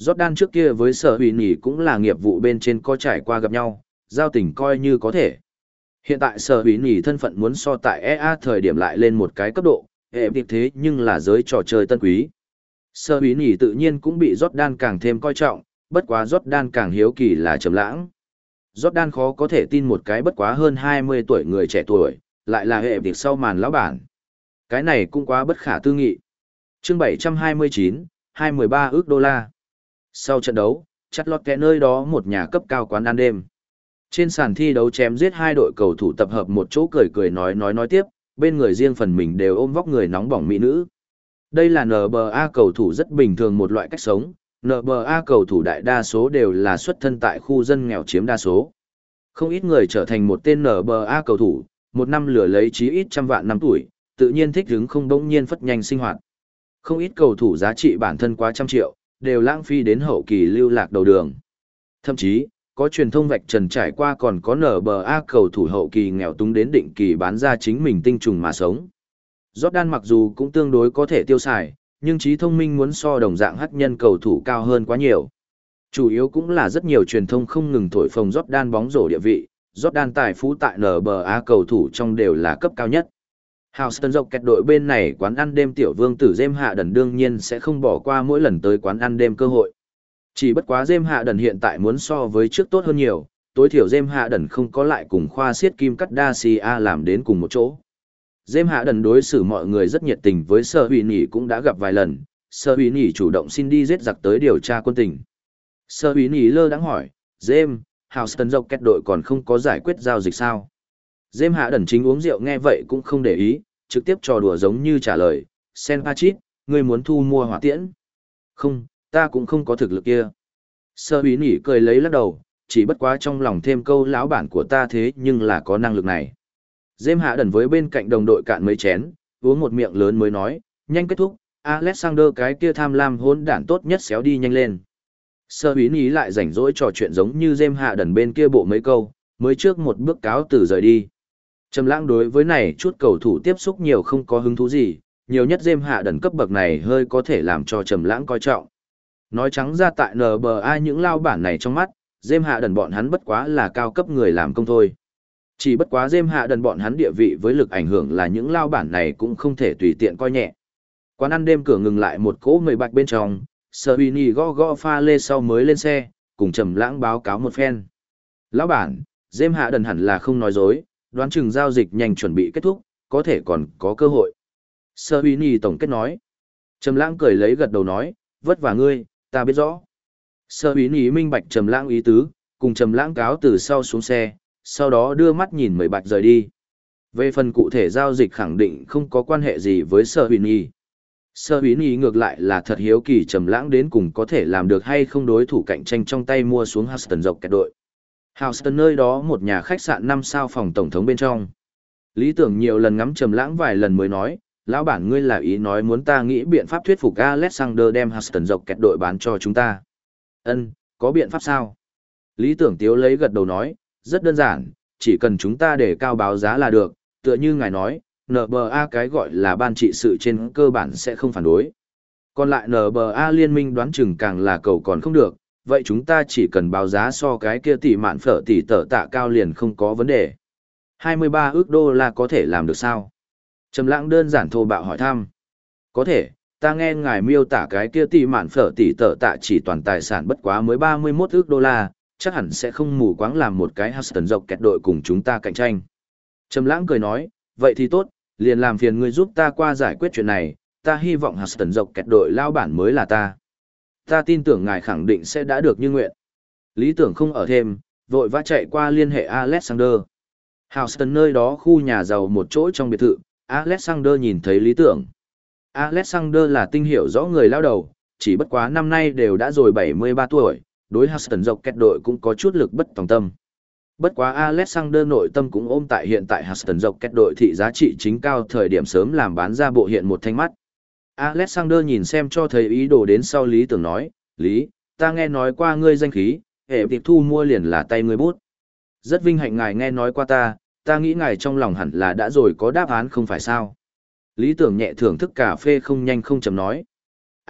Jordan trước kia với sở hủy Nhi cũng là nghiệp vụ bên trên có trải qua gặp nhau, giao tình coi như có thể. Hiện tại sở hủy Nhi thân phận muốn so tại EA thời điểm lại lên một cái cấp độ, hệ việc thế nhưng là giới trò chơi tân quý. Sở hủy Nhi tự nhiên cũng bị Jordan càng thêm coi trọng, bất quá Jordan càng hiếu kỳ là trầm lãng. Jordan khó có thể tin một cái bất quá hơn 20 tuổi người trẻ tuổi, lại là hệ việc sau màn lão bản. Cái này cũng quá bất khả tư nghị. chương 729, 213 ước đô la. Sau trận đấu, chặt lọt kẻ nơi đó một nhà cấp cao quán ăn đêm. Trên sàn thi đấu chém giết hai đội cầu thủ tập hợp một chỗ cười cười nói nói nói tiếp, bên người riêng phần mình đều ôm vóc người nóng bỏng mỹ nữ. Đây là NBA cầu thủ rất bình thường một loại cách sống, NBA cầu thủ đại đa số đều là xuất thân tại khu dân nghèo chiếm đa số. Không ít người trở thành một tên NBA cầu thủ, một năm lửa lấy chí ít trăm vạn năm tuổi, tự nhiên thích hứng không đống nhiên phất nhanh sinh hoạt. Không ít cầu thủ giá trị bản thân quá trăm triệu, đều lãng phí đến hậu kỳ lưu lạc đầu đường. Thậm chí, có truyền thông vạch trần trải qua còn có NBA cầu thủ hậu kỳ nghèo túng đến định kỳ bán ra chính mình tinh trùng mà sống. Jordan mặc dù cũng tương đối có thể tiêu xài, nhưng trí thông minh muốn so đồng dạng hắc nhân cầu thủ cao hơn quá nhiều. Chủ yếu cũng là rất nhiều truyền thông không ngừng thổi phồng Jordan bóng rổ địa vị, Jordan tài phú tại NBA cầu thủ trong đều là cấp cao nhất. Houston dọc kẹt đội bên này quán ăn đêm tiểu vương tử James Hạ Đần đương nhiên sẽ không bỏ qua mỗi lần tới quán ăn đêm cơ hội. Chỉ bất quá James Hạ Đần hiện tại muốn so với trước tốt hơn nhiều, tối thiểu James Hạ Đần không có lại cùng khoa siết kim cắt Dacia làm đến cùng một chỗ. James Hạ Đần đối xử mọi người rất nhiệt tình với Sở Huy Nỉ cũng đã gặp vài lần, Sở Huy Nỉ chủ động xin đi giết giặc tới điều tra quân tình. Sở Huy Nỉ lơ đãng hỏi, James, Houston dọc kẹt đội còn không có giải quyết giao dịch sao? James Hạ Đần chính uống rượu nghe vậy cũng không để ý, trực tiếp trò đùa giống như trả lời, Sen Pachit, ngươi muốn thu mua hỏa tiễn? Không, ta cũng không có thực lực kia. Sở Huy nỉ cười lấy lắc đầu, chỉ bất quá trong lòng thêm câu lão bản của ta thế nhưng là có năng lực này. Dêm hạ đần với bên cạnh đồng đội cạn mấy chén, uống một miệng lớn mới nói, nhanh kết thúc, Alexander cái kia tham lam hôn đản tốt nhất xéo đi nhanh lên. Sơ bí ý lại rảnh rỗi trò chuyện giống như dêm hạ đần bên kia bộ mấy câu, mới trước một bước cáo từ rời đi. Trầm lãng đối với này chút cầu thủ tiếp xúc nhiều không có hứng thú gì, nhiều nhất dêm hạ đần cấp bậc này hơi có thể làm cho trầm lãng coi trọng. Nói trắng ra tại NBA những lao bản này trong mắt, dêm hạ đần bọn hắn bất quá là cao cấp người làm công thôi. Chỉ bất quá dêm hạ đần bọn hắn địa vị với lực ảnh hưởng là những lao bản này cũng không thể tùy tiện coi nhẹ. Quán ăn đêm cửa ngừng lại một cỗ mười bạch bên trong, Sở Huy Nhi gõ gõ pha lê sau mới lên xe, cùng trầm lãng báo cáo một phen. Lão bản, dêm hạ đần hẳn là không nói dối, đoán chừng giao dịch nhanh chuẩn bị kết thúc, có thể còn có cơ hội. Sơ Huy Nhi tổng kết nói. Trầm lãng cười lấy gật đầu nói, vất vả ngươi, ta biết rõ. Sơ Huy Nhi minh bạch Trầm lãng ý tứ, cùng Trầm lãng cáo từ sau xuống xe, sau đó đưa mắt nhìn mười bạch rời đi. Về phần cụ thể giao dịch khẳng định không có quan hệ gì với Sơ Huyền Y. Sơ Huyền Y ngược lại là thật hiếu kỳ Trầm lãng đến cùng có thể làm được hay không đối thủ cạnh tranh trong tay mua xuống houston dọc kẹt đội. Houston nơi đó một nhà khách sạn 5 sao phòng tổng thống bên trong. Lý tưởng nhiều lần ngắm trầm lãng vài lần mới nói, lão bản ngươi là ý nói muốn ta nghĩ biện pháp thuyết phục Alexander đem Houston dọc kẹt đội bán cho chúng ta. Ân, có biện pháp sao? Lý tưởng tiếu lấy gật đầu nói, rất đơn giản, chỉ cần chúng ta để cao báo giá là được, tựa như ngài nói, NBA cái gọi là ban trị sự trên cơ bản sẽ không phản đối. Còn lại NBA liên minh đoán chừng càng là cầu còn không được, vậy chúng ta chỉ cần báo giá so cái kia tỷ mạn phở tỷ tở tạ cao liền không có vấn đề. 23 ước đô la có thể làm được sao? Trầm lãng đơn giản thô bạo hỏi thăm. Có thể, ta nghe ngài miêu tả cái kia tỷ mạn phở tỷ tở tạ chỉ toàn tài sản bất quá mới 31 ước đô la, chắc hẳn sẽ không mù quáng làm một cái Huston dọc kẹt đội cùng chúng ta cạnh tranh. Trầm lãng cười nói, vậy thì tốt, liền làm phiền ngươi giúp ta qua giải quyết chuyện này, ta hy vọng Huston dọc kẹt đội lao bản mới là ta. Ta tin tưởng ngài khẳng định sẽ đã được như nguyện. Lý tưởng không ở thêm, vội vã chạy qua liên hệ Alexander. Houston nơi đó khu nhà giàu một chỗ trong biệt thự, Alexander nhìn thấy lý tưởng. Alexander là tinh hiểu rõ người lao đầu, chỉ bất quá năm nay đều đã rồi 73 tuổi, đối Huston dọc kẹt đội cũng có chút lực bất tòng tâm. Bất quá Alexander nội tâm cũng ôm tại hiện tại Huston dọc kẹt đội thị giá trị chính cao thời điểm sớm làm bán ra bộ hiện một thanh mắt. Alexander nhìn xem cho thấy ý đồ đến sau Lý Tưởng nói, Lý, ta nghe nói qua ngươi danh khí, hệ tiệp thu mua liền là tay ngươi bút. Rất vinh hạnh ngài nghe nói qua ta, ta nghĩ ngài trong lòng hẳn là đã rồi có đáp án không phải sao. Lý Tưởng nhẹ thưởng thức cà phê không nhanh không chậm nói.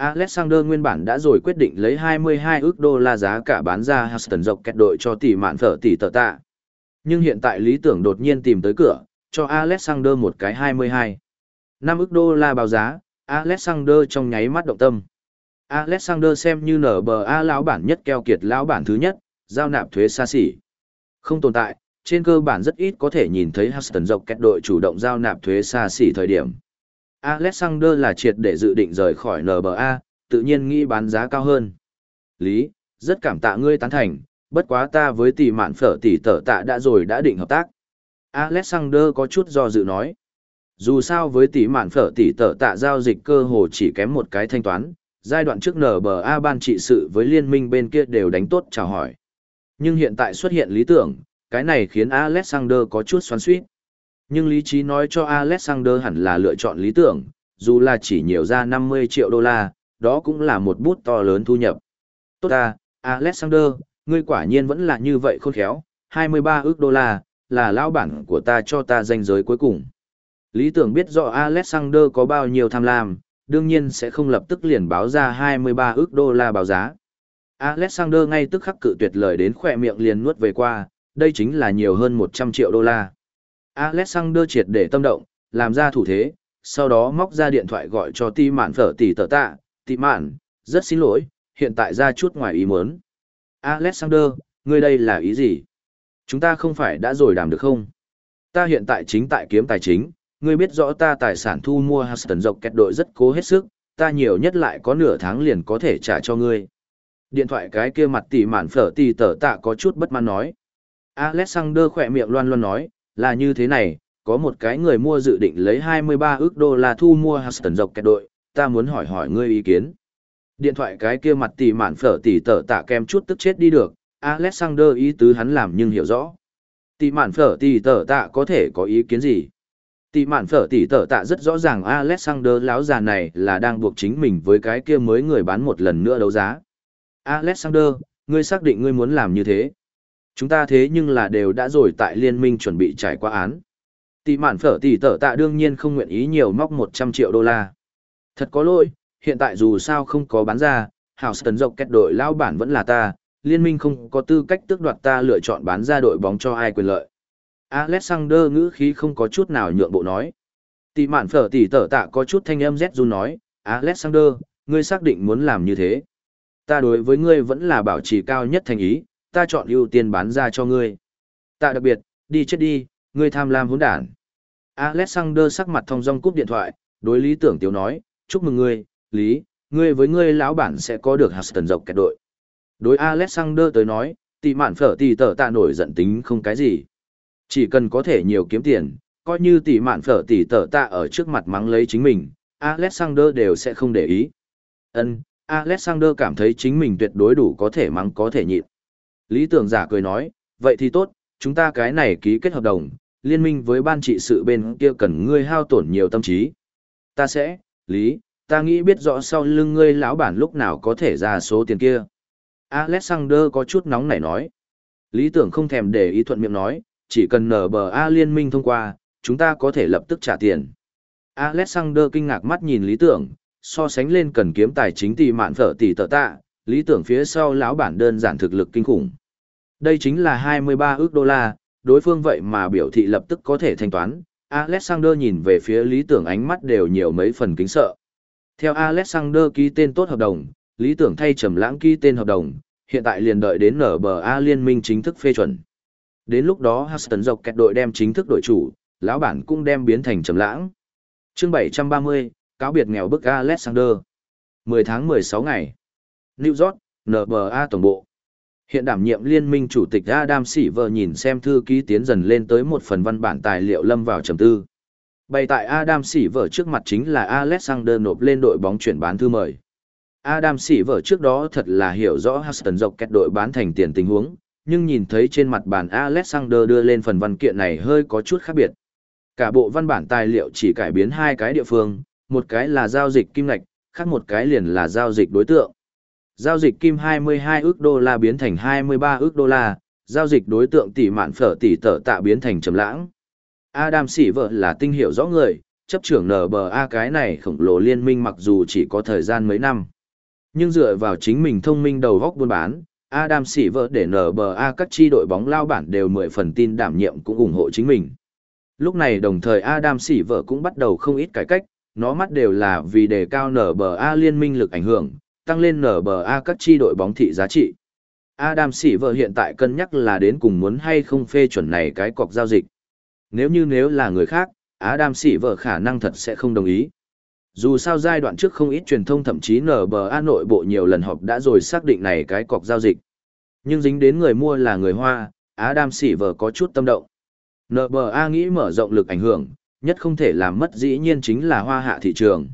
Alexander nguyên bản đã rồi quyết định lấy 22 ước đô la giá cả bán ra Houston dọc kẹt đội cho tỷ mạn phở tỷ tờ tạ. Nhưng hiện tại Lý Tưởng đột nhiên tìm tới cửa, cho Alexander một cái 22. 5 ước đô la báo giá, Alexander trong nháy mắt động tâm. Alexander xem như nở bờ A lão bản nhất keo kiệt lão bản thứ nhất, giao nạp thuế xa xỉ. Không tồn tại, trên cơ bản rất ít có thể nhìn thấy Huston dọc kẹt đội chủ động giao nạp thuế xa xỉ thời điểm. Alexander là triệt để dự định rời khỏi NBA, tự nhiên nghĩ bán giá cao hơn. Lý, rất cảm tạ ngươi tán thành, bất quá ta với tỷ mạn phở tỷ tở tạ đã rồi đã định hợp tác. Alexander có chút do dự nói. Dù sao với tỷ mạn phở tỷ tở tạ giao dịch cơ hồ chỉ kém một cái thanh toán, giai đoạn trước NBA ban trị sự với liên minh bên kia đều đánh tốt chào hỏi. Nhưng hiện tại xuất hiện lý tưởng, cái này khiến Alexander có chút xoắn xuýt. Nhưng lý trí nói cho Alexander hẳn là lựa chọn lý tưởng, dù là chỉ nhiều ra 50 triệu đô la, đó cũng là một bút to lớn thu nhập. Tốt ta, Alexander, ngươi quả nhiên vẫn là như vậy khôn khéo, 23 ước đô la, là lão bản của ta cho ta danh giới cuối cùng. Lý tưởng biết rõ Alexander có bao nhiêu tham lam, đương nhiên sẽ không lập tức liền báo ra 23 ước đô la báo giá. Alexander ngay tức khắc cự tuyệt lời đến khỏe miệng liền nuốt về qua, đây chính là nhiều hơn 100 triệu đô la. Alexander triệt để tâm động, làm ra thủ thế, sau đó móc ra điện thoại gọi cho ti mạn phở tỷ tờ tạ, ti mạn, rất xin lỗi, hiện tại ra chút ngoài ý muốn. Alexander, ngươi đây là ý gì? Chúng ta không phải đã rồi đàm được không? Ta hiện tại chính tại kiếm tài chính, ngươi biết rõ ta tài sản thu mua Huston dọc kẹt đội rất cố hết sức, ta nhiều nhất lại có nửa tháng liền có thể trả cho ngươi. Điện thoại cái kia mặt tỷ mạn phở tỷ tờ tạ có chút bất mãn nói. Alexander khỏe miệng loan loan nói, là như thế này, có một cái người mua dự định lấy 23 ước đô la thu mua Huston dọc kẹt đội, ta muốn hỏi hỏi ngươi ý kiến. Điện thoại cái kia mặt tỷ mạn phở tỷ tở tạ kem chút tức chết đi được, Alexander ý tứ hắn làm nhưng hiểu rõ. Tỷ mạn phở tỷ tở tạ có thể có ý kiến gì? Tỷ mạn phở tỷ tở tạ rất rõ ràng Alexander lão già này là đang buộc chính mình với cái kia mới người bán một lần nữa đấu giá. Alexander, ngươi xác định ngươi muốn làm như thế. Chúng ta thế nhưng là đều đã rồi tại liên minh chuẩn bị trải qua án. Tỷ mạn phở tỷ tở tạ đương nhiên không nguyện ý nhiều móc 100 triệu đô la. Thật có lỗi, hiện tại dù sao không có bán ra, Houston dọc kết đội lao bản vẫn là ta, liên minh không có tư cách tước đoạt ta lựa chọn bán ra đội bóng cho ai quyền lợi. Alexander ngữ khí không có chút nào nhượng bộ nói. Tỷ mạn phở tỷ tở tạ có chút thanh âm rét run nói, Alexander, ngươi xác định muốn làm như thế. Ta đối với ngươi vẫn là bảo trì cao nhất thành ý, ta chọn ưu tiên bán ra cho ngươi. Tạ đặc biệt, đi chết đi, ngươi tham lam hỗn đản. Alexander sắc mặt thông dong cúp điện thoại, đối lý tưởng tiểu nói, chúc mừng ngươi, lý, ngươi với ngươi lão bản sẽ có được Huston dọc kẹt đội. Đối Alexander tới nói, tỷ mạn phở tỷ tở tạ nổi giận tính không cái gì. Chỉ cần có thể nhiều kiếm tiền, coi như tỷ mạn phở tỷ tở tạ ở trước mặt mắng lấy chính mình, Alexander đều sẽ không để ý. Ân, Alexander cảm thấy chính mình tuyệt đối đủ có thể mắng có thể nhịn. Lý tưởng giả cười nói, vậy thì tốt, chúng ta cái này ký kết hợp đồng, liên minh với ban trị sự bên kia cần ngươi hao tổn nhiều tâm trí. Ta sẽ, Lý, ta nghĩ biết rõ sau lưng ngươi lão bản lúc nào có thể ra số tiền kia. Alexander có chút nóng nảy nói. Lý tưởng không thèm để ý thuận miệng nói, chỉ cần nở bờ A liên minh thông qua, chúng ta có thể lập tức trả tiền. Alexander kinh ngạc mắt nhìn lý tưởng, so sánh lên cần kiếm tài chính tỷ mạn phở tỷ tờ tạ, lý tưởng phía sau lão bản đơn giản thực lực kinh khủng. Đây chính là 23 ước đô la, đối phương vậy mà biểu thị lập tức có thể thanh toán. Alexander nhìn về phía lý tưởng ánh mắt đều nhiều mấy phần kính sợ. Theo Alexander ký tên tốt hợp đồng, lý tưởng thay trầm lãng ký tên hợp đồng, hiện tại liền đợi đến nở bờ A liên minh chính thức phê chuẩn. Đến lúc đó Huston dọc kẹt đội đem chính thức đội chủ, lão bản cũng đem biến thành trầm lãng. Chương 730, cáo biệt nghèo bức Alexander. 10 tháng 16 ngày. New York, NBA tổng bộ. Hiện đảm nhiệm liên minh chủ tịch Adam Silver nhìn xem thư ký tiến dần lên tới một phần văn bản tài liệu lâm vào trầm tư. Bày tại Adam Silver trước mặt chính là Alexander nộp lên đội bóng chuyển bán thư mời. Adam Silver trước đó thật là hiểu rõ Huston dọc kẹt đội bán thành tiền tình huống, nhưng nhìn thấy trên mặt bàn Alexander đưa lên phần văn kiện này hơi có chút khác biệt. Cả bộ văn bản tài liệu chỉ cải biến hai cái địa phương, một cái là giao dịch kim ngạch, khác một cái liền là giao dịch đối tượng. Giao dịch kim 22 ước đô la biến thành 23 ước đô la, giao dịch đối tượng tỷ mạn phở tỷ tở tạ biến thành trầm lãng. Adam sĩ vợ là tinh hiểu rõ người, chấp trưởng NBA cái này khổng lồ liên minh mặc dù chỉ có thời gian mấy năm. Nhưng dựa vào chính mình thông minh đầu góc buôn bán, Adam sĩ vợ để NBA các chi đội bóng lao bản đều mười phần tin đảm nhiệm cũng ủng hộ chính mình. Lúc này đồng thời Adam sĩ vợ cũng bắt đầu không ít cải cách, nó mắt đều là vì đề cao NBA liên minh lực ảnh hưởng, tăng lên NBA các chi đội bóng thị giá trị. Adam sĩ vợ hiện tại cân nhắc là đến cùng muốn hay không phê chuẩn này cái cọc giao dịch. Nếu như nếu là người khác, Adam sĩ vợ khả năng thật sẽ không đồng ý. Dù sao giai đoạn trước không ít truyền thông thậm chí NBA nội bộ nhiều lần họp đã rồi xác định này cái cọc giao dịch. Nhưng dính đến người mua là người Hoa, Adam sĩ vợ có chút tâm động. NBA nghĩ mở rộng lực ảnh hưởng, nhất không thể làm mất dĩ nhiên chính là hoa hạ thị trường.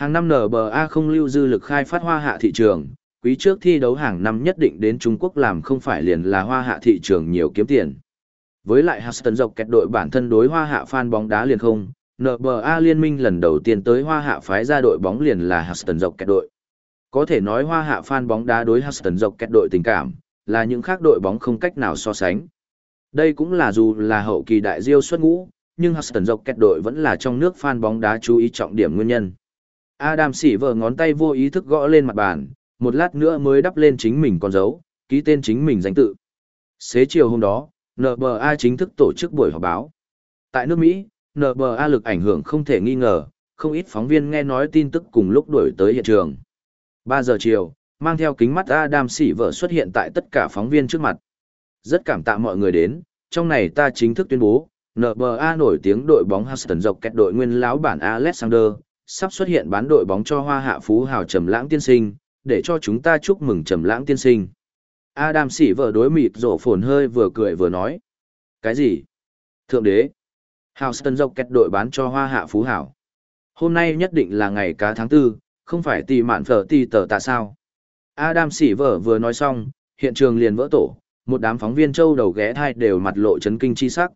Hàng năm NBA không lưu dư lực khai phát hoa hạ thị trường, quý trước thi đấu hàng năm nhất định đến Trung Quốc làm không phải liền là hoa hạ thị trường nhiều kiếm tiền. Với lại Houston dọc kẹt đội bản thân đối hoa hạ fan bóng đá liền không, NBA liên minh lần đầu tiên tới hoa hạ phái ra đội bóng liền là Houston dọc kẹt đội. Có thể nói hoa hạ fan bóng đá đối Houston dọc kẹt đội tình cảm, là những khác đội bóng không cách nào so sánh. Đây cũng là dù là hậu kỳ đại diêu xuất ngũ, nhưng Houston dọc kẹt đội vẫn là trong nước fan bóng đá chú ý trọng điểm nguyên nhân. Adam xỉ vờ ngón tay vô ý thức gõ lên mặt bàn, một lát nữa mới đắp lên chính mình con dấu, ký tên chính mình danh tự. Xế chiều hôm đó, NBA chính thức tổ chức buổi họp báo. Tại nước Mỹ, NBA lực ảnh hưởng không thể nghi ngờ, không ít phóng viên nghe nói tin tức cùng lúc đuổi tới hiện trường. 3 giờ chiều, mang theo kính mắt Adam xỉ vợ xuất hiện tại tất cả phóng viên trước mặt. Rất cảm tạ mọi người đến, trong này ta chính thức tuyên bố, NBA nổi tiếng đội bóng Houston dọc kẹt đội nguyên lão bản Alexander, sắp xuất hiện bán đội bóng cho hoa hạ phú hào trầm lãng tiên sinh, để cho chúng ta chúc mừng trầm lãng tiên sinh. Adam xỉ vợ đối mịt rổ phồn hơi vừa cười vừa nói. Cái gì? Thượng đế. Houston dọc kẹt đội bán cho hoa hạ phú hảo. Hôm nay nhất định là ngày cá tháng tư, không phải tì mạn phở tì tờ tạ sao. Adam xỉ vợ vừa nói xong, hiện trường liền vỡ tổ, một đám phóng viên châu đầu ghé thai đều mặt lộ chấn kinh chi sắc.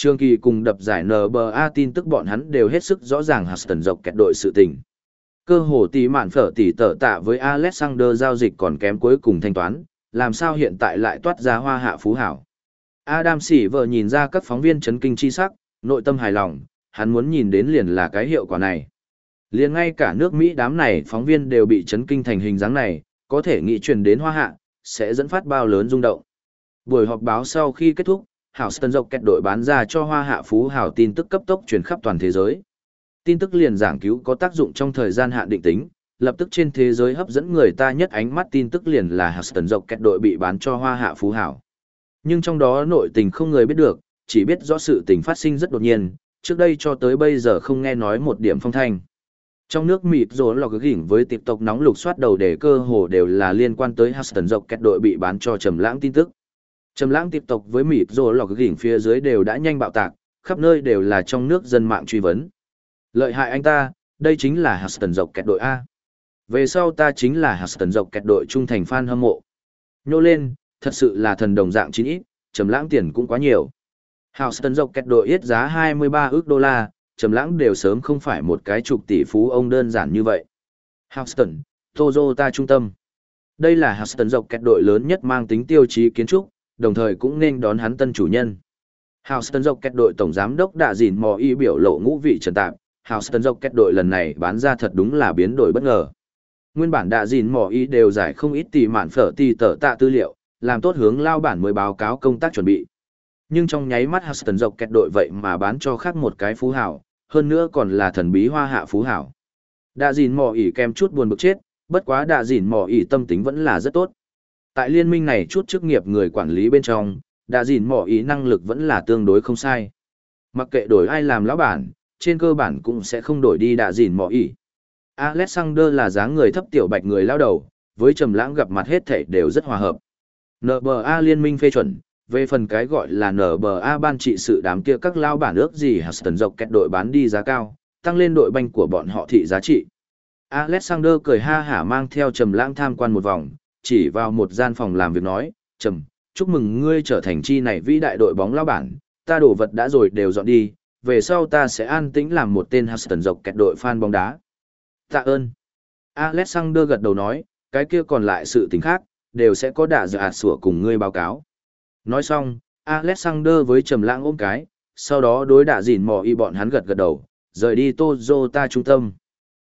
Trường Kỳ cùng đập giải NBA tin tức bọn hắn đều hết sức rõ ràng Huston dọc kẹt đội sự tình. Cơ hồ tỷ mạn phở tỷ tở tạ với Alexander giao dịch còn kém cuối cùng thanh toán, làm sao hiện tại lại toát ra hoa hạ phú hảo. Adam sỉ vợ nhìn ra các phóng viên chấn kinh chi sắc, nội tâm hài lòng, hắn muốn nhìn đến liền là cái hiệu quả này. Liền ngay cả nước Mỹ đám này phóng viên đều bị chấn kinh thành hình dáng này, có thể nghĩ truyền đến hoa hạ, sẽ dẫn phát bao lớn rung động. Buổi họp báo sau khi kết thúc, Hảo Sơn dọc kẹt đội bán ra cho hoa hạ phú hảo tin tức cấp tốc truyền khắp toàn thế giới. Tin tức liền giảng cứu có tác dụng trong thời gian hạn định tính, lập tức trên thế giới hấp dẫn người ta nhất ánh mắt tin tức liền là Houston dọc kẹt đội bị bán cho hoa hạ phú hảo. Nhưng trong đó nội tình không người biết được, chỉ biết rõ sự tình phát sinh rất đột nhiên, trước đây cho tới bây giờ không nghe nói một điểm phong thanh. Trong nước mịt rồi lò cái gỉnh với tiếp tộc nóng lục soát đầu để cơ hồ đều là liên quan tới Huston dọc kẹt đội bị bán cho Trầm Lãng tin tức. Trầm Lãng tiếp tục với mịt rồi lò gỉnh phía dưới đều đã nhanh bạo tạc, khắp nơi đều là trong nước dân mạng truy vấn. Lợi hại anh ta, đây chính là Houston dọc kẹt đội A. Về sau ta chính là Houston dọc kẹt đội trung thành fan hâm mộ. Nhô lên, thật sự là thần đồng dạng chín ít, trầm lãng tiền cũng quá nhiều. Houston dọc kẹt đội ít giá 23 ước đô la, trầm lãng đều sớm không phải một cái chục tỷ phú ông đơn giản như vậy. Houston, Toyota trung tâm. Đây là Houston dọc kẹt đội lớn nhất mang tính tiêu chí kiến trúc, đồng thời cũng nên đón hắn tân chủ nhân. Houston dọc kẹt đội tổng giám đốc đã dìn mò y biểu lộ ngũ vị trần tạm, Houston dọc kẹt đội lần này bán ra thật đúng là biến đổi bất ngờ nguyên bản đã dìn mò ý đều giải không ít tỷ mạn phở tỷ tờ tạ tư liệu, làm tốt hướng lao bản mới báo cáo công tác chuẩn bị. Nhưng trong nháy mắt Houston dọc kẹt đội vậy mà bán cho khác một cái phú hảo, hơn nữa còn là thần bí hoa hạ phú hảo. Đã dìn mò ý kem chút buồn bực chết, bất quá đã dìn mò ý tâm tính vẫn là rất tốt. Tại liên minh này chút chức nghiệp người quản lý bên trong, đã dìn mỏ ý năng lực vẫn là tương đối không sai. Mặc kệ đổi ai làm lão bản, trên cơ bản cũng sẽ không đổi đi đã dìn mỏ ý. Alexander là dáng người thấp tiểu bạch người lao đầu, với Trầm Lãng gặp mặt hết thảy đều rất hòa hợp. NBA liên minh phê chuẩn, về phần cái gọi là NBA ban trị sự đám kia các lao bản ước gì Huston dọc kẹt đội bán đi giá cao, tăng lên đội banh của bọn họ thị giá trị. Alexander cười ha hả mang theo Trầm Lãng tham quan một vòng, chỉ vào một gian phòng làm việc nói, "Trầm, chúc mừng ngươi trở thành chi này vĩ đại đội bóng lao bản, ta đổ vật đã rồi đều dọn đi, về sau ta sẽ an tĩnh làm một tên Huston dọc kẹt đội fan bóng đá." Tạ ơn. Alexander gật đầu nói, cái kia còn lại sự tình khác, đều sẽ có đả dự ạt sủa cùng ngươi báo cáo. Nói xong, Alexander với trầm lãng ôm cái, sau đó đối đả dỉn mò y bọn hắn gật gật đầu, rời đi Toyota trung tâm.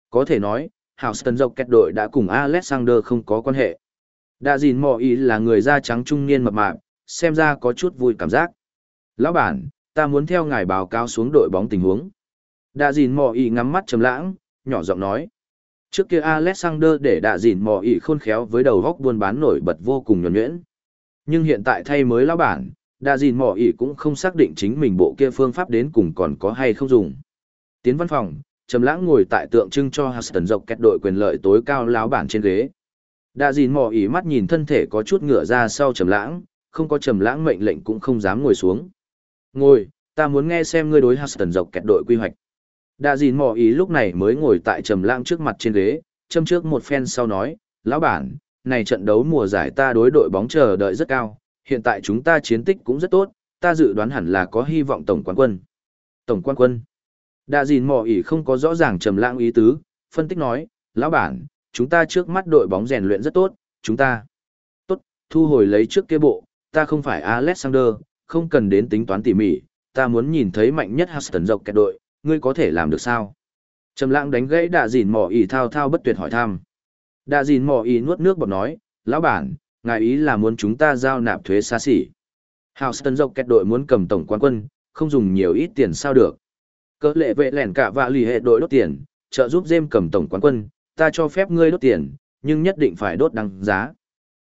Có thể nói, Houston dọc kẹt đội đã cùng Alexander không có quan hệ. Đạ dìn mò y là người da trắng trung niên mập mạp, xem ra có chút vui cảm giác. Lão bản, ta muốn theo ngài báo cáo xuống đội bóng tình huống. Đạ dìn mò y ngắm mắt trầm lãng, nhỏ giọng nói. Trước kia Alexander để đạ dìn mò ý khôn khéo với đầu góc buôn bán nổi bật vô cùng nhuẩn nhuyễn. Nhưng hiện tại thay mới lão bản, đạ dìn mò ý cũng không xác định chính mình bộ kia phương pháp đến cùng còn có hay không dùng. Tiến văn phòng, Trầm Lãng ngồi tại tượng trưng cho Huston dọc kẹt đội quyền lợi tối cao lão bản trên ghế. Đạ dìn mò ý mắt nhìn thân thể có chút ngửa ra sau Trầm Lãng, không có Trầm Lãng mệnh lệnh cũng không dám ngồi xuống. "Ngồi, ta muốn nghe xem ngươi đối Huston dọc kẹt đội quy hoạch." Đạ dìn mò ý lúc này mới ngồi tại trầm lãng trước mặt trên ghế, châm trước một phen sau nói, lão bản, này trận đấu mùa giải ta đối đội bóng chờ đợi rất cao, hiện tại chúng ta chiến tích cũng rất tốt, ta dự đoán hẳn là có hy vọng tổng quán quân. Tổng quán quân. Đạ dìn mò ý không có rõ ràng trầm lãng ý tứ, phân tích nói, lão bản, chúng ta trước mắt đội bóng rèn luyện rất tốt, chúng ta. Tốt, thu hồi lấy trước kia bộ, ta không phải Alexander, không cần đến tính toán tỉ mỉ, ta muốn nhìn thấy mạnh nhất Huston dọc kẹt đội, ngươi có thể làm được sao? Trầm lãng đánh gãy đạ dìn mò ý thao thao bất tuyệt hỏi thăm. Đạ dìn mò ý nuốt nước bọt nói, lão bản, ngài ý là muốn chúng ta giao nạp thuế xa xỉ. Houston dọc kẹt đội muốn cầm tổng quán quân, không dùng nhiều ít tiền sao được. Cỡ lệ vệ lẻn cả vạ lì hệ đội đốt tiền, trợ giúp James cầm tổng quán quân, ta cho phép ngươi đốt tiền, nhưng nhất định phải đốt đăng giá.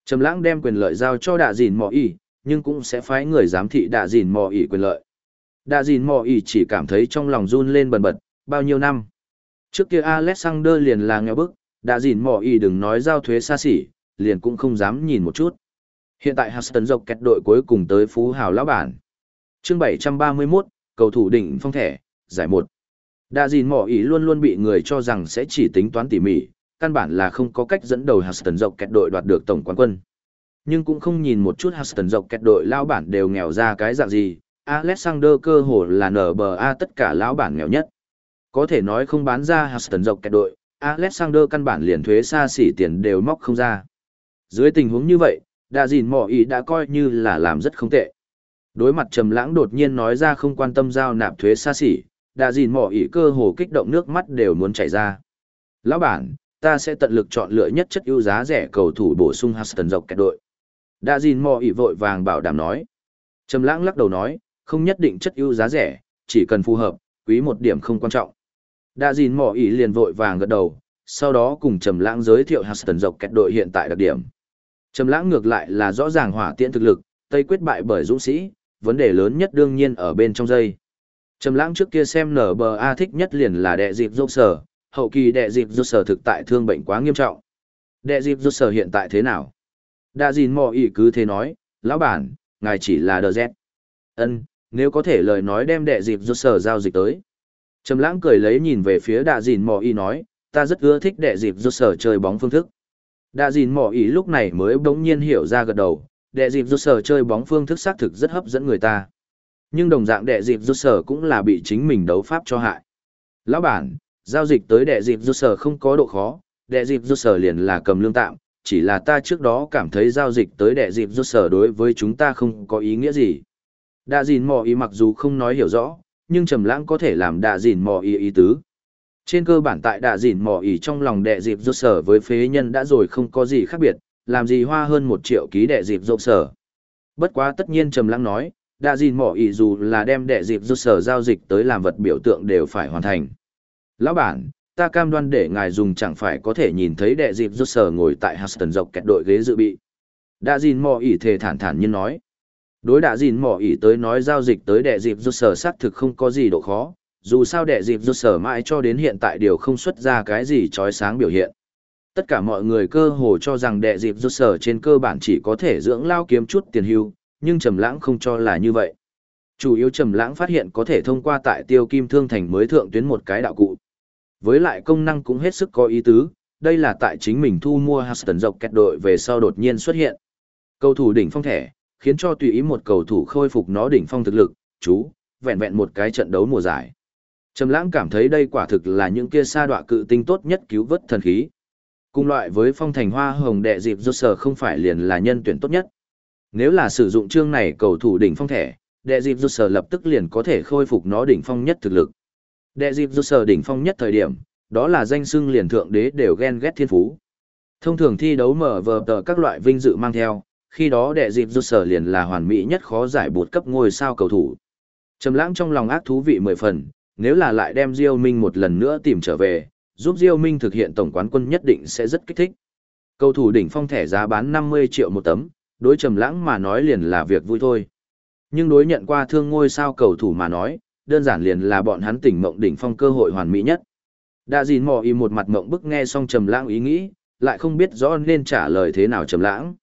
Trầm lãng đem quyền lợi giao cho đạ dìn mò ỉ, nhưng cũng sẽ phái người giám thị đạ dìn mò ỉ quyền lợi. Đạ dìn mò ỉ chỉ cảm thấy trong lòng run lên bần bật, bao nhiêu năm. Trước kia Alexander liền là nghèo bức, đạ dìn mò ỉ đừng nói giao thuế xa xỉ, liền cũng không dám nhìn một chút. Hiện tại Huston dọc kẹt đội cuối cùng tới phú hào lão bản. Chương 731, cầu thủ đỉnh phong thẻ, giải 1. Đa dìn mỏ ý luôn luôn bị người cho rằng sẽ chỉ tính toán tỉ mỉ, căn bản là không có cách dẫn đầu Huston dọc kẹt đội đoạt được tổng quán quân. Nhưng cũng không nhìn một chút Huston dọc kẹt đội lao bản đều nghèo ra cái dạng gì, Alexander cơ hồ là nở NBA tất cả lão bản nghèo nhất. Có thể nói không bán ra Huston dọc kẹt đội, Alexander căn bản liền thuế xa xỉ tiền đều móc không ra. Dưới tình huống như vậy, Đa dìn mỏ ý đã coi như là làm rất không tệ. Đối mặt trầm lãng đột nhiên nói ra không quan tâm giao nạp thuế xa xỉ đã dìn mỏ ý cơ hồ kích động nước mắt đều muốn chảy ra. Lão bản, ta sẽ tận lực chọn lựa nhất chất ưu giá rẻ cầu thủ bổ sung Huston dọc kẹt đội. Đã dìn mỏ ý vội vàng bảo đảm nói. Trầm lãng lắc đầu nói, không nhất định chất ưu giá rẻ, chỉ cần phù hợp, quý một điểm không quan trọng. Đã dìn mỏ ý liền vội vàng gật đầu, sau đó cùng trầm lãng giới thiệu Huston dọc kẹt đội hiện tại đặc điểm. Trầm lãng ngược lại là rõ ràng hỏa tiễn thực lực, Tây quyết bại bởi dũng sĩ, vấn đề lớn nhất đương nhiên ở bên trong dây. Trầm lãng trước kia xem nở bờ A thích nhất liền là đệ dịp rốt sở, hậu kỳ đệ dịp rốt sở thực tại thương bệnh quá nghiêm trọng. Đệ dịp rốt sở hiện tại thế nào? Đa dìn mò ý cứ thế nói, lão bản, ngài chỉ là đờ dẹt. Ân, nếu có thể lời nói đem đệ dịp rốt sở giao dịch tới. Trầm lãng cười lấy nhìn về phía đa dìn mò ý nói, ta rất ưa thích đệ dịp rốt sở chơi bóng phương thức. Đạ dìn mò ý lúc này mới bỗng nhiên hiểu ra gật đầu, đệ dịp rút sở chơi bóng phương thức xác thực rất hấp dẫn người ta. Nhưng đồng dạng đệ dịp rút sở cũng là bị chính mình đấu pháp cho hại. Lão bản, giao dịch tới đệ dịp rút sở không có độ khó, đệ dịp rút sở liền là cầm lương tạm, chỉ là ta trước đó cảm thấy giao dịch tới đệ dịp rút sở đối với chúng ta không có ý nghĩa gì. Đạ dìn mò ý mặc dù không nói hiểu rõ, nhưng trầm lãng có thể làm đạ dìn mò ý ý tứ. Trên cơ bản tại đạ dìn mò ý trong lòng đệ dịp rút sở với phế nhân đã rồi không có gì khác biệt, làm gì hoa hơn một triệu ký đệ dịp rút sở. Bất quá tất nhiên trầm lãng nói, Đa dìn mỏ ỉ dù là đem đệ dịp Rút sở giao dịch tới làm vật biểu tượng đều phải hoàn thành. Lão bản, ta cam đoan để ngài dùng chẳng phải có thể nhìn thấy đệ dịp Rút sở ngồi tại Huston dọc kẹt đội ghế dự bị. Đa dìn mỏ ỉ thề thản thản nhiên nói. Đối đạ dìn mỏ ỉ tới nói giao dịch tới đệ dịp Rút sở xác thực không có gì độ khó dù sao đệ dịp rút sở mãi cho đến hiện tại đều không xuất ra cái gì trói sáng biểu hiện. Tất cả mọi người cơ hồ cho rằng đệ dịp rút sở trên cơ bản chỉ có thể dưỡng lao kiếm chút tiền hưu, nhưng Trầm Lãng không cho là như vậy. Chủ yếu Trầm Lãng phát hiện có thể thông qua tại Tiêu Kim Thương Thành mới thượng tuyến một cái đạo cụ. Với lại công năng cũng hết sức có ý tứ, đây là tại chính mình thu mua Huston dọc kẹt đội về sau đột nhiên xuất hiện. Cầu thủ đỉnh phong thẻ, khiến cho tùy ý một cầu thủ khôi phục nó đỉnh phong thực lực, chú, vẹn vẹn một cái trận đấu mùa giải. Trầm lãng cảm thấy đây quả thực là những kia sa đọa cự tinh tốt nhất cứu vớt thần khí. Cùng loại với phong thành hoa hồng đệ dịp rốt sở không phải liền là nhân tuyển tốt nhất. Nếu là sử dụng chương này cầu thủ đỉnh phong thẻ, đệ dịp rút sở lập tức liền có thể khôi phục nó đỉnh phong nhất thực lực. Đệ dịp rút sở đỉnh phong nhất thời điểm, đó là danh xưng liền thượng đế đều ghen ghét thiên phú. Thông thường thi đấu mở vở tờ các loại vinh dự mang theo, khi đó đệ dịp rút sở liền là hoàn mỹ nhất khó giải bột cấp ngôi sao cầu thủ. Trầm lãng trong lòng ác thú vị mười phần, nếu là lại đem Diêu Minh một lần nữa tìm trở về, giúp Diêu Minh thực hiện tổng quán quân nhất định sẽ rất kích thích. Cầu thủ đỉnh phong thẻ giá bán 50 triệu một tấm, đối trầm lãng mà nói liền là việc vui thôi. Nhưng đối nhận qua thương ngôi sao cầu thủ mà nói, đơn giản liền là bọn hắn tỉnh mộng đỉnh phong cơ hội hoàn mỹ nhất. Đa dìn mò y một mặt mộng bức nghe xong trầm lãng ý nghĩ, lại không biết rõ nên trả lời thế nào trầm lãng.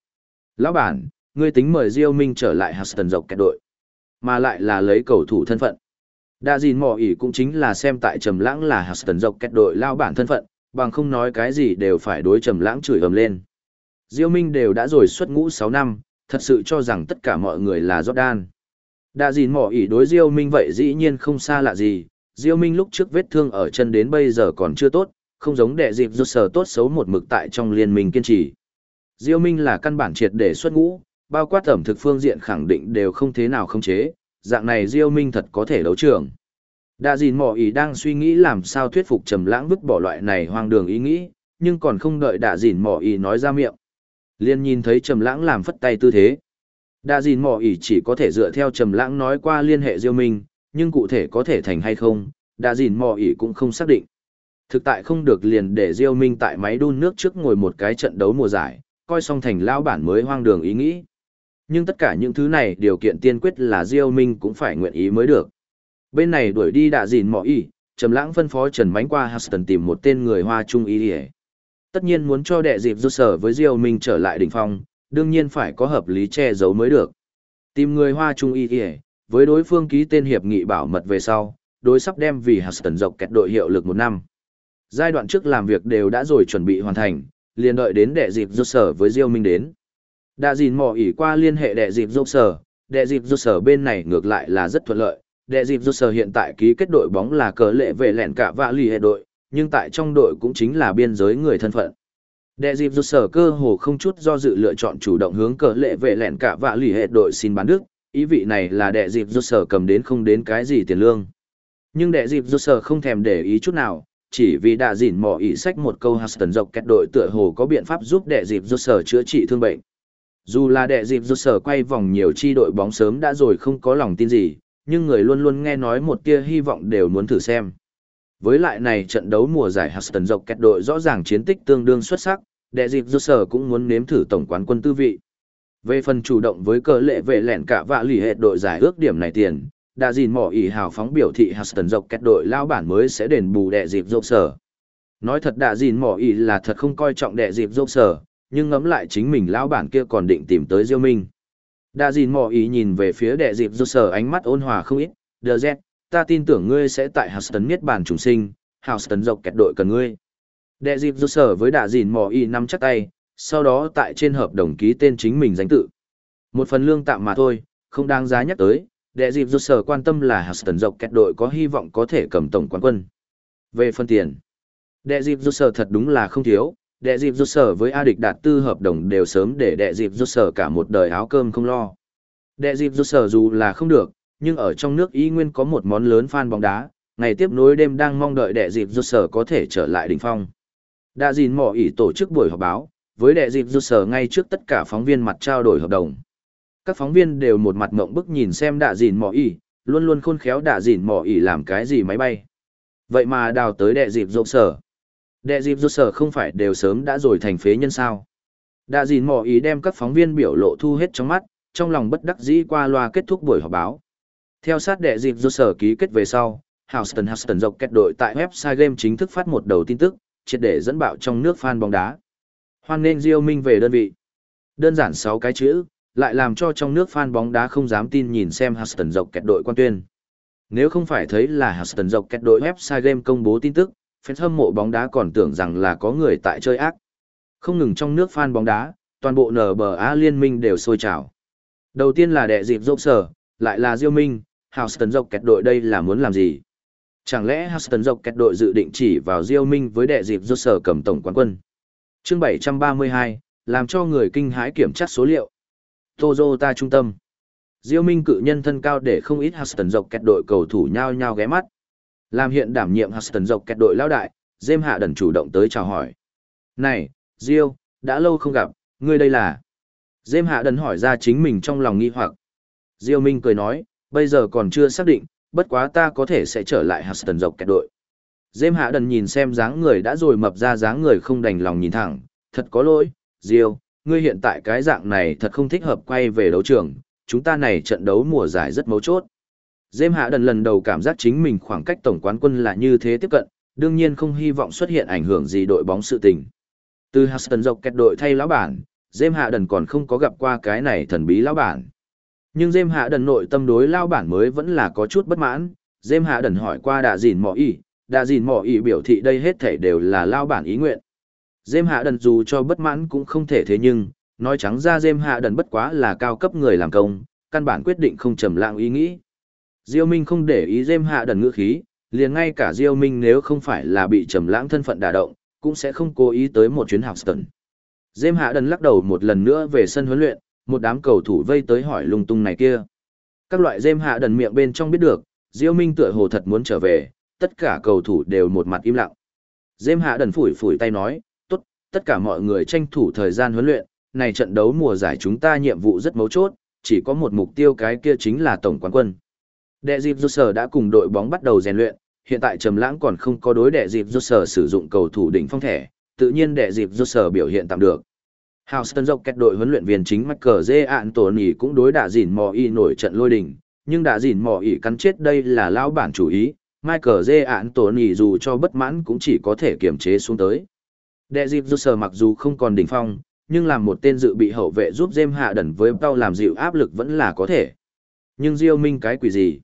Lão bản, ngươi tính mời Diêu Minh trở lại Huston dọc kẹt đội, mà lại là lấy cầu thủ thân phận. Đa dìn mò y cũng chính là xem tại trầm lãng là Huston dọc kẹt đội lao bản thân phận, bằng không nói cái gì đều phải đối trầm lãng chửi ầm lên. Diêu Minh đều đã rồi xuất ngũ 6 năm, thật sự cho rằng tất cả mọi người là Jordan. Đã gìn mỏ ỉ đối Diêu Minh vậy dĩ nhiên không xa lạ gì, Diêu Minh lúc trước vết thương ở chân đến bây giờ còn chưa tốt, không giống đệ dịp rút sở tốt xấu một mực tại trong liên minh kiên trì. Diêu Minh là căn bản triệt để xuất ngũ, bao quát ẩm thực phương diện khẳng định đều không thế nào không chế, dạng này Diêu Minh thật có thể đấu trường. Đa gìn mỏ ý đang suy nghĩ làm sao thuyết phục trầm lãng vứt bỏ loại này hoang đường ý nghĩ, nhưng còn không đợi đa gìn mỏ ý nói ra miệng. Liên nhìn thấy trầm lãng làm phất tay tư thế. Đa dìn mỏ ý chỉ có thể dựa theo trầm lãng nói qua liên hệ Diêu Minh, nhưng cụ thể có thể thành hay không, đa dìn mỏ ý cũng không xác định. Thực tại không được liền để Diêu Minh tại máy đun nước trước ngồi một cái trận đấu mùa giải, coi xong thành lão bản mới hoang đường ý nghĩ. Nhưng tất cả những thứ này điều kiện tiên quyết là Diêu Minh cũng phải nguyện ý mới được. Bên này đuổi đi Đa dìn mỏ y, Trầm Lãng phân phó Trần Mánh qua houston tìm một tên người Hoa Trung y đi. Tất nhiên muốn cho đệ dịp rút sở với Diêu Minh trở lại đỉnh phong, đương nhiên phải có hợp lý che giấu mới được. Tìm người Hoa Trung y đi, với đối phương ký tên hiệp nghị bảo mật về sau, đối sắp đem vì Huston dọc kẹt đội hiệu lực một năm. Giai đoạn trước làm việc đều đã rồi chuẩn bị hoàn thành, liền đợi đến đệ dịp rút sở với Diêu Minh đến. Đã dìn mò ỉ qua liên hệ đệ dịp rút sở, đệ dịp rút sở bên này ngược lại là rất thuận lợi. Đệ dịp rút sở hiện tại ký kết đội bóng là cờ lệ về lẹn cả vạ lì hệ đội, nhưng tại trong đội cũng chính là biên giới người thân phận. Đệ dịp rút sở cơ hồ không chút do dự lựa chọn chủ động hướng cờ lệ về lẹn cả vạ lì hệ đội xin bán đức, ý vị này là đệ dịp rút sở cầm đến không đến cái gì tiền lương. Nhưng đệ dịp rút sở không thèm để ý chút nào, chỉ vì đã dỉn mò ý sách một câu Huston dọc kẹt đội tựa hồ có biện pháp giúp đệ dịp rút sở chữa trị thương bệnh. Dù là đệ dịp rút sở quay vòng nhiều chi đội bóng sớm đã rồi không có lòng tin gì, nhưng người luôn luôn nghe nói một tia hy vọng đều muốn thử xem. Với lại này trận đấu mùa giải Huston dọc kẹt đội rõ ràng chiến tích tương đương xuất sắc, đệ dịp dư sở cũng muốn nếm thử tổng quán quân tư vị. Về phần chủ động với cờ lệ về lẹn cả vạ lì hệ đội giải ước điểm này tiền, đã dìn mỏ ỉ hào phóng biểu thị Huston dọc kẹt đội lao bản mới sẽ đền bù đệ dịp rộng sở. Nói thật đã dìn mỏ ỉ là thật không coi trọng đệ dịp rộng sở, nhưng ngẫm lại chính mình lao bản kia còn định tìm tới Diêu Minh. Đã dìn mỏ ỉ nhìn về phía đệ dịp rộng sở ánh mắt ôn hòa không ít, đờ dẹt, ta tin tưởng ngươi sẽ tại Houston miết bàn trùng sinh, Houston dọc kẹt đội cần ngươi. Đệ dịp rộng sở với đạ dìn mỏ y nắm chắc tay, sau đó tại trên hợp đồng ký tên chính mình danh tự. Một phần lương tạm mà thôi, không đáng giá nhắc tới, đệ dịp rút sở quan tâm là Houston dọc kẹt đội có hy vọng có thể cầm tổng quán quân. Về phân tiền, đệ dịp rút sở thật đúng là không thiếu, đệ dịp rút sở với A địch đạt tư hợp đồng đều sớm để đệ dịp rút sở cả một đời áo cơm không lo. Đệ dịp rút sở dù là không được, nhưng ở trong nước y nguyên có một món lớn fan bóng đá, ngày tiếp nối đêm đang mong đợi đệ dịp rút sở có thể trở lại đỉnh phong. Đã dìn mỏ ỉ tổ chức buổi họp báo, với đệ dịp rút sở ngay trước tất cả phóng viên mặt trao đổi hợp đồng. Các phóng viên đều một mặt mộng bức nhìn xem đạ dìn mỏ ỉ luôn luôn khôn khéo đạ dìn mỏ ỉ làm cái gì máy bay. Vậy mà đào tới đệ dịp rút sở. Đệ dịp rút sở không phải đều sớm đã rồi thành phế nhân sao? Đạ dìn mỏ ỉ đem các phóng viên biểu lộ thu hết trong mắt trong lòng bất đắc dĩ qua loa kết thúc buổi họp báo theo sát đệ dịp do sở ký kết về sau Houston Houston dọc kẹt đội tại website game chính thức phát một đầu tin tức, triệt để dẫn bạo trong nước fan bóng đá. Hoan nên Diêu Minh về đơn vị. Đơn giản 6 cái chữ, lại làm cho trong nước fan bóng đá không dám tin nhìn xem Houston dọc kẹt đội quan tuyên. Nếu không phải thấy là Houston dọc kẹt đội website game công bố tin tức, fans hâm mộ bóng đá còn tưởng rằng là có người tại chơi ác. Không ngừng trong nước fan bóng đá, toàn bộ NBA liên minh đều sôi trào. Đầu tiên là đệ dịp rộng sở, lại là Diêu Minh, Houston dọc kẹt đội đây là muốn làm gì? Chẳng lẽ Houston dọc kẹt đội dự định chỉ vào Diêu Minh với đệ dịp rộng sở cầm tổng quán quân? Chương 732, làm cho người kinh hãi kiểm tra số liệu. Toyota trung tâm. Diêu Minh cự nhân thân cao để không ít Houston dọc kẹt đội cầu thủ nhao nhao ghé mắt. Làm hiện đảm nhiệm Houston dọc kẹt đội lão đại, James Hạ Đần chủ động tới chào hỏi. Này, Diêu, đã lâu không gặp, ngươi đây là... James Hạ Đần hỏi ra chính mình trong lòng nghi hoặc. Diêu Minh cười nói, bây giờ còn chưa xác định, bất quá ta có thể sẽ trở lại Huston dọc kẹt đội. James Hạ Đần nhìn xem dáng người đã rồi mập ra dáng người không đành lòng nhìn thẳng, thật có lỗi, Diêu, ngươi hiện tại cái dạng này thật không thích hợp quay về đấu trường, chúng ta này trận đấu mùa giải rất mấu chốt. Dêm hạ đần lần đầu cảm giác chính mình khoảng cách tổng quán quân là như thế tiếp cận, đương nhiên không hy vọng xuất hiện ảnh hưởng gì đội bóng sự tình. Từ Huston dọc kẹt đội thay lão bản, Dêm hạ đần còn không có gặp qua cái này thần bí lão bản. Nhưng Dêm hạ đần nội tâm đối lao bản mới vẫn là có chút bất mãn, Dêm hạ đần hỏi qua đà dìn mỏ ý, đà dìn mỏ ý biểu thị đây hết thể đều là lao bản ý nguyện. Dêm hạ đần dù cho bất mãn cũng không thể thế nhưng, nói trắng ra dêm hạ đần bất quá là cao cấp người làm công, căn bản quyết định không trầm lãng ý nghĩ. Diêu Minh không để ý Dêm Hạ Đần ngữ khí, liền ngay cả Diêu Minh nếu không phải là bị trầm lãng thân phận đả động, cũng sẽ không cố ý tới một chuyến học Houston. Dêm Hạ Đần lắc đầu một lần nữa về sân huấn luyện, một đám cầu thủ vây tới hỏi lung tung này kia. Các loại Dêm Hạ Đần miệng bên trong biết được, Diêu Minh tựa hồ thật muốn trở về, tất cả cầu thủ đều một mặt im lặng. Dêm Hạ Đần phủi phủi tay nói, tốt, tất cả mọi người tranh thủ thời gian huấn luyện, này trận đấu mùa giải chúng ta nhiệm vụ rất mấu chốt, chỉ có một mục tiêu cái kia chính là tổng quán quân. Đệ dịp rút sở đã cùng đội bóng bắt đầu rèn luyện, hiện tại Trầm Lãng còn không có đối đệ dịp rút sở sử dụng cầu thủ đỉnh phong thẻ, tự nhiên đệ dịp rút sở biểu hiện tạm được. Houston dọc kẹt đội huấn luyện viên chính Michael J. Anthony cũng đối đả dỉn mò y nổi trận lôi đình, nhưng đả dỉn mò y cắn chết đây là lão bản chủ ý, Michael J. Anthony dù cho bất mãn cũng chỉ có thể kiềm chế xuống tới. Đệ dịp dù sờ mặc dù không còn đỉnh phong, nhưng làm một tên dự bị hậu vệ giúp James hạ đẩn với tao làm dịu áp lực vẫn là có thể. Nhưng Diêu Minh cái quỷ gì?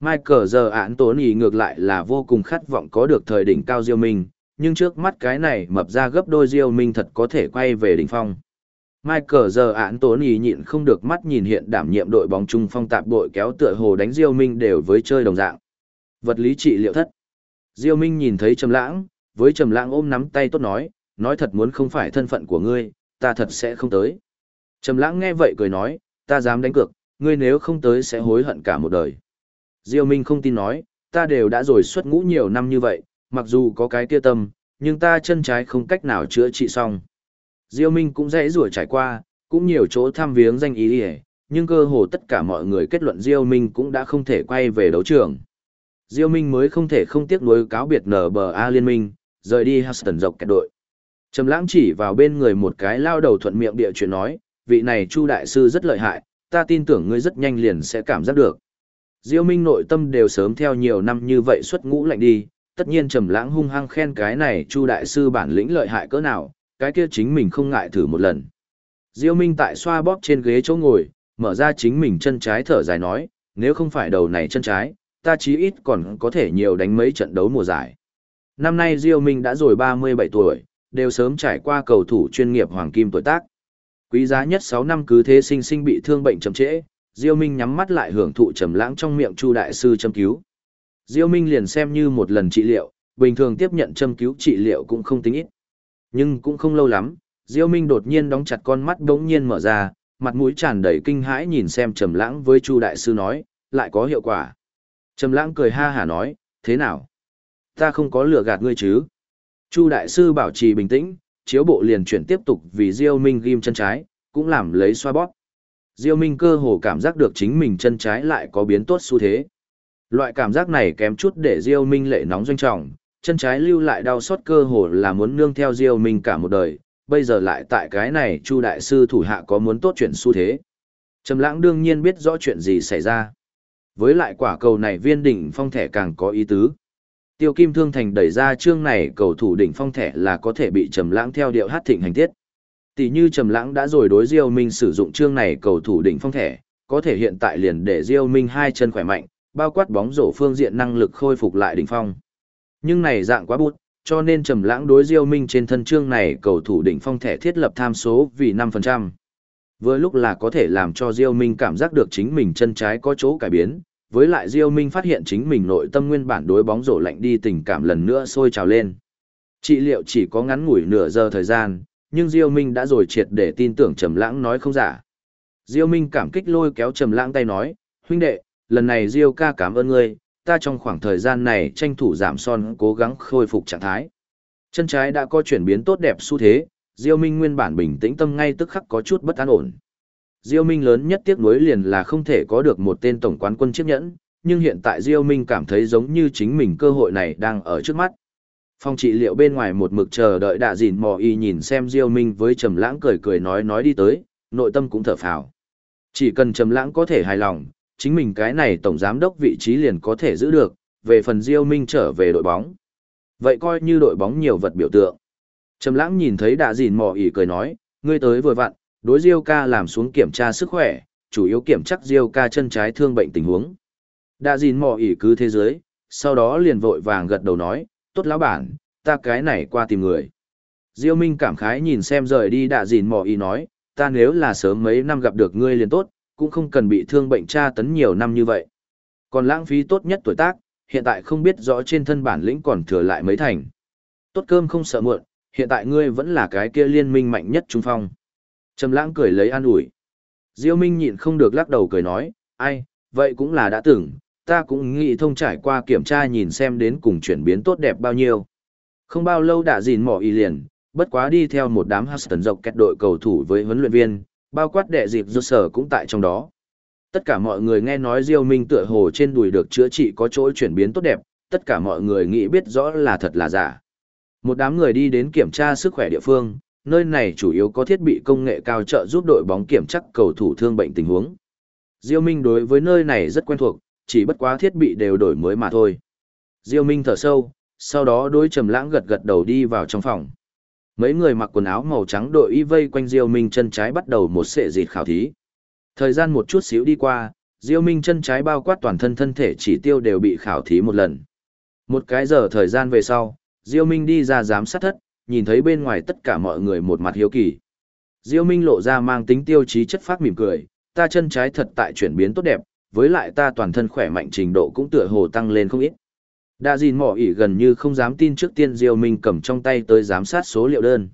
Michael giờ án tốn ý ngược lại là vô cùng khát vọng có được thời đỉnh cao Diêu Minh, nhưng trước mắt cái này mập ra gấp đôi Diêu Minh thật có thể quay về đỉnh phong. Michael giờ án tốn ý nhịn không được mắt nhìn hiện đảm nhiệm đội bóng trung phong tạp đội kéo tựa hồ đánh Diêu Minh đều với chơi đồng dạng. Vật lý trị liệu thất. Diêu Minh nhìn thấy Trầm Lãng, với Trầm Lãng ôm nắm tay tốt nói, nói thật muốn không phải thân phận của ngươi, ta thật sẽ không tới. Trầm lãng nghe vậy cười nói, ta dám đánh cược, ngươi nếu không tới sẽ hối hận cả một đời. Diêu Minh không tin nói, ta đều đã rồi xuất ngũ nhiều năm như vậy, mặc dù có cái kia tâm, nhưng ta chân trái không cách nào chữa trị xong. Diêu Minh cũng dễ rủa trải qua, cũng nhiều chỗ thăm viếng danh ý đi nhưng cơ hồ tất cả mọi người kết luận Diêu Minh cũng đã không thể quay về đấu trường. Diêu Minh mới không thể không tiếc nuối cáo biệt NBA liên minh, rời đi Houston dọc kẹt đội. Trầm lãng chỉ vào bên người một cái lao đầu thuận miệng địa chuyện nói, vị này Chu đại sư rất lợi hại, ta tin tưởng ngươi rất nhanh liền sẽ cảm giác được. Diêu Minh nội tâm đều sớm theo nhiều năm như vậy xuất ngũ lạnh đi, tất nhiên Trầm lãng hung hăng khen cái này Chu đại sư bản lĩnh lợi hại cỡ nào, cái kia chính mình không ngại thử một lần. Diêu Minh tại xoa bóp trên ghế chỗ ngồi, mở ra chính mình chân trái thở dài nói, nếu không phải đầu này chân trái, ta chí ít còn có thể nhiều đánh mấy trận đấu mùa giải. Năm nay Diêu Minh đã rồi 37 tuổi, đều sớm trải qua cầu thủ chuyên nghiệp hoàng kim tuổi tác. Quý giá nhất 6 năm cứ thế sinh sinh bị thương bệnh chậm trễ, Diêu Minh nhắm mắt lại hưởng thụ trầm lãng trong miệng Chu đại sư châm cứu. Diêu Minh liền xem như một lần trị liệu, bình thường tiếp nhận châm cứu trị liệu cũng không tính ít. Nhưng cũng không lâu lắm, Diêu Minh đột nhiên đóng chặt con mắt đống nhiên mở ra, mặt mũi tràn đầy kinh hãi nhìn xem Trầm Lãng với Chu đại sư nói, lại có hiệu quả. Trầm Lãng cười ha hả nói, thế nào? Ta không có lừa gạt ngươi chứ? Chu đại sư bảo trì bình tĩnh, chiếu bộ liền chuyển tiếp tục vì Diêu Minh ghim chân trái, cũng làm lấy xoa bóp. Diêu Minh cơ hồ cảm giác được chính mình chân trái lại có biến tốt xu thế. Loại cảm giác này kém chút để Diêu Minh lệ nóng doanh trọng, chân trái lưu lại đau xót cơ hồ là muốn nương theo Diêu Minh cả một đời, bây giờ lại tại cái này Chu đại sư thủ hạ có muốn tốt chuyện xu thế. Trầm Lãng đương nhiên biết rõ chuyện gì xảy ra. Với lại quả cầu này viên đỉnh phong thẻ càng có ý tứ. Tiêu Kim Thương Thành đẩy ra chương này cầu thủ đỉnh phong thẻ là có thể bị Trầm Lãng theo điệu hát thịnh hành tiết. Tỷ như Trầm Lãng đã rồi đối Diêu Minh sử dụng chương này cầu thủ đỉnh phong thẻ, có thể hiện tại liền để Diêu Minh hai chân khỏe mạnh, bao quát bóng rổ phương diện năng lực khôi phục lại đỉnh phong. Nhưng này dạng quá bút, cho nên Trầm Lãng đối Diêu Minh trên thân chương này cầu thủ đỉnh phong thẻ thiết lập tham số vì 5%. Vừa lúc là có thể làm cho Diêu Minh cảm giác được chính mình chân trái có chỗ cải biến, với lại Diêu Minh phát hiện chính mình nội tâm nguyên bản đối bóng rổ lạnh đi tình cảm lần nữa sôi trào lên. Trị liệu chỉ có ngắn ngủi nửa giờ thời gian, nhưng Diêu Minh đã rồi triệt để tin tưởng Trầm Lãng nói không giả. Diêu Minh cảm kích lôi kéo Trầm Lãng tay nói, huynh đệ, lần này Diêu ca cảm ơn ngươi, ta trong khoảng thời gian này tranh thủ giảm son cố gắng khôi phục trạng thái. Chân trái đã có chuyển biến tốt đẹp xu thế, Diêu Minh nguyên bản bình tĩnh tâm ngay tức khắc có chút bất an ổn. Diêu Minh lớn nhất tiếc nuối liền là không thể có được một tên tổng quán quân chiếc nhẫn, nhưng hiện tại Diêu Minh cảm thấy giống như chính mình cơ hội này đang ở trước mắt. Phong trị liệu bên ngoài một mực chờ đợi đạ dìn mò y nhìn xem Diêu Minh với Trầm Lãng cười cười nói nói đi tới, nội tâm cũng thở phào. Chỉ cần Trầm Lãng có thể hài lòng, chính mình cái này tổng giám đốc vị trí liền có thể giữ được, về phần Diêu Minh trở về đội bóng. Vậy coi như đội bóng nhiều vật biểu tượng. Trầm Lãng nhìn thấy đạ dìn mò y cười nói, ngươi tới vừa vặn, đối Diêu ca làm xuống kiểm tra sức khỏe, chủ yếu kiểm chắc Diêu ca chân trái thương bệnh tình huống. Đạ dìn mò ỉ cứ thế giới, sau đó liền vội vàng gật đầu nói, tốt lão bản, ta cái này qua tìm người. Diêu Minh cảm khái nhìn xem rời đi đạ dìn mò ỉ nói, ta nếu là sớm mấy năm gặp được ngươi liền tốt, cũng không cần bị thương bệnh tra tấn nhiều năm như vậy. Còn lãng phí tốt nhất tuổi tác, hiện tại không biết rõ trên thân bản lĩnh còn thừa lại mấy thành. Tốt cơm không sợ muộn, hiện tại ngươi vẫn là cái kia liên minh mạnh nhất trung phong. Trầm lãng cười lấy an ủi. Diêu Minh nhịn không được lắc đầu cười nói, ai, vậy cũng là đã tưởng. ta cũng nghĩ thông trải qua kiểm tra nhìn xem đến cùng chuyển biến tốt đẹp bao nhiêu. Không bao lâu đã dìn mỏ y liền, bất quá đi theo một đám Huston dọc kẹt đội cầu thủ với huấn luyện viên, bao quát đệ dịp rốt sở cũng tại trong đó. Tất cả mọi người nghe nói Diêu Minh tựa hồ trên đùi được chữa trị có chỗ chuyển biến tốt đẹp, tất cả mọi người nghĩ biết rõ là thật là giả. Một đám người đi đến kiểm tra sức khỏe địa phương, nơi này chủ yếu có thiết bị công nghệ cao trợ giúp đội bóng kiểm chắc cầu thủ thương bệnh tình huống. Diêu Minh đối với nơi này rất quen thuộc, chỉ bất quá thiết bị đều đổi mới mà thôi. Diêu Minh thở sâu, sau đó đối Trầm Lãng gật gật đầu đi vào trong phòng. Mấy người mặc quần áo màu trắng đội y vây quanh Diêu Minh chân trái bắt đầu một sệ dịt khảo thí. Thời gian một chút xíu đi qua, Diêu Minh chân trái bao quát toàn thân thân thể chỉ tiêu đều bị khảo thí một lần. Một cái giờ thời gian về sau, Diêu Minh đi ra giám sát thất, nhìn thấy bên ngoài tất cả mọi người một mặt hiếu kỳ. Diêu Minh lộ ra mang tính tiêu chí chất phát mỉm cười, ta chân trái thật tại chuyển biến tốt đẹp, với lại ta toàn thân khỏe mạnh trình độ cũng tựa hồ tăng lên không ít. Đa dìn mỏ ỉ gần như không dám tin trước tiên Diêu Minh cầm trong tay tới giám sát số liệu đơn.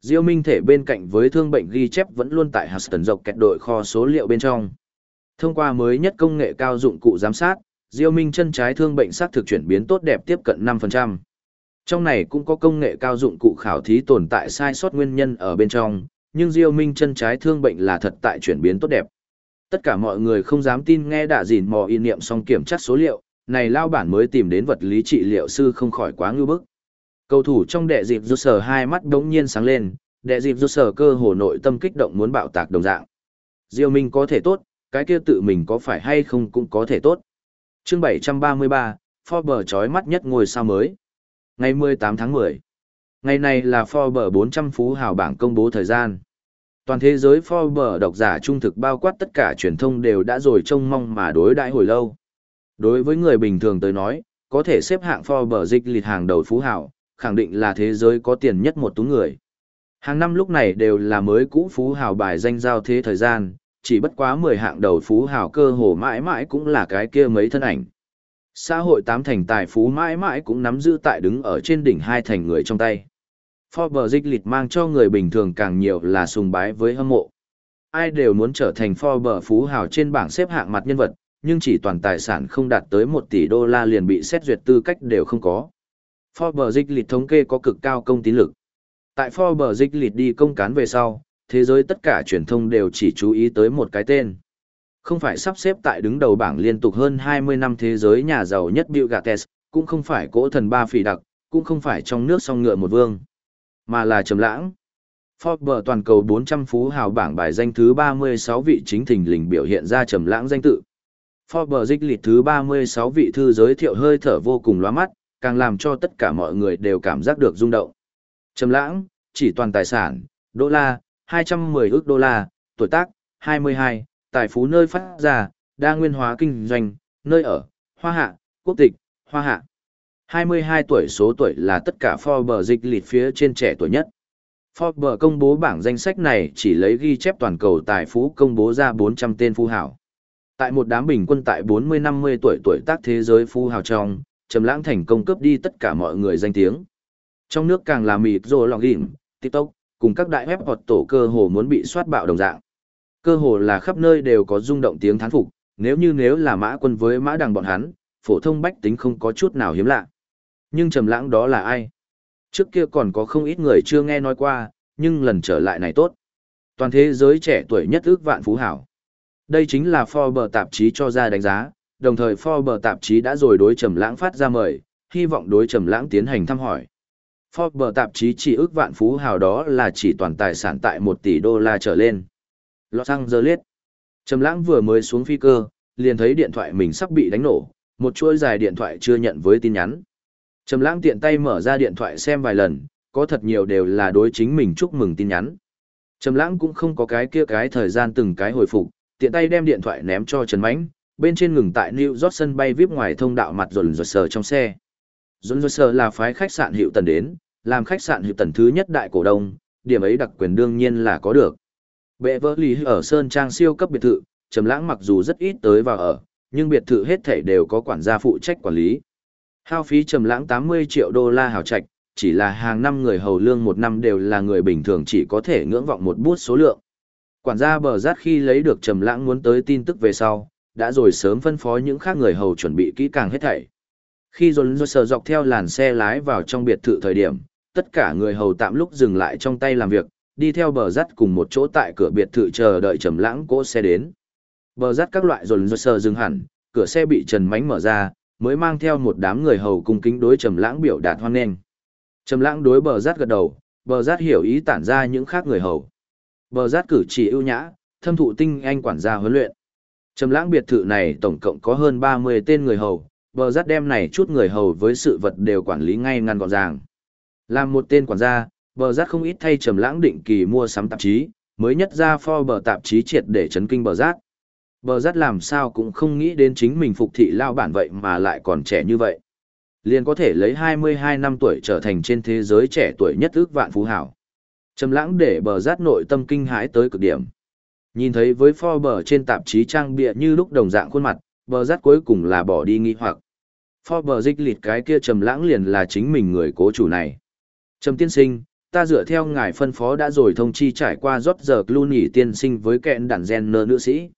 Diêu Minh thể bên cạnh với thương bệnh ghi chép vẫn luôn tại Huston dọc kẹt đội kho số liệu bên trong. Thông qua mới nhất công nghệ cao dụng cụ giám sát, Diêu Minh chân trái thương bệnh sát thực chuyển biến tốt đẹp tiếp cận 5%. Trong này cũng có công nghệ cao dụng cụ khảo thí tồn tại sai sót nguyên nhân ở bên trong, nhưng Diêu Minh chân trái thương bệnh là thật tại chuyển biến tốt đẹp. Tất cả mọi người không dám tin nghe đã dìn mò y niệm xong kiểm tra số liệu, này lao bản mới tìm đến vật lý trị liệu sư không khỏi quá ngưu bức. Cầu thủ trong đệ dịp rút sở hai mắt đống nhiên sáng lên, đệ dịp rút sở cơ hồ nội tâm kích động muốn bạo tạc đồng dạng. Diêu Minh có thể tốt, cái kia tự mình có phải hay không cũng có thể tốt. Chương 733, Forbes chói mắt nhất ngôi sao mới. Ngày 18 tháng 10. Ngày này là Forbes 400 phú hào bảng công bố thời gian. Toàn thế giới Forbes độc giả trung thực bao quát tất cả truyền thông đều đã rồi trông mong mà đối đãi hồi lâu. Đối với người bình thường tới nói, có thể xếp hạng Forbes dịch lịch hàng đầu phú hào, khẳng định là thế giới có tiền nhất một tú người. Hàng năm lúc này đều là mới cũ phú hào bài danh giao thế thời gian, chỉ bất quá 10 hạng đầu phú hào cơ hồ mãi mãi cũng là cái kia mấy thân ảnh. Xã hội tám thành tài phú mãi mãi cũng nắm giữ tại đứng ở trên đỉnh hai thành người trong tay. Forbes dịch lịch mang cho người bình thường càng nhiều là sùng bái với hâm mộ. Ai đều muốn trở thành Forbes phú hào trên bảng xếp hạng mặt nhân vật, nhưng chỉ toàn tài sản không đạt tới 1 tỷ đô la liền bị xét duyệt tư cách đều không có. Forbes dịch lịch thống kê có cực cao công tín lực. Tại Forbes dịch lịch đi công cán về sau, thế giới tất cả truyền thông đều chỉ chú ý tới một cái tên. Không phải sắp xếp tại đứng đầu bảng liên tục hơn 20 năm thế giới nhà giàu nhất Bill Gates, cũng không phải cỗ thần ba phỉ đặc, cũng không phải trong nước song ngựa một vương, mà là trầm lãng. Forbes toàn cầu 400 phú hào bảng bài danh thứ 36 vị chính thình lình biểu hiện ra trầm lãng danh tự. Forbes dịch lịch thứ 36 vị thư giới thiệu hơi thở vô cùng lóa mắt, càng làm cho tất cả mọi người đều cảm giác được rung động. Trầm lãng, chỉ toàn tài sản, đô la, 210 ức đô la, tuổi tác, 22, tài phú nơi phát ra, đa nguyên hóa kinh doanh, nơi ở, hoa hạ, quốc tịch, hoa hạ. 22 tuổi số tuổi là tất cả Forbes dịch lịch phía trên trẻ tuổi nhất. Forbes công bố bảng danh sách này chỉ lấy ghi chép toàn cầu tài phú công bố ra 400 tên phú hảo. Tại một đám bình quân tại 40-50 tuổi tuổi tác thế giới phú hào trong, Trầm Lãng thành công cướp đi tất cả mọi người danh tiếng. Trong nước càng là mịt rồ lòng gỉm, TikTok, cùng các đại web hoặc tổ cơ hồ muốn bị soát bạo đồng dạng. Cơ hồ là khắp nơi đều có rung động tiếng thán phục, nếu như nếu là mã quân với mã đằng bọn hắn, phổ thông bách tính không có chút nào hiếm lạ. Nhưng trầm lãng đó là ai? Trước kia còn có không ít người chưa nghe nói qua, nhưng lần trở lại này tốt. Toàn thế giới trẻ tuổi nhất ước vạn phú hảo. Đây chính là Forbes tạp chí cho ra đánh giá, đồng thời Forbes tạp chí đã rồi đối trầm lãng phát ra mời, hy vọng đối trầm lãng tiến hành thăm hỏi. Forbes tạp chí chỉ ước vạn phú hào đó là chỉ toàn tài sản tại 1 tỷ đô la trở lên. Los Angeles. Trầm lãng vừa mới xuống phi cơ, liền thấy điện thoại mình sắp bị đánh nổ, một chuỗi dài điện thoại chưa nhận với tin nhắn. Trầm lãng tiện tay mở ra điện thoại xem vài lần, có thật nhiều đều là đối chính mình chúc mừng tin nhắn. Trầm lãng cũng không có cái kia cái thời gian từng cái hồi phục, tiện tay đem điện thoại ném cho Trần Mánh, bên trên ngừng tại New York sân bay VIP ngoài thông đạo mặt rồn dồn sờ trong xe. Dồn dồn sờ là phái khách sạn hiệu tần đến, làm khách sạn hiệu tần thứ nhất đại cổ đông, điểm ấy đặc quyền đương nhiên là có được. Bệ vỡ lý ở Sơn Trang siêu cấp biệt thự, Trầm Lãng mặc dù rất ít tới vào ở, nhưng biệt thự hết thảy đều có quản gia phụ trách quản lý. Hao phí Trầm Lãng 80 triệu đô la hào trạch, chỉ là hàng năm người hầu lương một năm đều là người bình thường chỉ có thể ngưỡng vọng một bút số lượng. Quản gia bờ rát khi lấy được Trầm Lãng muốn tới tin tức về sau, đã rồi sớm phân phó những khác người hầu chuẩn bị kỹ càng hết thảy. Khi dồn dồn sờ dọc theo làn xe lái vào trong biệt thự thời điểm, tất cả người hầu tạm lúc dừng lại trong tay làm việc, đi theo bờ rắt cùng một chỗ tại cửa biệt thự chờ đợi trầm lãng cỗ xe đến. Bờ rắt các loại dồn dồn sờ dừng hẳn, cửa xe bị trần mánh mở ra, mới mang theo một đám người hầu cung kính đối trầm lãng biểu đạt hoan nghênh. Trầm lãng đối bờ rát gật đầu, bờ rát hiểu ý tản ra những khác người hầu. Bờ rát cử chỉ ưu nhã, thâm thụ tinh anh quản gia huấn luyện. Trầm lãng biệt thự này tổng cộng có hơn 30 tên người hầu, bờ rát đem này chút người hầu với sự vật đều quản lý ngay ngăn gọn ràng. Làm một tên quản gia, bờ rát không ít thay trầm lãng định kỳ mua sắm tạp chí, mới nhất ra bờ tạp chí triệt để chấn kinh bờ rát. Bờ rát làm sao cũng không nghĩ đến chính mình phục thị lao bản vậy mà lại còn trẻ như vậy. Liền có thể lấy 22 năm tuổi trở thành trên thế giới trẻ tuổi nhất ước vạn phú hảo. Trầm lãng để bờ rát nội tâm kinh hãi tới cực điểm. Nhìn thấy với bờ trên tạp chí trang bìa như lúc đồng dạng khuôn mặt, bờ rát cuối cùng là bỏ đi nghi hoặc. bờ dịch lịt cái kia trầm lãng liền là chính mình người cố chủ này. Trầm tiên sinh, ta dựa theo ngài phân phó đã rồi thông chi trải qua rót giờ Clooney tiên sinh với kẹn đàn gen nơ nữ sĩ.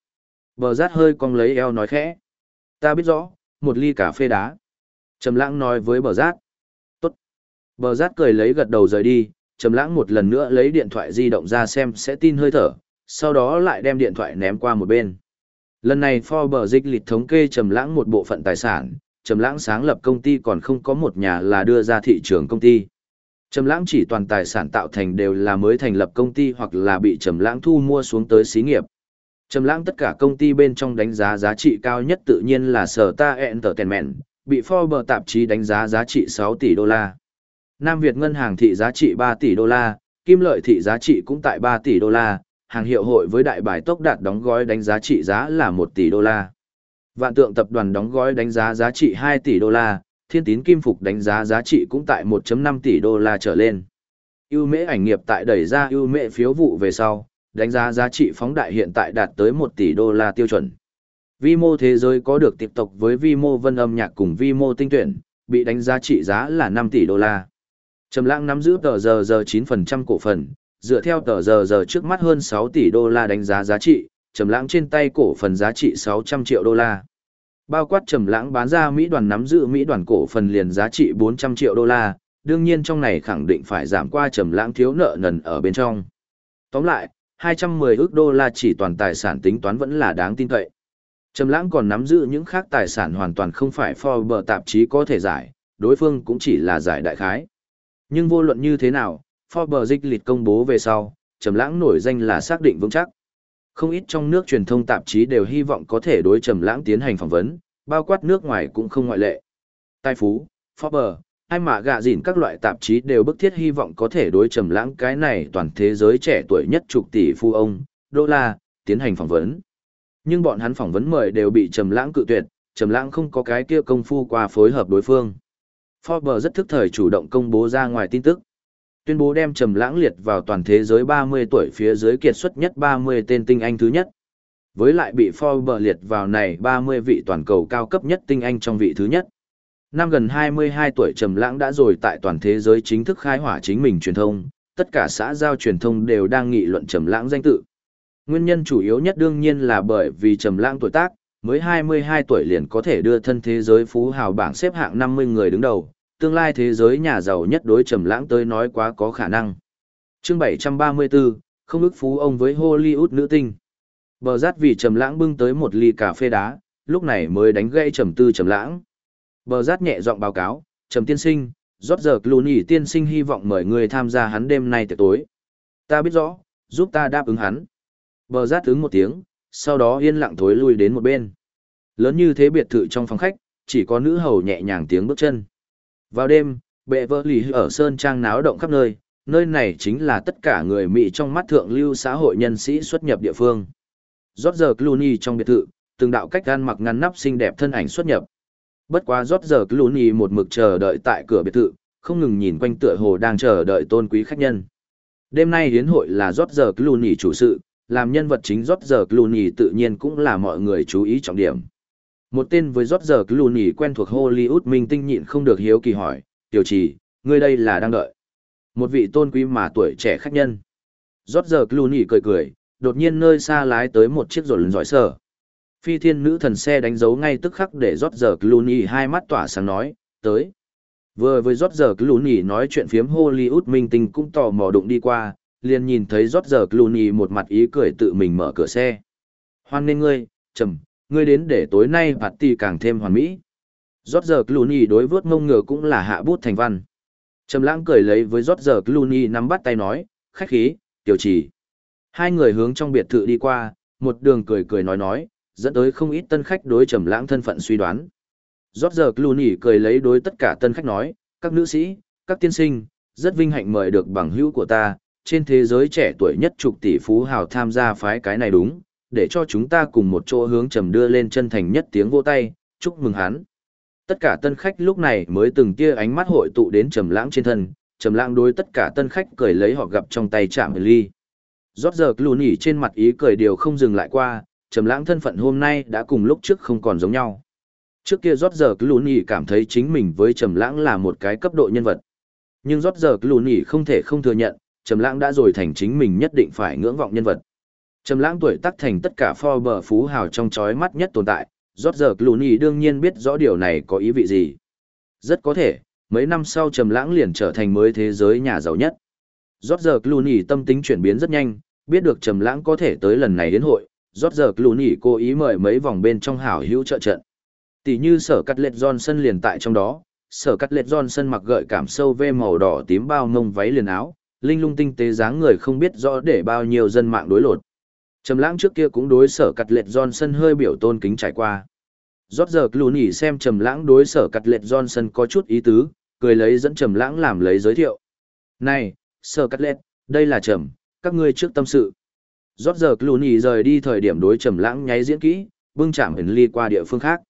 Bờ rát hơi cong lấy eo nói khẽ. Ta biết rõ, một ly cà phê đá. Trầm lãng nói với bờ rát. Tốt. Bờ rát cười lấy gật đầu rời đi, Trầm lãng một lần nữa lấy điện thoại di động ra xem sẽ tin hơi thở, sau đó lại đem điện thoại ném qua một bên. Lần này Forbes dịch lịch thống kê Trầm lãng một bộ phận tài sản, Trầm lãng sáng lập công ty còn không có một nhà là đưa ra thị trường công ty. Trầm lãng chỉ toàn tài sản tạo thành đều là mới thành lập công ty hoặc là bị Trầm lãng thu mua xuống tới xí nghiệp. Trầm lãng tất cả công ty bên trong đánh giá giá trị cao nhất tự nhiên là Sở Ta Entertainment, bị Forbes tạp chí đánh giá giá trị 6 tỷ đô la. Nam Việt ngân hàng thị giá trị 3 tỷ đô la, Kim Lợi thị giá trị cũng tại 3 tỷ đô la, hàng hiệu hội với đại bài tốc đạt đóng gói đánh giá trị giá là 1 tỷ đô la. Vạn tượng tập đoàn đóng gói đánh giá giá trị 2 tỷ đô la, thiên tín kim phục đánh giá giá trị cũng tại 1.5 tỷ đô la trở lên. Yêu mễ ảnh nghiệp tại đẩy ra yêu mễ phiếu vụ về sau, đánh giá giá trị phóng đại hiện tại đạt tới 1 tỷ đô la tiêu chuẩn. Vi mô thế giới có được tiếp tục với vi mô vân âm nhạc cùng vi mô tinh tuyển, bị đánh giá trị giá là 5 tỷ đô la. Trầm lãng nắm giữ tờ giờ giờ 9% cổ phần, dựa theo tờ giờ giờ trước mắt hơn 6 tỷ đô la đánh giá giá trị, trầm lãng trên tay cổ phần giá trị 600 triệu đô la. Bao quát trầm lãng bán ra Mỹ đoàn nắm giữ Mỹ đoàn cổ phần liền giá trị 400 triệu đô la, đương nhiên trong này khẳng định phải giảm qua trầm lãng thiếu nợ nần ở bên trong. Tóm lại, 210 ức đô la chỉ toàn tài sản tính toán vẫn là đáng tin cậy. Trầm lãng còn nắm giữ những khác tài sản hoàn toàn không phải Forbes tạp chí có thể giải, đối phương cũng chỉ là giải đại khái. Nhưng vô luận như thế nào, Forbes dịch lịch công bố về sau, Trầm lãng nổi danh là xác định vững chắc. Không ít trong nước truyền thông tạp chí đều hy vọng có thể đối Trầm lãng tiến hành phỏng vấn, bao quát nước ngoài cũng không ngoại lệ. Tài phú, Forbes, ai mà gạ dỉn các loại tạp chí đều bức thiết hy vọng có thể đối Trầm lãng cái này toàn thế giới trẻ tuổi nhất chục tỷ phu ông, đô la, tiến hành phỏng vấn. Nhưng bọn hắn phỏng vấn mời đều bị Trầm Lãng cự tuyệt, Trầm Lãng không có cái kia công phu qua phối hợp đối phương. Forbes rất thức thời chủ động công bố ra ngoài tin tức. Tuyên bố đem Trầm Lãng liệt vào toàn thế giới 30 tuổi phía dưới kiệt xuất nhất 30 tên tinh anh thứ nhất. Với lại bị Forbes liệt vào này 30 vị toàn cầu cao cấp nhất tinh anh trong vị thứ nhất. Năm gần 22 tuổi Trầm Lãng đã rồi tại toàn thế giới chính thức khai hỏa chính mình truyền thông, tất cả xã giao truyền thông đều đang nghị luận Trầm Lãng danh tự. Nguyên nhân chủ yếu nhất đương nhiên là bởi vì trầm lãng tuổi tác, mới 22 tuổi liền có thể đưa thân thế giới phú hào bảng xếp hạng 50 người đứng đầu, tương lai thế giới nhà giàu nhất đối trầm lãng tới nói quá có khả năng. Chương 734, không ức phú ông với Hollywood nữ tinh. Bờ rát vì trầm lãng bưng tới một ly cà phê đá, lúc này mới đánh gãy trầm tư trầm lãng. Bờ rát nhẹ giọng báo cáo, "Trầm tiên sinh, rốt giờ Clooney tiên sinh hy vọng mời người tham gia hắn đêm nay tiệc tối." "Ta biết rõ, giúp ta đáp ứng hắn." Bờ rát ứng một tiếng, sau đó yên lặng thối lui đến một bên. Lớn như thế biệt thự trong phòng khách, chỉ có nữ hầu nhẹ nhàng tiếng bước chân. Vào đêm, bệ vợ lì ở Sơn Trang náo động khắp nơi, nơi này chính là tất cả người Mỹ trong mắt thượng lưu xã hội nhân sĩ xuất nhập địa phương. Rót giờ Clooney trong biệt thự, từng đạo cách gan mặc ngăn nắp xinh đẹp thân ảnh xuất nhập. Bất quá rót giờ Clooney một mực chờ đợi tại cửa biệt thự, không ngừng nhìn quanh tựa hồ đang chờ đợi tôn quý khách nhân. Đêm nay hiến hội là rót giờ Clooney chủ sự, làm nhân vật chính rót giờ Clooney tự nhiên cũng là mọi người chú ý trọng điểm. Một tên với rót giờ Clooney quen thuộc Hollywood minh tinh nhịn không được hiếu kỳ hỏi, tiểu trì, ngươi đây là đang đợi. Một vị tôn quý mà tuổi trẻ khách nhân. Rót giờ Clooney cười cười, đột nhiên nơi xa lái tới một chiếc rồn giỏi sở. Phi thiên nữ thần xe đánh dấu ngay tức khắc để rót giờ Clooney hai mắt tỏa sáng nói, tới. Vừa với rót giờ Clooney nói chuyện phiếm Hollywood minh tinh cũng tò mò đụng đi qua, liền nhìn thấy rót giờ Clooney một mặt ý cười tự mình mở cửa xe. Hoan nên ngươi, trầm, ngươi đến để tối nay party càng thêm hoàn mỹ. Rót giờ Clooney đối vớt mông ngựa cũng là hạ bút thành văn. Trầm lãng cười lấy với rót giờ Clooney nắm bắt tay nói, khách khí, tiểu chỉ. Hai người hướng trong biệt thự đi qua, một đường cười cười nói nói, dẫn tới không ít tân khách đối trầm lãng thân phận suy đoán. Rót giờ Clooney cười lấy đối tất cả tân khách nói, các nữ sĩ, các tiên sinh, rất vinh hạnh mời được bằng hữu của ta, trên thế giới trẻ tuổi nhất chục tỷ phú hào tham gia phái cái này đúng, để cho chúng ta cùng một chỗ hướng trầm đưa lên chân thành nhất tiếng vô tay, chúc mừng hắn. Tất cả tân khách lúc này mới từng tia ánh mắt hội tụ đến trầm lãng trên thân, trầm lãng đối tất cả tân khách cười lấy họ gặp trong tay chạm ly. Rốt giờ Clooney trên mặt ý cười điều không dừng lại qua, trầm lãng thân phận hôm nay đã cùng lúc trước không còn giống nhau. Trước kia rốt giờ Clooney cảm thấy chính mình với trầm lãng là một cái cấp độ nhân vật. Nhưng rốt giờ Clooney không thể không thừa nhận, trầm lãng đã rồi thành chính mình nhất định phải ngưỡng vọng nhân vật. Trầm lãng tuổi tác thành tất cả Forbes phú hào trong chói mắt nhất tồn tại, rót giờ Clooney đương nhiên biết rõ điều này có ý vị gì. Rất có thể, mấy năm sau trầm lãng liền trở thành mới thế giới nhà giàu nhất. Rót giờ Clooney tâm tính chuyển biến rất nhanh, biết được trầm lãng có thể tới lần này đến hội, rót giờ Clooney cố ý mời mấy vòng bên trong hảo hữu trợ trận. Tỷ như sở cắt lệch Johnson liền tại trong đó, sở cắt lệch Johnson mặc gợi cảm sâu ve màu đỏ tím bao ngông váy liền áo, linh lung tinh tế dáng người không biết rõ để bao nhiêu dân mạng đối lột. Trầm lãng trước kia cũng đối sở cắt lệch Johnson hơi biểu tôn kính trải qua. Rót giờ Clooney xem Trầm lãng đối sở cắt lệch Johnson có chút ý tứ, cười lấy dẫn Trầm lãng làm lấy giới thiệu. Này, sở cắt lệch, đây là Trầm, các ngươi trước tâm sự. Rót giờ Clooney rời đi thời điểm đối Trầm lãng nháy diễn kỹ, bưng chạm hình ly qua địa phương khác.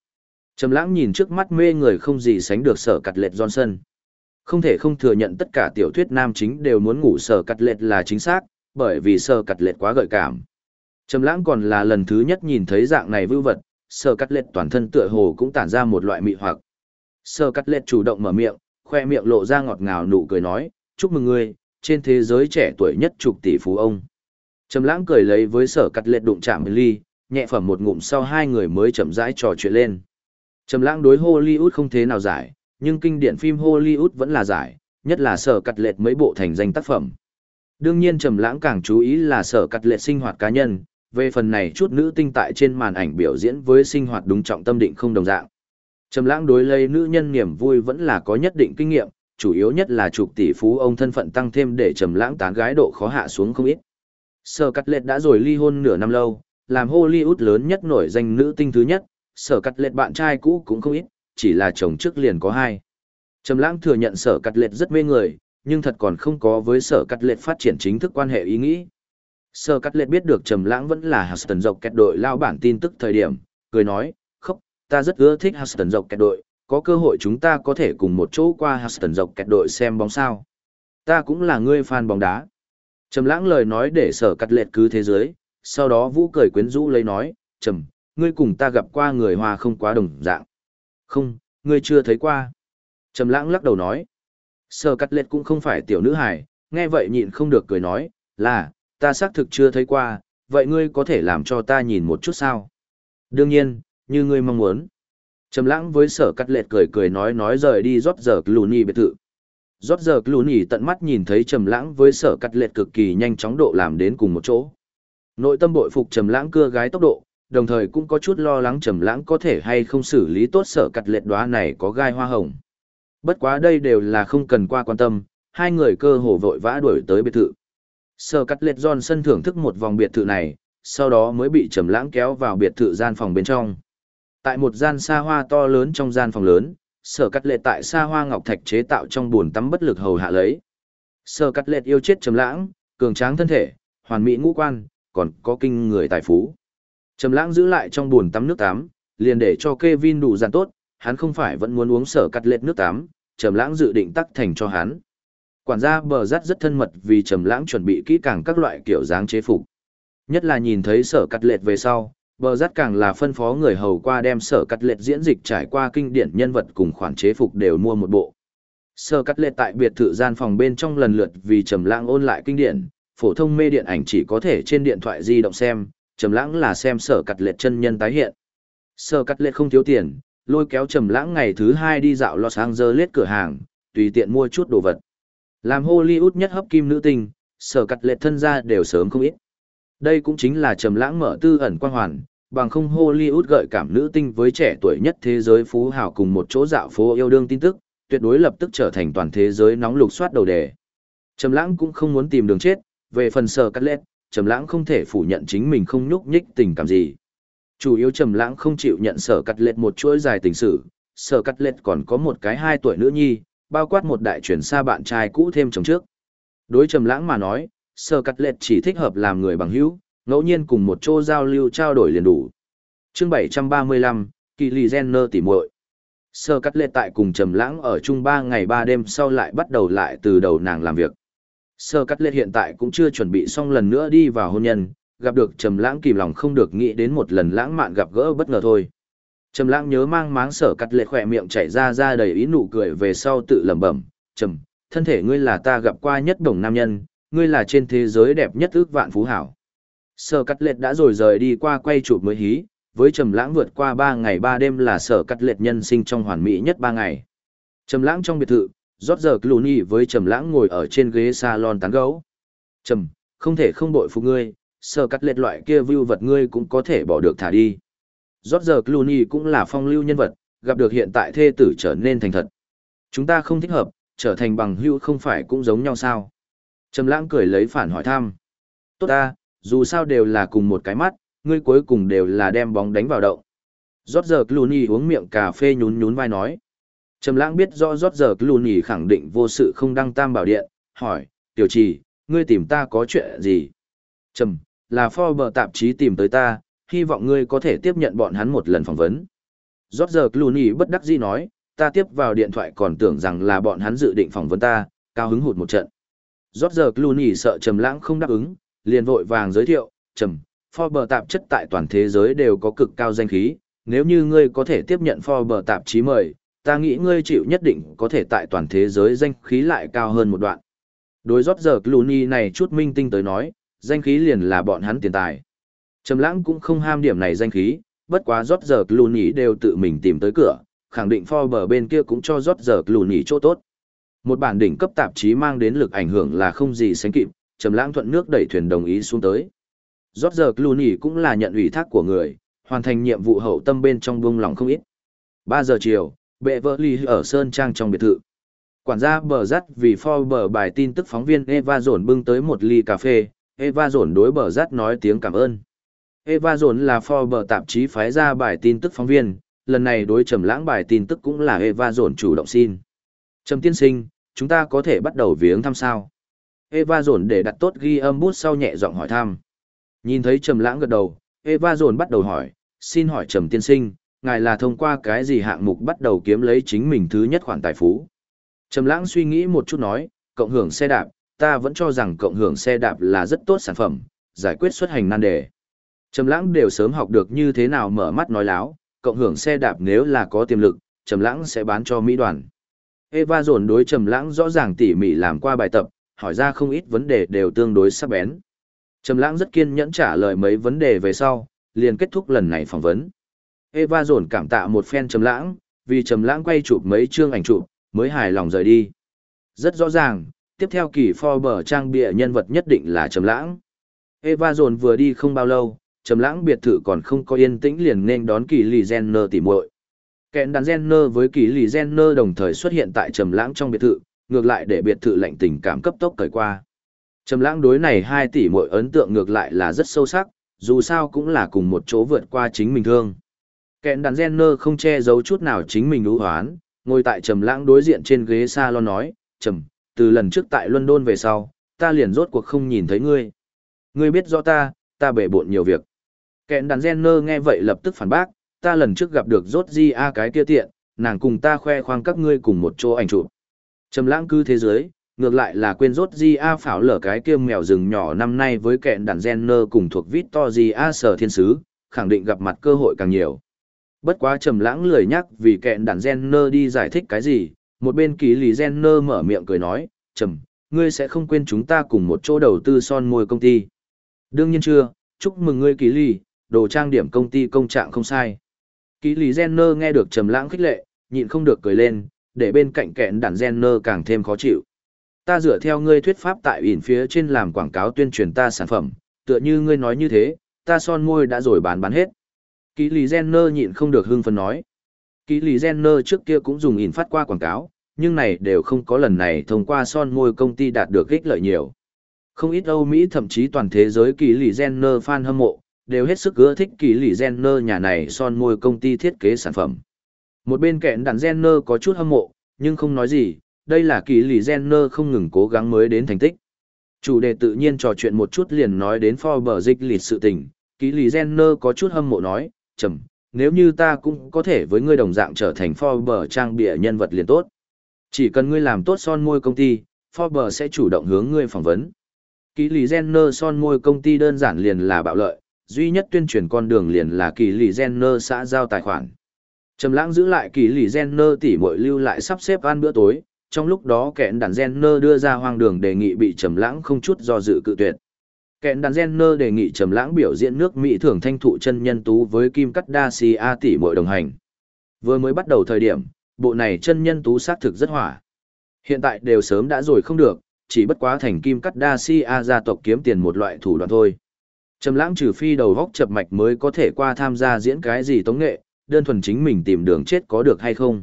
Trầm lãng nhìn trước mắt mê người không gì sánh được sở cắt lệch Johnson. Không thể không thừa nhận tất cả tiểu thuyết nam chính đều muốn ngủ sở cắt lệch là chính xác, bởi vì sở cắt lệch quá gợi cảm. Trầm lãng còn là lần thứ nhất nhìn thấy dạng này vưu vật, sở cắt lệt toàn thân tựa hồ cũng tản ra một loại mị hoặc. Sở cắt lệt chủ động mở miệng, khoe miệng lộ ra ngọt ngào nụ cười nói, chúc mừng ngươi, trên thế giới trẻ tuổi nhất chục tỷ phú ông. Trầm lãng cười lấy với sở cắt lệt đụng chạm ly, nhẹ phẩm một ngụm sau hai người mới chậm rãi trò chuyện lên. Trầm lãng đối Hollywood không thế nào giải, nhưng kinh điển phim Hollywood vẫn là giải, nhất là sở cắt lệt mấy bộ thành danh tác phẩm. Đương nhiên Trầm lãng càng chú ý là sở cắt Lệ sinh hoạt cá nhân, về phần này chút nữ tinh tại trên màn ảnh biểu diễn với sinh hoạt đúng trọng tâm định không đồng dạng. Trầm lãng đối lấy nữ nhân niềm vui vẫn là có nhất định kinh nghiệm, chủ yếu nhất là chục tỷ phú ông thân phận tăng thêm để trầm lãng tán gái độ khó hạ xuống không ít. Sở Cắt Lệ đã rồi ly hôn nửa năm lâu, làm Hollywood lớn nhất nổi danh nữ tinh thứ nhất, Sở Cắt Lệ bạn trai cũ cũng không ít, chỉ là chồng trước liền có hai. Trầm lãng thừa nhận Sở Cắt Lệ rất mê người, nhưng thật còn không có với Sở Cắt Lệ phát triển chính thức quan hệ ý nghĩ. Sơ cắt Lệ biết được Trầm Lãng vẫn là Houston dọc kẹt đội lao bản tin tức thời điểm, cười nói, khóc, ta rất ưa thích Houston dọc kẹt đội, có cơ hội chúng ta có thể cùng một chỗ qua Houston dọc kẹt đội xem bóng sao. Ta cũng là người fan bóng đá. Trầm Lãng lời nói để sở cắt Lệ cứ thế giới, sau đó Vũ cười quyến rũ lấy nói, Trầm, ngươi cùng ta gặp qua người Hoa không quá đồng dạng. Không, ngươi chưa thấy qua. Trầm Lãng lắc đầu nói, Sở cắt Lệ cũng không phải tiểu nữ hài, nghe vậy nhịn không được cười nói, là, ta xác thực chưa thấy qua, vậy ngươi có thể làm cho ta nhìn một chút sao? Đương nhiên, như ngươi mong muốn. Trầm lãng với sở cắt lệt cười cười nói nói rời đi rót giờ Clooney biệt thự. Rót giờ Clooney tận mắt nhìn thấy Trầm lãng với sở cắt lệt cực kỳ nhanh chóng độ làm đến cùng một chỗ. Nội tâm bội phục Trầm lãng cưa gái tốc độ, đồng thời cũng có chút lo lắng Trầm lãng có thể hay không xử lý tốt sở cắt lệt đóa này có gai hoa hồng. Bất quá đây đều là không cần qua quan tâm, hai người cơ hồ vội vã đuổi tới biệt thự. Sở cắt lệch sân thưởng thức một vòng biệt thự này, sau đó mới bị trầm lãng kéo vào biệt thự gian phòng bên trong. Tại một gian xa hoa to lớn trong gian phòng lớn, sở cắt Lệ tại xa hoa ngọc thạch chế tạo trong buồn tắm bất lực hầu hạ lấy. Sở cắt Lệ yêu chết trầm lãng, cường tráng thân thể, hoàn mỹ ngũ quan, còn có kinh người tài phú. Trầm lãng giữ lại trong buồn tắm nước tắm, liền để cho Kevin đủ dàn tốt, hắn không phải vẫn muốn uống sở cắt Lệ nước tắm, trầm lãng dự định tắc thành cho hắn. Quản gia bờ rát rất thân mật vì trầm lãng chuẩn bị kỹ càng các loại kiểu dáng chế phục. Nhất là nhìn thấy sở cắt lệt về sau, bờ rắt càng là phân phó người hầu qua đem sở cắt lệt diễn dịch trải qua kinh điển nhân vật cùng khoản chế phục đều mua một bộ. Sở cắt lệt tại biệt thự gian phòng bên trong lần lượt vì trầm lãng ôn lại kinh điển, phổ thông mê điện ảnh chỉ có thể trên điện thoại di động xem, trầm lãng là xem sở cắt lệt chân nhân tái hiện. Sở cắt lệt không thiếu tiền, lôi kéo trầm lãng ngày thứ hai đi dạo Los Angeles cửa hàng, tùy tiện mua chút đồ vật. Làm Hollywood nhất hấp kim nữ tinh, sở cặt lệ thân ra đều sớm không ít. Đây cũng chính là trầm lãng mở tư ẩn quang hoàn, bằng không Hollywood gợi cảm nữ tinh với trẻ tuổi nhất thế giới phú hào cùng một chỗ dạo phố yêu đương tin tức, tuyệt đối lập tức trở thành toàn thế giới nóng lục soát đầu đề. Trầm lãng cũng không muốn tìm đường chết, về phần sở cắt lệ, trầm lãng không thể phủ nhận chính mình không nhúc nhích tình cảm gì. Chủ yếu trầm lãng không chịu nhận sở cắt lệ một chuỗi dài tình sự, sở cắt lệ còn có một cái hai tuổi nữ nhi, bao quát một đại chuyển xa bạn trai cũ thêm chồng trước. Đối trầm lãng mà nói, sơ cắt lệch chỉ thích hợp làm người bằng hữu, ngẫu nhiên cùng một chỗ giao lưu trao đổi liền đủ. Chương 735, Kỳ Lì Jenner tỉ muội. sơ cắt lệch tại cùng trầm lãng ở chung 3 ngày 3 đêm sau lại bắt đầu lại từ đầu nàng làm việc. sơ cắt lệch hiện tại cũng chưa chuẩn bị xong lần nữa đi vào hôn nhân, gặp được trầm lãng kìm lòng không được nghĩ đến một lần lãng mạn gặp gỡ bất ngờ thôi. Trầm lãng nhớ mang máng sở cắt lệ khỏe miệng chảy ra ra đầy ý nụ cười về sau tự lẩm bẩm, "Trầm, thân thể ngươi là ta gặp qua nhất đồng nam nhân, ngươi là trên thế giới đẹp nhất ước vạn phú hảo." Sở cắt lệ đã rồi rời đi qua quay chụp mới hí, với Trầm lãng vượt qua 3 ngày 3 đêm là sở cắt lệ nhân sinh trong hoàn mỹ nhất 3 ngày. Trầm lãng trong biệt thự, rót giờ Clooney với Trầm lãng ngồi ở trên ghế salon tán gẫu. "Trầm, không thể không bội phục ngươi, sở cắt lệ loại kia view vật ngươi cũng có thể bỏ được thả đi." Rốt giờ Clooney cũng là phong lưu nhân vật, gặp được hiện tại thê tử trở nên thành thật. Chúng ta không thích hợp, trở thành bằng hữu không phải cũng giống nhau sao? Trầm lãng cười lấy phản hỏi thăm. Tốt ta, dù sao đều là cùng một cái mắt, ngươi cuối cùng đều là đem bóng đánh vào động. Rốt giờ Clooney uống miệng cà phê nhún nhún vai nói. Trầm lãng biết rõ rốt giờ Clooney khẳng định vô sự không đăng tam bảo điện, hỏi, tiểu trì, ngươi tìm ta có chuyện gì? Trầm, là Forbes tạp chí tìm tới ta, hy vọng ngươi có thể tiếp nhận bọn hắn một lần phỏng vấn. George Clooney bất đắc dĩ nói, ta tiếp vào điện thoại còn tưởng rằng là bọn hắn dự định phỏng vấn ta, cao hứng hụt một trận. George Clooney sợ Trầm Lãng không đáp ứng, liền vội vàng giới thiệu, "Trầm, Forbes tạp chất tại toàn thế giới đều có cực cao danh khí, nếu như ngươi có thể tiếp nhận Forbes tạp chí mời, ta nghĩ ngươi chịu nhất định có thể tại toàn thế giới danh khí lại cao hơn một đoạn." Đối George Clooney này chút minh tinh tới nói, danh khí liền là bọn hắn tiền tài. Trầm lãng cũng không ham điểm này danh khí, bất quá rót giờ Clooney đều tự mình tìm tới cửa, khẳng định Forbes bên kia cũng cho rót giờ Clooney chỗ tốt. Một bản đỉnh cấp tạp chí mang đến lực ảnh hưởng là không gì sánh kịp, Trầm lãng thuận nước đẩy thuyền đồng ý xuống tới. Rót giờ Clooney cũng là nhận ủy thác của người, hoàn thành nhiệm vụ hậu tâm bên trong buông lòng không ít. 3 giờ chiều, bệ vợ ly ở Sơn Trang trong biệt thự. Quản gia bờ rắt vì Forbes bài tin tức phóng viên Eva Dồn bưng tới một ly cà phê, Eva Dồn đối bờ rắt nói tiếng cảm ơn. Eva Dồn là Forbes tạp chí phái ra bài tin tức phóng viên, lần này đối trầm lãng bài tin tức cũng là Eva Dồn chủ động xin. Trầm tiên sinh, chúng ta có thể bắt đầu viếng thăm sao? Eva Dồn để đặt tốt ghi âm bút sau nhẹ giọng hỏi thăm. Nhìn thấy trầm lãng gật đầu, Eva Dồn bắt đầu hỏi, xin hỏi trầm tiên sinh, ngài là thông qua cái gì hạng mục bắt đầu kiếm lấy chính mình thứ nhất khoản tài phú? Trầm lãng suy nghĩ một chút nói, cộng hưởng xe đạp, ta vẫn cho rằng cộng hưởng xe đạp là rất tốt sản phẩm, giải quyết xuất hành nan đề. Trầm lãng đều sớm học được như thế nào mở mắt nói láo, cộng hưởng xe đạp nếu là có tiềm lực, Trầm lãng sẽ bán cho Mỹ đoàn. Eva dồn đối Trầm lãng rõ ràng tỉ mỉ làm qua bài tập, hỏi ra không ít vấn đề đều tương đối sắc bén. Trầm lãng rất kiên nhẫn trả lời mấy vấn đề về sau, liền kết thúc lần này phỏng vấn. Eva dồn cảm tạ một phen Trầm lãng, vì Trầm lãng quay chụp mấy chương ảnh chụp, mới hài lòng rời đi. Rất rõ ràng, tiếp theo kỳ Forbes trang bìa nhân vật nhất định là Trầm lãng. Eva dồn vừa đi không bao lâu, trầm lãng biệt thự còn không có yên tĩnh liền nên đón kỳ lì Jenner tỉ muội. Kẹn đàn Jenner với kỳ lì Jenner đồng thời xuất hiện tại trầm lãng trong biệt thự, ngược lại để biệt thự lạnh tình cảm cấp tốc cởi qua. Trầm lãng đối này hai tỷ muội ấn tượng ngược lại là rất sâu sắc, dù sao cũng là cùng một chỗ vượt qua chính mình thương. Kẹn đàn Jenner không che giấu chút nào chính mình ưu hoán, ngồi tại trầm lãng đối diện trên ghế salon nói, "Trầm, từ lần trước tại London về sau, ta liền rốt cuộc không nhìn thấy ngươi. Ngươi biết rõ ta, ta bể bộn nhiều việc." Kẹn đàn Jenner nghe vậy lập tức phản bác, ta lần trước gặp được rốt di a cái kia tiện, nàng cùng ta khoe khoang các ngươi cùng một chỗ ảnh chụp. Trầm lãng cư thế giới, Ngược lại là quên rốt Di A phảo lở cái kia mèo rừng nhỏ năm nay với kẹn đàn Jenner cùng thuộc Victor Di A sở thiên sứ, khẳng định gặp mặt cơ hội càng nhiều. Bất quá trầm lãng lười nhắc vì kẹn đàn Jenner đi giải thích cái gì, một bên ký lý Jenner mở miệng cười nói, trầm, ngươi sẽ không quên chúng ta cùng một chỗ đầu tư son môi công ty. Đương nhiên chưa, chúc mừng ngươi ký lý, đồ trang điểm công ty công trạng không sai. Ký lý Jenner nghe được trầm lãng khích lệ, nhịn không được cười lên, để bên cạnh kẹn đàn Jenner càng thêm khó chịu. Ta dựa theo ngươi thuyết pháp tại ỉn phía trên làm quảng cáo tuyên truyền ta sản phẩm, tựa như ngươi nói như thế, ta son môi đã rồi bán bán hết. Ký lý Jenner nhịn không được hưng phấn nói. Ký lý Jenner trước kia cũng dùng ỉn phát qua quảng cáo, nhưng này đều không có lần này thông qua son môi công ty đạt được ích lợi nhiều. Không ít Âu Mỹ thậm chí toàn thế giới kỳ lì Jenner fan hâm mộ, đều hết sức ưa thích kỳ lì Jenner nhà này son môi công ty thiết kế sản phẩm. Một bên kẹn đàn Jenner có chút hâm mộ, nhưng không nói gì, đây là kỳ lì Jenner không ngừng cố gắng mới đến thành tích. Chủ đề tự nhiên trò chuyện một chút liền nói đến Forbes dịch lịch sự tình, kỳ lì Jenner có chút hâm mộ nói, chầm, nếu như ta cũng có thể với ngươi đồng dạng trở thành Forbes trang bịa nhân vật liền tốt. Chỉ cần ngươi làm tốt son môi công ty, Forbes sẽ chủ động hướng ngươi phỏng vấn. Kỳ lì Jenner son môi công ty đơn giản liền là bạo lợi, duy nhất tuyên truyền con đường liền là kỳ lì Jenner xã giao tài khoản. Trầm lãng giữ lại kỳ lì Jenner tỉ muội lưu lại sắp xếp ăn bữa tối, trong lúc đó kẹn đàn Jenner đưa ra hoang đường đề nghị bị Trầm lãng không chút do dự cự tuyệt. Kẹn đàn Jenner đề nghị Trầm lãng biểu diễn nước Mỹ thưởng thanh thụ chân nhân tú với Kim Cắt Đa Si A tỷ muội đồng hành. Vừa mới bắt đầu thời điểm, bộ này chân nhân tú xác thực rất hỏa. Hiện tại đều sớm đã rồi không được, chỉ bất quá thành kim cắt đa si a gia tộc kiếm tiền một loại thủ đoạn thôi. Trầm lãng trừ phi đầu góc chập mạch mới có thể qua tham gia diễn cái gì tống nghệ, đơn thuần chính mình tìm đường chết có được hay không.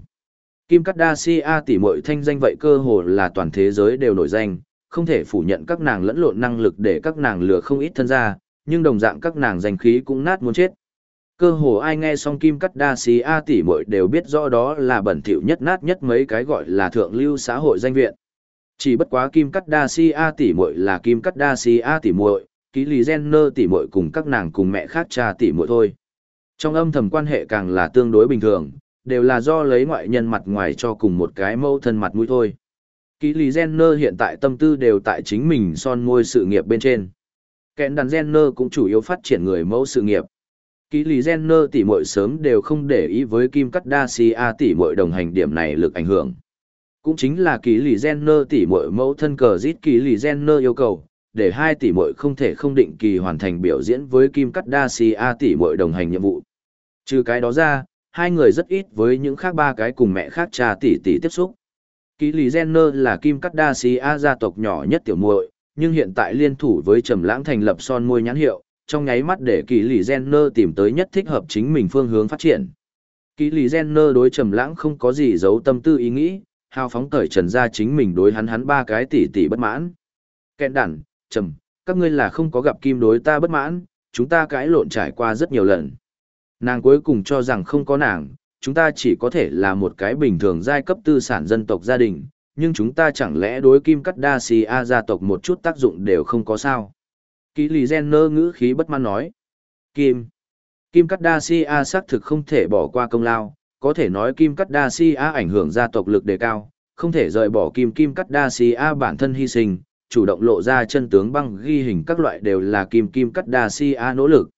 Kim Cát Đa Si A tỷ muội thanh danh vậy cơ hồ là toàn thế giới đều nổi danh, không thể phủ nhận các nàng lẫn lộn năng lực để các nàng lừa không ít thân ra, nhưng đồng dạng các nàng danh khí cũng nát muốn chết. Cơ hồ ai nghe xong Kim Cát Đa Si A tỷ muội đều biết rõ đó là bẩn thỉu nhất nát nhất mấy cái gọi là thượng lưu xã hội danh viện. Chỉ bất quá Kim Cát Đa Si A tỷ muội là Kim Cát Đa Si A tỷ muội, ký lý Jenner tỷ muội cùng các nàng cùng mẹ khác cha tỷ muội thôi. Trong âm thầm quan hệ càng là tương đối bình thường, đều là do lấy ngoại nhân mặt ngoài cho cùng một cái mâu thân mặt mũi thôi. Ký lý Jenner hiện tại tâm tư đều tại chính mình son môi sự nghiệp bên trên. Kẹn đàn Jenner cũng chủ yếu phát triển người mẫu sự nghiệp. Ký lý Jenner tỷ muội sớm đều không để ý với Kim Cắt Đa Si A tỷ muội đồng hành điểm này lực ảnh hưởng. Cũng chính là ký lý Jenner tỷ muội mẫu thân cờ giết ký lý Jenner yêu cầu, để hai tỷ muội không thể không định kỳ hoàn thành biểu diễn với Kim Cắt Đa Si A tỷ muội đồng hành nhiệm vụ. Trừ cái đó ra, hai người rất ít với những khác ba cái cùng mẹ khác cha tỷ tỷ tiếp xúc. Ký lý Jenner là Kim Cắt Đa Si A gia tộc nhỏ nhất tiểu muội, nhưng hiện tại liên thủ với Trầm Lãng thành lập son môi nhãn hiệu, trong nháy mắt để Ký lý Jenner tìm tới nhất thích hợp chính mình phương hướng phát triển. Ký lý Jenner đối Trầm Lãng không có gì giấu tâm tư ý nghĩ, hào phóng cởi trần ra chính mình đối hắn hắn ba cái tỷ tỷ bất mãn. Kẹn đản, trầm, các ngươi là không có gặp kim đối ta bất mãn, chúng ta cãi lộn trải qua rất nhiều lần. Nàng cuối cùng cho rằng không có nàng, chúng ta chỉ có thể là một cái bình thường giai cấp tư sản dân tộc gia đình, nhưng chúng ta chẳng lẽ đối kim cắt đa xì a gia tộc một chút tác dụng đều không có sao. kỹ lì gen nơ ngữ khí bất mãn nói. Kim. Kim cắt đa xì a xác thực không thể bỏ qua công lao, có thể nói Kim Cắt Đa xì A ảnh hưởng gia tộc lực đề cao, không thể rời bỏ Kim Kim Cắt Đa xì A bản thân hy sinh, chủ động lộ ra chân tướng băng ghi hình các loại đều là Kim Kim Cắt Đa Si A nỗ lực.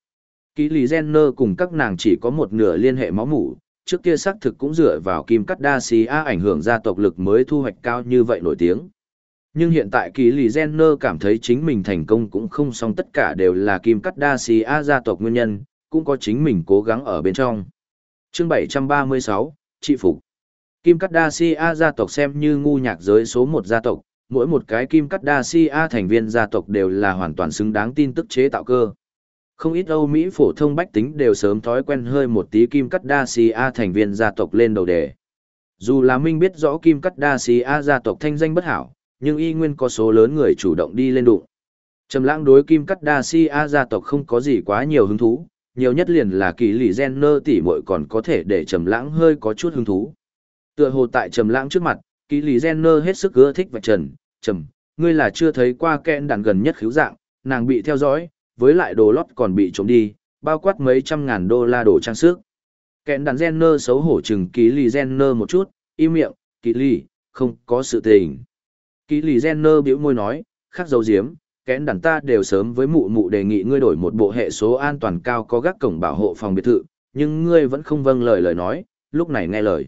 Ký Lý Jenner cùng các nàng chỉ có một nửa liên hệ máu mủ, trước kia xác thực cũng dựa vào Kim Cắt Đa Si A ảnh hưởng gia tộc lực mới thu hoạch cao như vậy nổi tiếng. Nhưng hiện tại Ký Lý Jenner cảm thấy chính mình thành công cũng không xong tất cả đều là Kim Cắt Đa Si A gia tộc nguyên nhân, cũng có chính mình cố gắng ở bên trong chương 736, trị phục. Kim Cắt Đa Si A gia tộc xem như ngu nhạc giới số một gia tộc, mỗi một cái Kim Cắt Đa Si A thành viên gia tộc đều là hoàn toàn xứng đáng tin tức chế tạo cơ. Không ít Âu Mỹ phổ thông bách tính đều sớm thói quen hơi một tí Kim Cắt Đa Si A thành viên gia tộc lên đầu đề. Dù là Minh biết rõ Kim Cắt Đa Si A gia tộc thanh danh bất hảo, nhưng y nguyên có số lớn người chủ động đi lên đụng. Trầm lãng đối Kim Cắt Đa Si A gia tộc không có gì quá nhiều hứng thú, nhiều nhất liền là kỳ lì gen nơ tỉ muội còn có thể để trầm lãng hơi có chút hứng thú. Tựa hồ tại trầm lãng trước mặt, kỳ lý Jenner hết sức ưa thích vạch trần, trầm, ngươi là chưa thấy qua kẹn đàn gần nhất khiếu dạng, nàng bị theo dõi, với lại đồ lót còn bị trộm đi, bao quát mấy trăm ngàn đô la đồ trang sức. Kẹn đàn Jenner xấu hổ chừng kỳ lý Jenner một chút, im miệng, kỳ lý, không có sự tình. Kỳ lý Jenner biểu môi nói, khác dấu diếm, kẽn đàn ta đều sớm với mụ mụ đề nghị ngươi đổi một bộ hệ số an toàn cao có gác cổng bảo hộ phòng biệt thự, nhưng ngươi vẫn không vâng lời lời nói, lúc này nghe lời.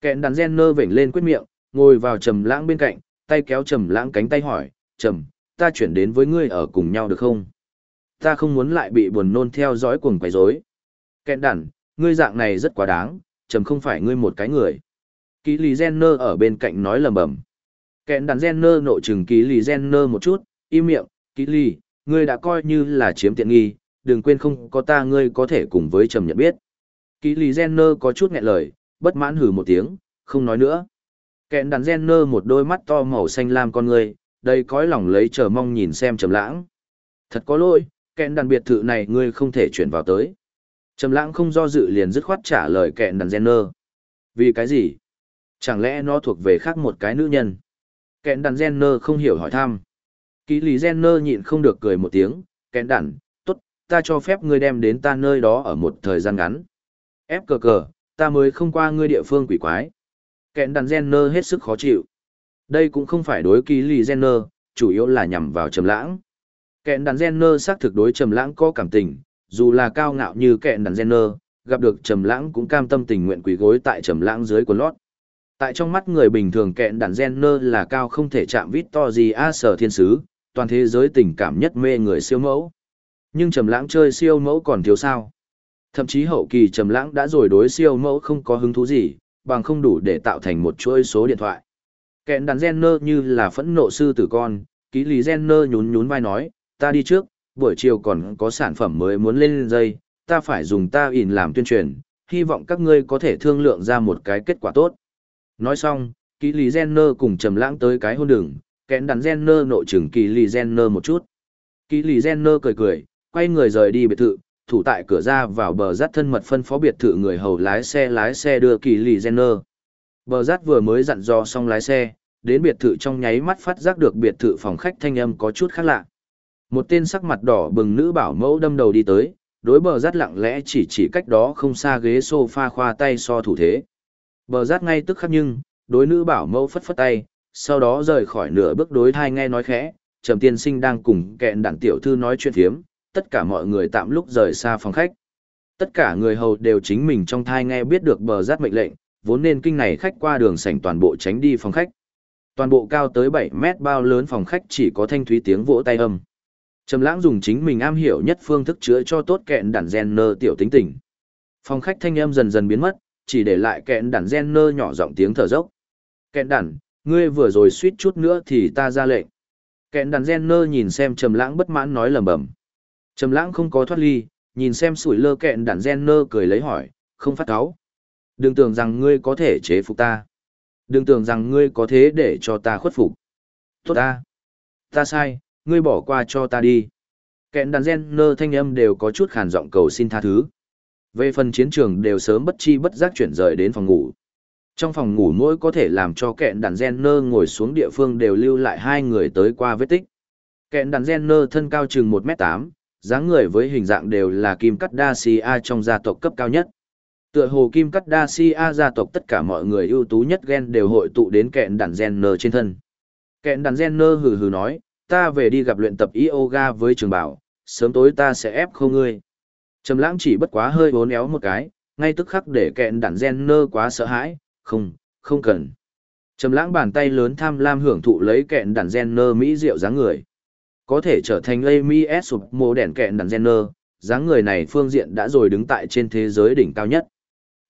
Kẽn đàn Jenner vểnh lên quyết miệng, ngồi vào trầm lãng bên cạnh, tay kéo trầm lãng cánh tay hỏi, trầm, ta chuyển đến với ngươi ở cùng nhau được không? Ta không muốn lại bị buồn nôn theo dõi cuồng quấy rối. Kẹn đản, ngươi dạng này rất quá đáng, trầm không phải ngươi một cái người. Kỳ Lý Jenner ở bên cạnh nói lầm bầm. Kẽn đản Jenner nộ trừng kỳ Lý Jenner một chút, im miệng, "Kỷ Lý, ngươi đã coi như là chiếm tiện nghi, đừng quên không có ta ngươi có thể cùng với trầm nhận biết. Kỳ Lý Jenner có chút nghẹn lời, bất mãn hừ một tiếng, không nói nữa. Kẹn đàn Jenner một đôi mắt to màu xanh lam con người, đây cõi lòng lấy chờ mong nhìn xem trầm lãng. Thật có lỗi, kẹn đàn biệt thự này ngươi không thể chuyển vào tới. Trầm lãng không do dự liền dứt khoát trả lời kẹn đàn Jenner. Vì cái gì? Chẳng lẽ nó thuộc về khác một cái nữ nhân? Kẹn đàn Jenner không hiểu hỏi thăm. Ký lý Jenner nhịn không được cười một tiếng, kẹn đàn, tốt, ta cho phép ngươi đem đến ta nơi đó ở một thời gian ngắn. Ép cờ cờ, ta mới không qua ngươi địa phương quỷ quái. Kẹn đàn Jenner hết sức khó chịu. Đây cũng không phải đối ký lì Jenner, chủ yếu là nhằm vào trầm lãng. Kẹn đàn Jenner xác thực đối trầm lãng có cảm tình, dù là cao ngạo như kẹn đàn Jenner, gặp được trầm lãng cũng cam tâm tình nguyện quỳ gối tại trầm lãng dưới quần lót. Tại trong mắt người bình thường kẹn đàn Jenner là cao không thể chạm vít to gì a sở thiên sứ, toàn thế giới tình cảm nhất mê người siêu mẫu. Nhưng trầm lãng chơi siêu mẫu còn thiếu sao? Thậm chí hậu kỳ trầm lãng đã rồi đối siêu mẫu không có hứng thú gì, bằng không đủ để tạo thành một chuỗi số điện thoại. Kẹn đàn Jenner như là phẫn nộ sư tử con, ký lý Jenner nhún nhún vai nói, ta đi trước, buổi chiều còn có sản phẩm mới muốn lên dây, ta phải dùng ta ỉn làm tuyên truyền, hy vọng các ngươi có thể thương lượng ra một cái kết quả tốt. Nói xong, ký lý Jenner cùng trầm lãng tới cái hôn đường, kẽn đàn Jenner nộ trưởng ký lý Jenner một chút. Ký lý Jenner cười cười, quay người rời đi biệt thự, thủ tại cửa ra vào bờ rát thân mật phân phó biệt thự người hầu lái xe lái xe đưa kỳ lì Jenner. Bờ rát vừa mới dặn dò xong lái xe, đến biệt thự trong nháy mắt phát giác được biệt thự phòng khách thanh âm có chút khác lạ. Một tên sắc mặt đỏ bừng nữ bảo mẫu đâm đầu đi tới, đối bờ rát lặng lẽ chỉ chỉ cách đó không xa ghế sofa khoa tay so thủ thế. Bờ rát ngay tức khắc nhưng, đối nữ bảo mẫu phất phất tay, sau đó rời khỏi nửa bước đối thai nghe nói khẽ, Trầm Tiên Sinh đang cùng kẹn đạn tiểu thư nói chuyện thiếm, tất cả mọi người tạm lúc rời xa phòng khách. Tất cả người hầu đều chính mình trong thai nghe biết được bờ rát mệnh lệnh, vốn nên kinh này khách qua đường sảnh toàn bộ tránh đi phòng khách. Toàn bộ cao tới 7 mét bao lớn phòng khách chỉ có thanh thúy tiếng vỗ tay âm. Trầm lãng dùng chính mình am hiểu nhất phương thức chữa cho tốt kẹn đản gen nơ tiểu tính tình. Phòng khách thanh âm dần dần biến mất, chỉ để lại kẹn đản gen nơ nhỏ giọng tiếng thở dốc. Kẹn đản, ngươi vừa rồi suýt chút nữa thì ta ra lệnh. Kẹn đản gen nơ nhìn xem trầm lãng bất mãn nói lầm bầm. Trầm lãng không có thoát ly, nhìn xem sủi lơ kẹn đạn gen nơ cười lấy hỏi, không phát cáo. Đừng tưởng rằng ngươi có thể chế phục ta. Đừng tưởng rằng ngươi có thế để cho ta khuất phục. Tốt ta. Ta sai, ngươi bỏ qua cho ta đi. Kẹn đàn gen nơ thanh âm đều có chút khàn giọng cầu xin tha thứ. Về phần chiến trường đều sớm bất chi bất giác chuyển rời đến phòng ngủ. Trong phòng ngủ mỗi có thể làm cho kẹn đàn gen nơ ngồi xuống địa phương đều lưu lại hai người tới qua vết tích. Kẹn đàn gen nơ thân cao chừng 1m8, dáng người với hình dạng đều là kim cắt đa si a trong gia tộc cấp cao nhất. Tựa hồ kim cắt đa si a gia tộc tất cả mọi người ưu tú nhất gen đều hội tụ đến kẹn đàn gen nơ trên thân. Kẹn đàn gen nơ hừ hừ nói, ta về đi gặp luyện tập yoga với trường bảo, sớm tối ta sẽ ép khô ngươi. Trầm lãng chỉ bất quá hơi bốn éo một cái, ngay tức khắc để kẹn đàn gen nơ quá sợ hãi, không, không cần. Trầm lãng bàn tay lớn tham lam hưởng thụ lấy kẹn đàn gen nơ mỹ diệu dáng người. Có thể trở thành Amy S sụp mô đèn kẹn đàn Jenner, dáng người này phương diện đã rồi đứng tại trên thế giới đỉnh cao nhất.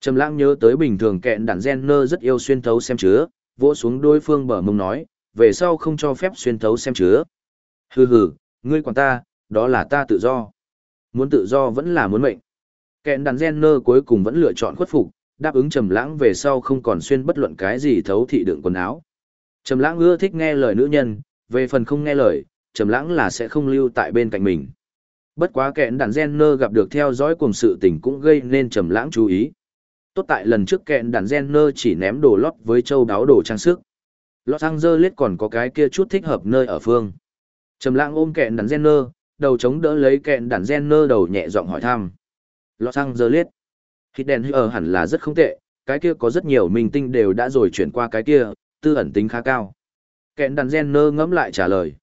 Trầm lãng nhớ tới bình thường kẹn đàn Jenner rất yêu xuyên thấu xem chứa, vỗ xuống đối phương bờ mông nói, về sau không cho phép xuyên thấu xem chứa. Hừ hừ, ngươi quản ta, đó là ta tự do. Muốn tự do vẫn là muốn mệnh. Kẹn đàn Jenner cuối cùng vẫn lựa chọn khuất phục, đáp ứng trầm lãng về sau không còn xuyên bất luận cái gì thấu thị đựng quần áo. Trầm lãng ưa thích nghe lời nữ nhân, về phần không nghe lời, trầm lãng là sẽ không lưu tại bên cạnh mình. Bất quá kẹn đàn Jenner gặp được theo dõi cùng sự tình cũng gây nên trầm lãng chú ý. Tốt tại lần trước kẹn đàn Jenner chỉ ném đồ lót với châu đáo đồ trang sức. Los Angeles còn có cái kia chút thích hợp nơi ở phương. Trầm lãng ôm kẹn đàn Jenner, đầu chống đỡ lấy kẹn đàn Jenner đầu nhẹ giọng hỏi thăm. Los Angeles. Hít đèn ở hẳn là rất không tệ, cái kia có rất nhiều minh tinh đều đã rồi chuyển qua cái kia, tư ẩn tính khá cao. Kẹn đàn Jenner ngẫm lại trả lời.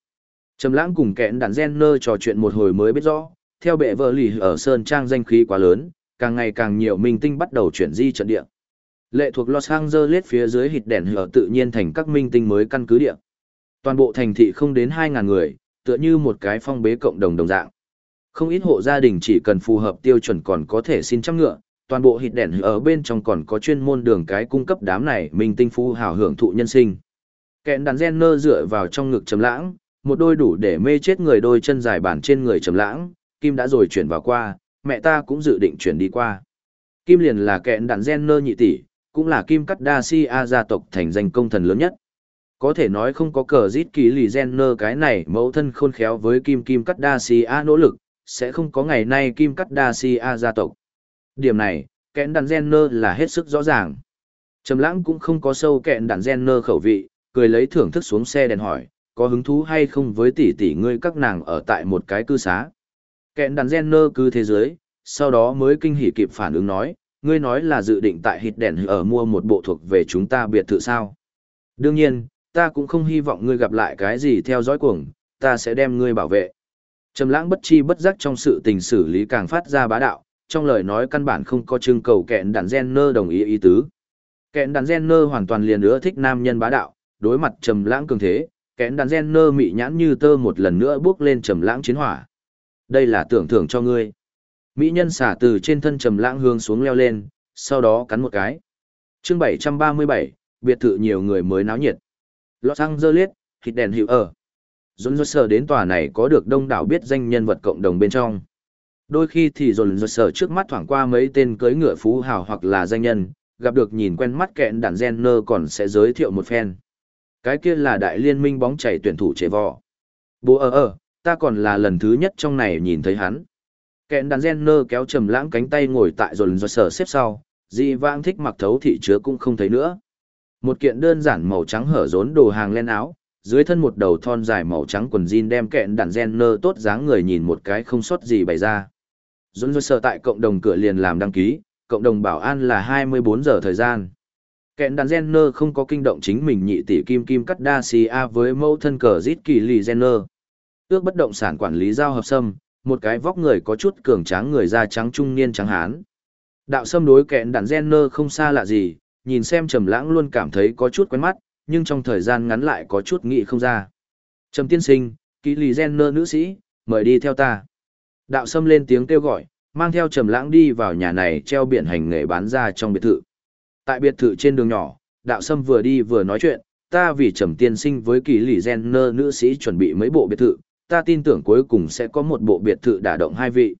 Trầm lãng cùng kẹn đàn Jenner trò chuyện một hồi mới biết rõ, theo bệ vợ lì ở Sơn Trang danh khí quá lớn, càng ngày càng nhiều minh tinh bắt đầu chuyển di trận địa. Lệ thuộc Los Angeles phía dưới hịt đèn hở tự nhiên thành các minh tinh mới căn cứ địa. Toàn bộ thành thị không đến 2.000 người, tựa như một cái phong bế cộng đồng đồng dạng. Không ít hộ gia đình chỉ cần phù hợp tiêu chuẩn còn có thể xin trăm ngựa, toàn bộ hịt đèn ở bên trong còn có chuyên môn đường cái cung cấp đám này minh tinh phú hào hưởng thụ nhân sinh. Kẹn đàn Jenner dựa vào trong ngực trầm lãng, một đôi đủ để mê chết người đôi chân dài bản trên người trầm lãng, Kim đã rồi chuyển vào qua, mẹ ta cũng dự định chuyển đi qua. Kim liền là kẹn đàn nơ nhị tỷ, cũng là Kim cắt Dacia gia tộc thành danh công thần lớn nhất. Có thể nói không có cờ giết kỳ lì Jenner cái này mẫu thân khôn khéo với Kim Kim cắt Dacia nỗ lực, sẽ không có ngày nay Kim cắt Dacia gia tộc. Điểm này, kẹn đàn nơ là hết sức rõ ràng. Trầm lãng cũng không có sâu kẹn đàn nơ khẩu vị, cười lấy thưởng thức xuống xe đèn hỏi, có hứng thú hay không với tỷ tỷ ngươi các nàng ở tại một cái cư xá. Kẹn đàn Jenner cư thế giới, sau đó mới kinh hỉ kịp phản ứng nói, ngươi nói là dự định tại hịt đèn ở mua một bộ thuộc về chúng ta biệt thự sao. Đương nhiên, ta cũng không hy vọng ngươi gặp lại cái gì theo dõi cuồng, ta sẽ đem ngươi bảo vệ. Trầm lãng bất chi bất giác trong sự tình xử lý càng phát ra bá đạo, trong lời nói căn bản không có trưng cầu kẹn đàn Jenner đồng ý ý tứ. Kẹn đàn Jenner hoàn toàn liền ưa thích nam nhân bá đạo, đối mặt trầm lãng cường thế, kẹn đàn Jenner mị nhãn như tơ một lần nữa bước lên trầm lãng chiến hỏa. Đây là tưởng thưởng cho ngươi. Mỹ nhân xả từ trên thân trầm lãng hướng xuống leo lên, sau đó cắn một cái. Chương 737, biệt thự nhiều người mới náo nhiệt. Los Angeles, thịt đèn hiệu ở. Dồn dồn sở đến tòa này có được đông đảo biết danh nhân vật cộng đồng bên trong. Đôi khi thì dồn dồn sở trước mắt thoảng qua mấy tên cưới ngựa phú hào hoặc là danh nhân, gặp được nhìn quen mắt kẹn đàn gen nơ còn sẽ giới thiệu một phen. Cái kia là đại liên minh bóng chảy tuyển thủ chế vò. Bố ở ở, ta còn là lần thứ nhất trong này nhìn thấy hắn. Kẹn đàn gen nơ kéo trầm lãng cánh tay ngồi tại dồn dồn sở xếp sau, dị vãng thích mặc thấu thị chứa cũng không thấy nữa. Một kiện đơn giản màu trắng hở rốn đồ hàng len áo, dưới thân một đầu thon dài màu trắng quần jean đem kẹn đàn gen nơ tốt dáng người nhìn một cái không sót gì bày ra. Dồn dồn sở tại cộng đồng cửa liền làm đăng ký, cộng đồng bảo an là 24 giờ thời gian. Kẹn đàn Jenner không có kinh động chính mình nhị tỷ kim kim cắt đa si a với mẫu thân cờ giết kỳ lì Jenner. Ước bất động sản quản lý giao hợp sâm, một cái vóc người có chút cường tráng người da trắng trung niên trắng hán. Đạo sâm đối kẹn đàn Jenner không xa lạ gì, nhìn xem trầm lãng luôn cảm thấy có chút quen mắt, nhưng trong thời gian ngắn lại có chút nghĩ không ra. Trầm tiên sinh, kỳ lì Jenner nữ sĩ, mời đi theo ta. Đạo sâm lên tiếng kêu gọi, mang theo trầm lãng đi vào nhà này treo biển hành nghề bán ra trong biệt thự. Tại biệt thự trên đường nhỏ, đạo sâm vừa đi vừa nói chuyện, ta vì trầm tiên sinh với kỳ lì gen nơ nữ sĩ chuẩn bị mấy bộ biệt thự, ta tin tưởng cuối cùng sẽ có một bộ biệt thự đả động hai vị.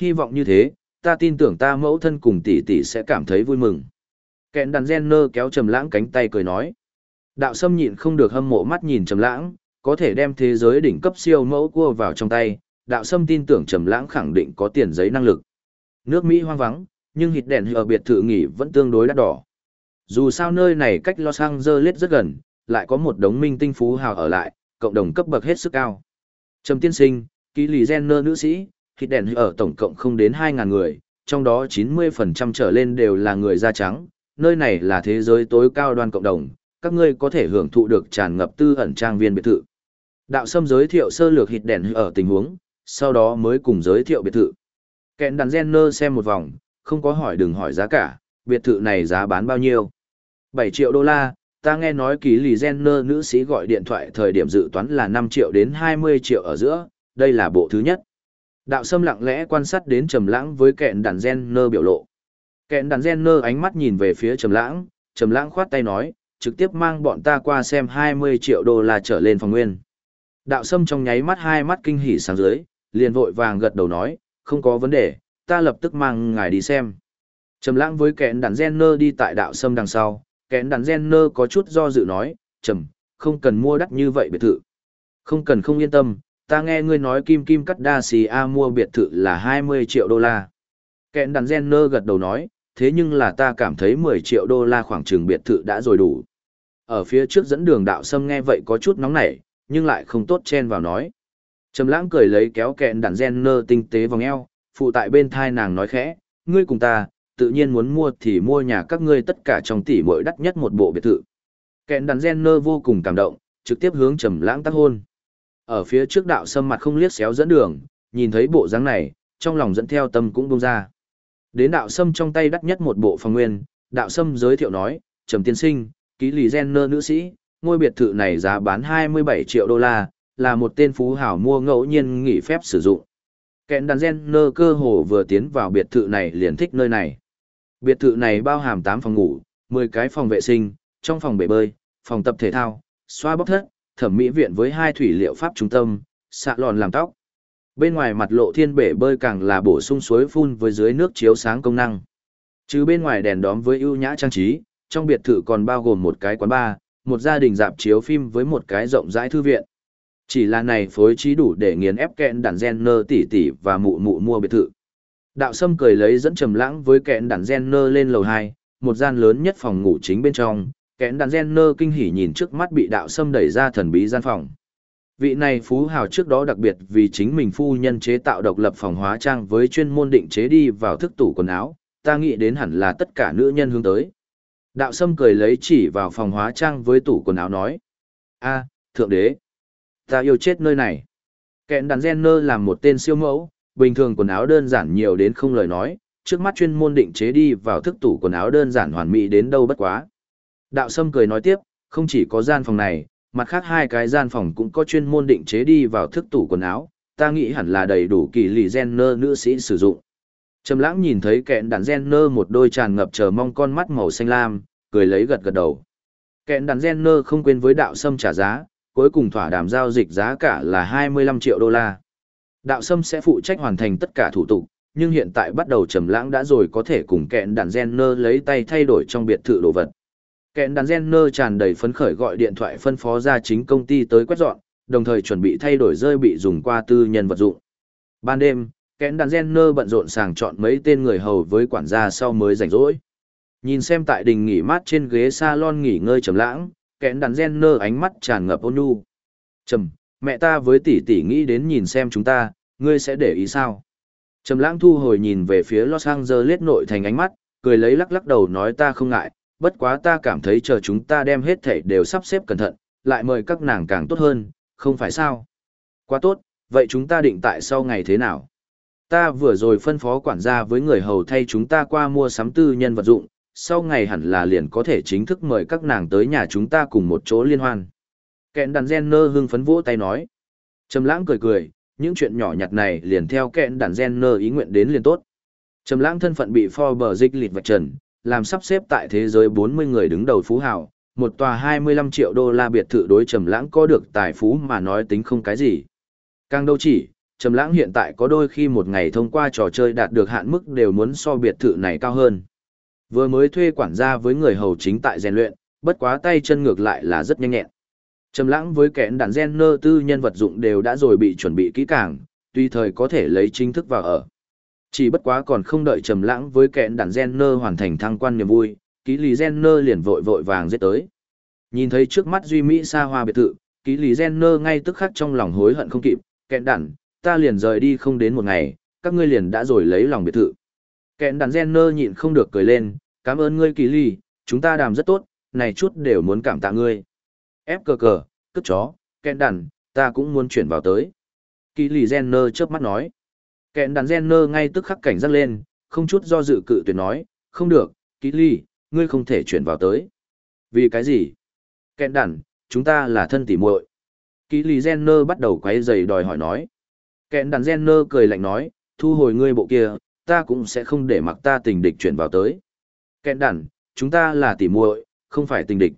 Hy vọng như thế, ta tin tưởng ta mẫu thân cùng tỷ tỷ sẽ cảm thấy vui mừng. Kẹn đàn gen nơ kéo trầm lãng cánh tay cười nói. Đạo sâm nhịn không được hâm mộ mắt nhìn trầm lãng, có thể đem thế giới đỉnh cấp siêu mẫu cua vào trong tay, đạo sâm tin tưởng trầm lãng khẳng định có tiền giấy năng lực. Nước Mỹ hoang vắng, nhưng hít đèn ở biệt thự nghỉ vẫn tương đối đắt đỏ. Dù sao nơi này cách Los Angeles rất gần, lại có một đống minh tinh phú hào ở lại, cộng đồng cấp bậc hết sức cao. Trầm tiên sinh, ký lì Jenner nữ sĩ, hít đèn ở tổng cộng không đến 2.000 người, trong đó 90% trở lên đều là người da trắng, nơi này là thế giới tối cao đoan cộng đồng, các ngươi có thể hưởng thụ được tràn ngập tư ẩn trang viên biệt thự. Đạo Sâm giới thiệu sơ lược hít đèn ở tình huống, sau đó mới cùng giới thiệu biệt thự. Kẹn đàn Jenner xem một vòng, không có hỏi đừng hỏi giá cả, biệt thự này giá bán bao nhiêu. 7 triệu đô la, ta nghe nói ký lì Jenner nữ sĩ gọi điện thoại thời điểm dự toán là 5 triệu đến 20 triệu ở giữa, đây là bộ thứ nhất. Đạo Sâm lặng lẽ quan sát đến Trầm Lãng với kẹn đàn Jenner biểu lộ. Kẹn đàn Jenner ánh mắt nhìn về phía Trầm Lãng, Trầm Lãng khoát tay nói, trực tiếp mang bọn ta qua xem 20 triệu đô la trở lên phòng nguyên. Đạo Sâm trong nháy mắt hai mắt kinh hỉ sáng dưới, liền vội vàng gật đầu nói, không có vấn đề, ta lập tức mang ngài đi xem. Trầm lãng với kẽn đàn Jenner đi tại đạo sâm đằng sau, kẽn đàn Jenner có chút do dự nói, trầm, không cần mua đắt như vậy biệt thự. Không cần không yên tâm, ta nghe ngươi nói kim kim cắt đa xì A mua biệt thự là 20 triệu đô la. Kẽn đàn Jenner gật đầu nói, thế nhưng là ta cảm thấy 10 triệu đô la khoảng trường biệt thự đã rồi đủ. Ở phía trước dẫn đường đạo sâm nghe vậy có chút nóng nảy, nhưng lại không tốt chen vào nói. Trầm lãng cười lấy kéo kẹn đàn gen nơ tinh tế vòng eo, phụ tại bên thai nàng nói khẽ, ngươi cùng ta, tự nhiên muốn mua thì mua nhà các ngươi tất cả trong tỷ mỗi đắt nhất một bộ biệt thự. Kẹn đàn Jenner vô cùng cảm động, trực tiếp hướng trầm lãng tác hôn. Ở phía trước đạo sâm mặt không liếc xéo dẫn đường, nhìn thấy bộ dáng này, trong lòng dẫn theo tâm cũng bông ra. Đến đạo sâm trong tay đắt nhất một bộ phòng nguyên, đạo sâm giới thiệu nói, trầm tiên sinh, ký lì Jenner nữ sĩ, ngôi biệt thự này giá bán 27 triệu đô la, là một tên phú hảo mua ngẫu nhiên nghỉ phép sử dụng. Kẹn đàn gen nơ cơ hồ vừa tiến vào biệt thự này liền thích nơi này. Biệt thự này bao hàm 8 phòng ngủ, 10 cái phòng vệ sinh, trong phòng bể bơi, phòng tập thể thao, xoa bóc thất, thẩm mỹ viện với hai thủy liệu pháp trung tâm, xạ lòn làm tóc. Bên ngoài mặt lộ thiên bể bơi càng là bổ sung suối phun với dưới nước chiếu sáng công năng. Chứ bên ngoài đèn đóm với ưu nhã trang trí, trong biệt thự còn bao gồm một cái quán bar, một gia đình dạp chiếu phim với một cái rộng rãi thư viện. Chỉ là này phối trí đủ để nghiền ép kẹn đàn gen nơ tỷ tỷ và mụ mụ mua biệt thự. Đạo Sâm cười lấy dẫn trầm lãng với kẹn đàn gen nơ lên lầu 2, một gian lớn nhất phòng ngủ chính bên trong, kẹn đàn gen nơ kinh hỉ nhìn trước mắt bị đạo sâm đẩy ra thần bí gian phòng. Vị này phú hào trước đó đặc biệt vì chính mình phu nhân chế tạo độc lập phòng hóa trang với chuyên môn định chế đi vào thức tủ quần áo, ta nghĩ đến hẳn là tất cả nữ nhân hướng tới. Đạo sâm cười lấy chỉ vào phòng hóa trang với tủ quần áo nói. a thượng đế, ta yêu chết nơi này. Kẹn đàn Jenner là làm một tên siêu mẫu, bình thường quần áo đơn giản nhiều đến không lời nói, trước mắt chuyên môn định chế đi vào thức tủ quần áo đơn giản hoàn mỹ đến đâu bất quá. Đạo Sâm cười nói tiếp, không chỉ có gian phòng này, mặt khác hai cái gian phòng cũng có chuyên môn định chế đi vào thức tủ quần áo, ta nghĩ hẳn là đầy đủ kỳ lì Jenner nữ sĩ sử dụng. Trầm lãng nhìn thấy kẹn đàn Jenner một đôi tràn ngập chờ mong con mắt màu xanh lam, cười lấy gật gật đầu. Kẹn đàn Jenner không quên với đạo sâm trả giá, cuối cùng thỏa đàm giao dịch giá cả là 25 triệu đô la. Đạo sâm sẽ phụ trách hoàn thành tất cả thủ tục, nhưng hiện tại bắt đầu trầm lãng đã rồi có thể cùng kẹn đàn Genner lấy tay thay đổi trong biệt thự đồ vật. Kẹn đàn Genner tràn đầy phấn khởi gọi điện thoại phân phó ra chính công ty tới quét dọn, đồng thời chuẩn bị thay đổi rơi bị dùng qua tư nhân vật dụng. Ban đêm, kẽn đàn Genner bận rộn sàng chọn mấy tên người hầu với quản gia sau mới rảnh rỗi. Nhìn xem tại đình nghỉ mát trên ghế salon nghỉ ngơi trầm lãng, kẽn đàn gen nơ ánh mắt tràn ngập ôn nhu. Trầm, mẹ ta với tỷ tỷ nghĩ đến nhìn xem chúng ta, ngươi sẽ để ý sao? Trầm lãng thu hồi nhìn về phía Los Angeles nội thành ánh mắt, cười lấy lắc lắc đầu nói ta không ngại, bất quá ta cảm thấy chờ chúng ta đem hết thảy đều sắp xếp cẩn thận, lại mời các nàng càng tốt hơn, không phải sao? Quá tốt, vậy chúng ta định tại sau ngày thế nào? Ta vừa rồi phân phó quản gia với người hầu thay chúng ta qua mua sắm tư nhân vật dụng, sau ngày hẳn là liền có thể chính thức mời các nàng tới nhà chúng ta cùng một chỗ liên hoan. Kẹn đàn gen nơ hưng phấn vỗ tay nói. Trầm lãng cười cười, những chuyện nhỏ nhặt này liền theo kẹn đàn gen nơ ý nguyện đến liền tốt. Trầm lãng thân phận bị Forbes dịch lịt vạch trần, làm sắp xếp tại thế giới 40 người đứng đầu phú hào, một tòa 25 triệu đô la biệt thự đối trầm lãng có được tài phú mà nói tính không cái gì. Càng đâu chỉ, trầm lãng hiện tại có đôi khi một ngày thông qua trò chơi đạt được hạn mức đều muốn so biệt thự này cao hơn. Vừa mới thuê quản gia với người hầu chính tại rèn luyện, bất quá tay chân ngược lại là rất nhanh nhẹn. Trầm lãng với kẽn đàn gen nơ tư nhân vật dụng đều đã rồi bị chuẩn bị kỹ càng, tùy thời có thể lấy chính thức vào ở. Chỉ bất quá còn không đợi trầm lãng với kẽn đàn gen nơ hoàn thành thăng quan niềm vui, ký lý gen nơ liền vội vội vàng giết tới. Nhìn thấy trước mắt duy mỹ xa hoa biệt thự, ký lý gen nơ ngay tức khắc trong lòng hối hận không kịp, kẽn đàn, ta liền rời đi không đến một ngày, các ngươi liền đã rồi lấy lòng biệt thự. Kẽn đàn gen nơ nhịn không được cười lên, cảm ơn ngươi kỳ lì chúng ta đàm rất tốt, này chút đều muốn cảm tạ ngươi. Ép cờ cờ, cất chó, kẹn đàn, ta cũng muốn chuyển vào tới. Kỳ lì gen nơ chớp mắt nói. Kẹn đàn gen nơ ngay tức khắc cảnh giác lên, không chút do dự cự tuyệt nói, không được, kỳ lì ngươi không thể chuyển vào tới. Vì cái gì? Kẹn đàn, chúng ta là thân tỉ muội. kỳ lì gen nơ bắt đầu quấy giày đòi hỏi nói. Kẹn đàn gen nơ cười lạnh nói, thu hồi ngươi bộ kia, ta cũng sẽ không để mặc ta tình địch chuyển vào tới. Kẹn đản, chúng ta là tỉ muội, không phải tình địch.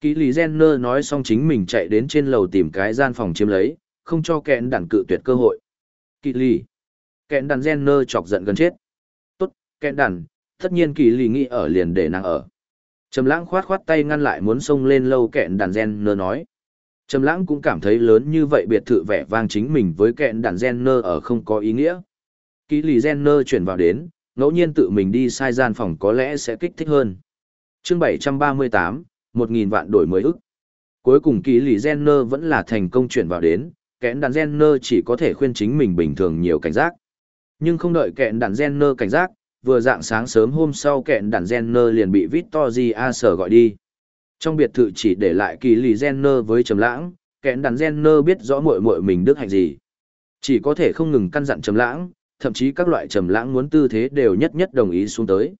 Kỹ lý Jenner nói xong chính mình chạy đến trên lầu tìm cái gian phòng chiếm lấy, không cho kẹn đản cự tuyệt cơ hội. Kỹ lý. Kẹn đản Jenner chọc giận gần chết. Tốt, kẹn đản, tất nhiên kỷ lý nghĩ ở liền để nàng ở. Trầm lãng khoát khoát tay ngăn lại muốn xông lên lâu kẹn đản Jenner nói. Trầm lãng cũng cảm thấy lớn như vậy biệt thự vẻ vang chính mình với kẹn đản Jenner ở không có ý nghĩa. Kỷ lý Jenner chuyển vào đến, ngẫu nhiên tự mình đi sai gian phòng có lẽ sẽ kích thích hơn. Chương 738, 1000 vạn đổi mới ức. Cuối cùng kỳ lì Jenner vẫn là thành công chuyển vào đến, kẽn đàn Jenner chỉ có thể khuyên chính mình bình thường nhiều cảnh giác. Nhưng không đợi kẹn đàn Jenner cảnh giác, vừa dạng sáng sớm hôm sau kẹn đàn Jenner liền bị Victory A sở gọi đi. Trong biệt thự chỉ để lại kỳ lì Jenner với Trầm Lãng, kẽn đàn Jenner biết rõ muội muội mình đức hạnh gì. Chỉ có thể không ngừng căn dặn Trầm Lãng, thậm chí các loại Trầm Lãng muốn tư thế đều nhất nhất đồng ý xuống tới.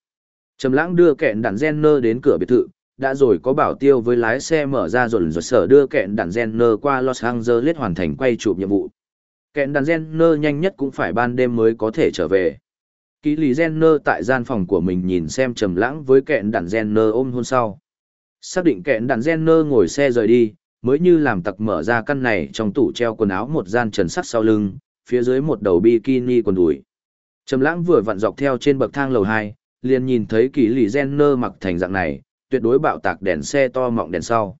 Trầm Lãng đưa kẹn đàn Jenner đến cửa biệt thự, đã rồi có bảo tiêu với lái xe mở ra rồi rồi sở đưa kẹn đàn Jenner qua Los Angeles hoàn thành quay chụp nhiệm vụ. Kẹn đàn Jenner nhanh nhất cũng phải ban đêm mới có thể trở về. Ký lý Jenner tại gian phòng của mình nhìn xem trầm lãng với kẹn đàn Jenner ôm hôn sau. Xác định kẹn đàn Jenner ngồi xe rời đi, mới như làm tặc mở ra căn này trong tủ treo quần áo một gian trần sắt sau lưng, phía dưới một đầu bikini quần đùi. Trầm lãng vừa vặn dọc theo trên bậc thang lầu 2, liền nhìn thấy kỳ lì Jenner mặc thành dạng này, tuyệt đối bạo tạc đèn xe to mọng đèn sau.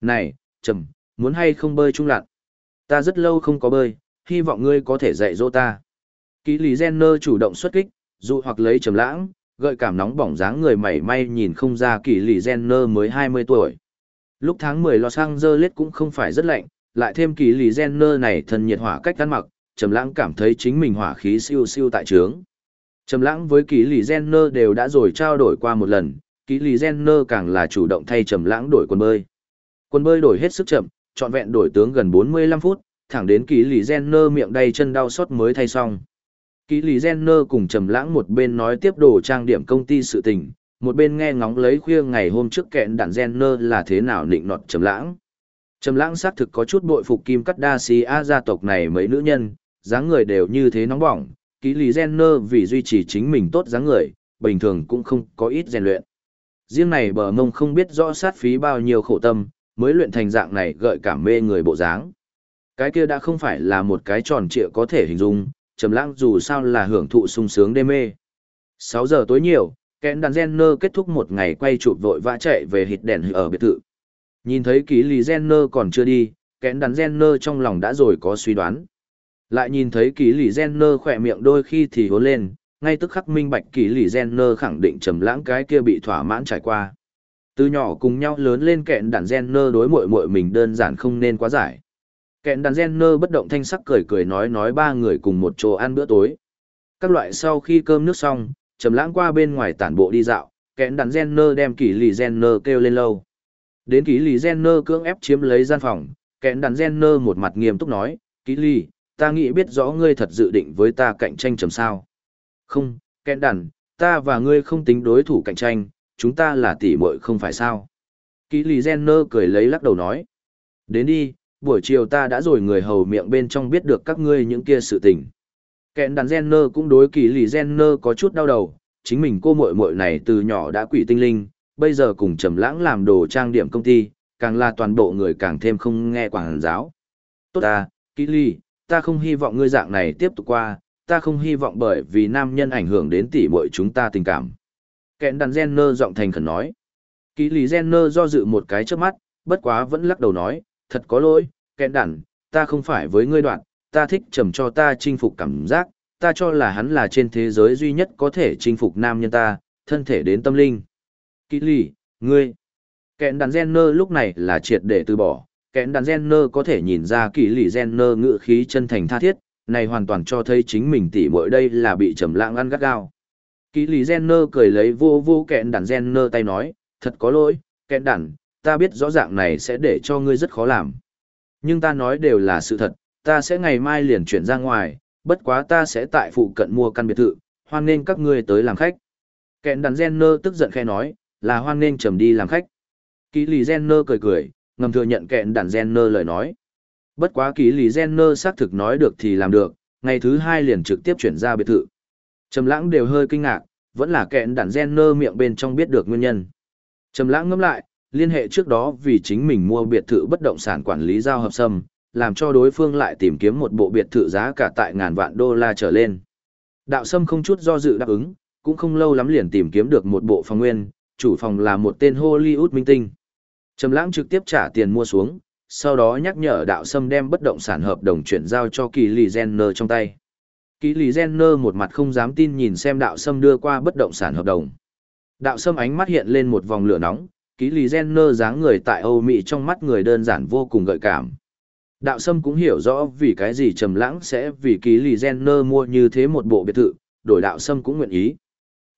Này, Trầm, muốn hay không bơi chung lặn? Ta rất lâu không có bơi, hy vọng ngươi có thể dạy dỗ ta. Kỳ lì Jenner chủ động xuất kích, dụ hoặc lấy trầm lãng, gợi cảm nóng bỏng dáng người mảy may nhìn không ra kỳ lì Jenner mới 20 tuổi. Lúc tháng 10 Los Angeles cũng không phải rất lạnh, lại thêm kỳ lì Jenner này thân nhiệt hỏa cách ăn mặc, trầm lãng cảm thấy chính mình hỏa khí siêu siêu tại trướng. Trầm lãng với Kỷ Lý Jenner đều đã rồi trao đổi qua một lần, Kỷ Lý Jenner càng là chủ động thay trầm lãng đổi quần bơi. Quần bơi đổi hết sức chậm, trọn vẹn đổi tướng gần 45 phút, thẳng đến Kỷ Lý Jenner miệng đầy chân đau sốt mới thay xong. Kỷ Lý Jenner cùng Trầm Lãng một bên nói tiếp đồ trang điểm công ty sự tình, một bên nghe ngóng lấy khuya ngày hôm trước kẹn đạn Jenner là thế nào nịnh nọt Trầm Lãng. Trầm Lãng xác thực có chút bội phục Kim Cắt Đa si A gia tộc này mấy nữ nhân, dáng người đều như thế nóng bỏng, ký lý Jenner vì duy trì chính mình tốt dáng người, bình thường cũng không có ít rèn luyện. Riêng này bờ mông không biết rõ sát phí bao nhiêu khổ tâm, mới luyện thành dạng này gợi cảm mê người bộ dáng. Cái kia đã không phải là một cái tròn trịa có thể hình dung, trầm lãng dù sao là hưởng thụ sung sướng đê mê. 6 giờ tối nhiều, kẽn đàn Jenner kết thúc một ngày quay chụp vội vã chạy về hịt đèn ở biệt thự. Nhìn thấy ký lý Jenner còn chưa đi, kẽn đàn Jenner trong lòng đã rồi có suy đoán. Lại nhìn thấy ký lì Jenner khỏe miệng đôi khi thì hố lên, ngay tức khắc minh bạch ký lì Jenner khẳng định trầm lãng cái kia bị thỏa mãn trải qua. Từ nhỏ cùng nhau lớn lên kẹn đàn Jenner đối muội muội mình đơn giản không nên quá giải. Kẹn đàn Jenner bất động thanh sắc cười cười nói nói ba người cùng một chỗ ăn bữa tối. Các loại sau khi cơm nước xong, trầm lãng qua bên ngoài tản bộ đi dạo, kẹn đàn Jenner đem kỷ lì Jenner kêu lên lâu. Đến kỷ lì Jenner cưỡng ép chiếm lấy gian phòng, kẹn đàn Jenner một mặt nghiêm túc nói, kỷ lì, ta nghĩ biết rõ ngươi thật dự định với ta cạnh tranh chầm sao. Không, kẹn đàn, ta và ngươi không tính đối thủ cạnh tranh, chúng ta là tỷ muội không phải sao. Kỷ lì Jenner cười lấy lắc đầu nói. Đến đi, buổi chiều ta đã rồi người hầu miệng bên trong biết được các ngươi những kia sự tình. Kẹn đàn Jenner cũng đối kỳ lì Jenner có chút đau đầu, chính mình cô muội muội này từ nhỏ đã quỷ tinh linh, bây giờ cùng trầm lãng làm đồ trang điểm công ty, càng là toàn bộ người càng thêm không nghe quảng giáo. Tốt ta, kỳ lì, ta không hy vọng ngươi dạng này tiếp tục qua, ta không hy vọng bởi vì nam nhân ảnh hưởng đến tỷ muội chúng ta tình cảm. Kẹn đàn Jenner giọng thành khẩn nói. Kỳ lý Jenner do dự một cái trước mắt, bất quá vẫn lắc đầu nói, thật có lỗi, kẹn đàn, ta không phải với ngươi đoạn, ta thích trầm cho ta chinh phục cảm giác, ta cho là hắn là trên thế giới duy nhất có thể chinh phục nam nhân ta, thân thể đến tâm linh. Kỹ lý, ngươi. Kẹn đàn Jenner lúc này là triệt để từ bỏ, kẹn đàn Jenner có thể nhìn ra kỹ lì Jenner ngự khí chân thành tha thiết, này hoàn toàn cho thấy chính mình tỉ mỗi đây là bị trầm lãng ăn gắt gao. Kỹ lì Jenner cười lấy vô vô kẹn đàn Jenner tay nói, thật có lỗi, kẹn đàn, ta biết rõ ràng này sẽ để cho ngươi rất khó làm. Nhưng ta nói đều là sự thật, ta sẽ ngày mai liền chuyển ra ngoài, bất quá ta sẽ tại phụ cận mua căn biệt thự, hoan nên các ngươi tới làm khách. Kẹn đàn Jenner tức giận khe nói, là hoan nên trầm đi làm khách. Kỳ lì Jenner cười cười, ngầm thừa nhận kẹn đàn Jenner lời nói. Bất quá ký lý Jenner xác thực nói được thì làm được, ngày thứ hai liền trực tiếp chuyển ra biệt thự. Trầm lãng đều hơi kinh ngạc, vẫn là kẹn đàn Jenner miệng bên trong biết được nguyên nhân. Trầm lãng ngâm lại, liên hệ trước đó vì chính mình mua biệt thự bất động sản quản lý giao hợp sâm, làm cho đối phương lại tìm kiếm một bộ biệt thự giá cả tại ngàn vạn đô la trở lên. Đạo sâm không chút do dự đáp ứng, cũng không lâu lắm liền tìm kiếm được một bộ phòng nguyên, chủ phòng là một tên Hollywood minh tinh. Trầm lãng trực tiếp trả tiền mua xuống, sau đó nhắc nhở đạo sâm đem bất động sản hợp đồng chuyển giao cho kỳ lì Jenner trong tay. Kỳ lì Jenner một mặt không dám tin nhìn xem đạo sâm đưa qua bất động sản hợp đồng. Đạo sâm ánh mắt hiện lên một vòng lửa nóng, kỳ lì Jenner dáng người tại Âu Mỹ trong mắt người đơn giản vô cùng gợi cảm. Đạo Sâm cũng hiểu rõ vì cái gì Trầm Lãng sẽ vì kỳ lì Jenner mua như thế một bộ biệt thự, đổi Đạo Sâm cũng nguyện ý.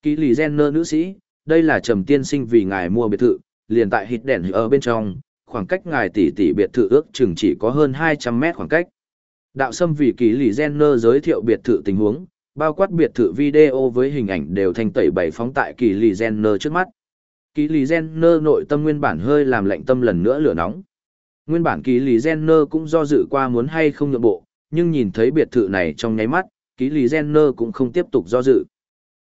Kỳ lì Jenner nữ sĩ, đây là Trầm tiên sinh vì ngài mua biệt thự, liền tại hít đèn ở bên trong, khoảng cách ngài tỷ tỷ biệt thự ước chừng chỉ có hơn 200 mét khoảng cách. Đạo Sâm vì kỳ lì Jenner giới thiệu biệt thự tình huống, bao quát biệt thự video với hình ảnh đều thành tẩy bảy phóng tại kỳ lì Jenner trước mắt. Kỳ lì Jenner nội tâm nguyên bản hơi làm lạnh tâm lần nữa lửa nóng. Nguyên bản kỳ lì Jenner cũng do dự qua muốn hay không nhượng bộ, nhưng nhìn thấy biệt thự này trong nháy mắt, kỳ lì Jenner cũng không tiếp tục do dự.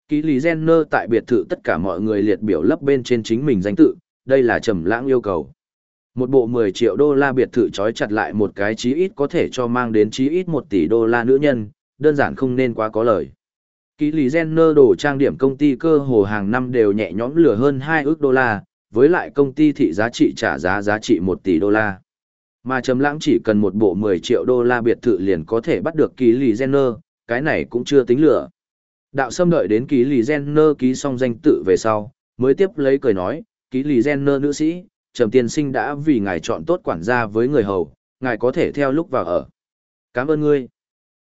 Kỳ lì Jenner tại biệt thự tất cả mọi người liệt biểu lấp bên trên chính mình danh tự, đây là trầm lãng yêu cầu. Một bộ 10 triệu đô la biệt thự trói chặt lại một cái chí ít có thể cho mang đến chí ít 1 tỷ đô la nữ nhân, đơn giản không nên quá có lời. Kỷ lý Jenner đồ trang điểm công ty cơ hồ hàng năm đều nhẹ nhõm lừa hơn 2 ước đô la, với lại công ty thị giá trị trả giá giá trị 1 tỷ đô la. Mà Trầm Lãng chỉ cần một bộ 10 triệu đô la biệt thự liền có thể bắt được Kỷ lý Jenner, cái này cũng chưa tính lừa. Đạo Sâm đợi đến Kỷ lý Jenner ký xong danh tự về sau, mới tiếp lấy cười nói, ký lì Jenner nữ sĩ, Trầm tiên sinh đã vì ngài chọn tốt quản gia với người hầu, ngài có thể theo lúc vào ở. Cảm ơn ngươi.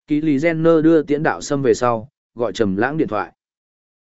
Ký lì Jenner đưa tiễn đạo Sâm về sau, gọi Trầm Lãng điện thoại.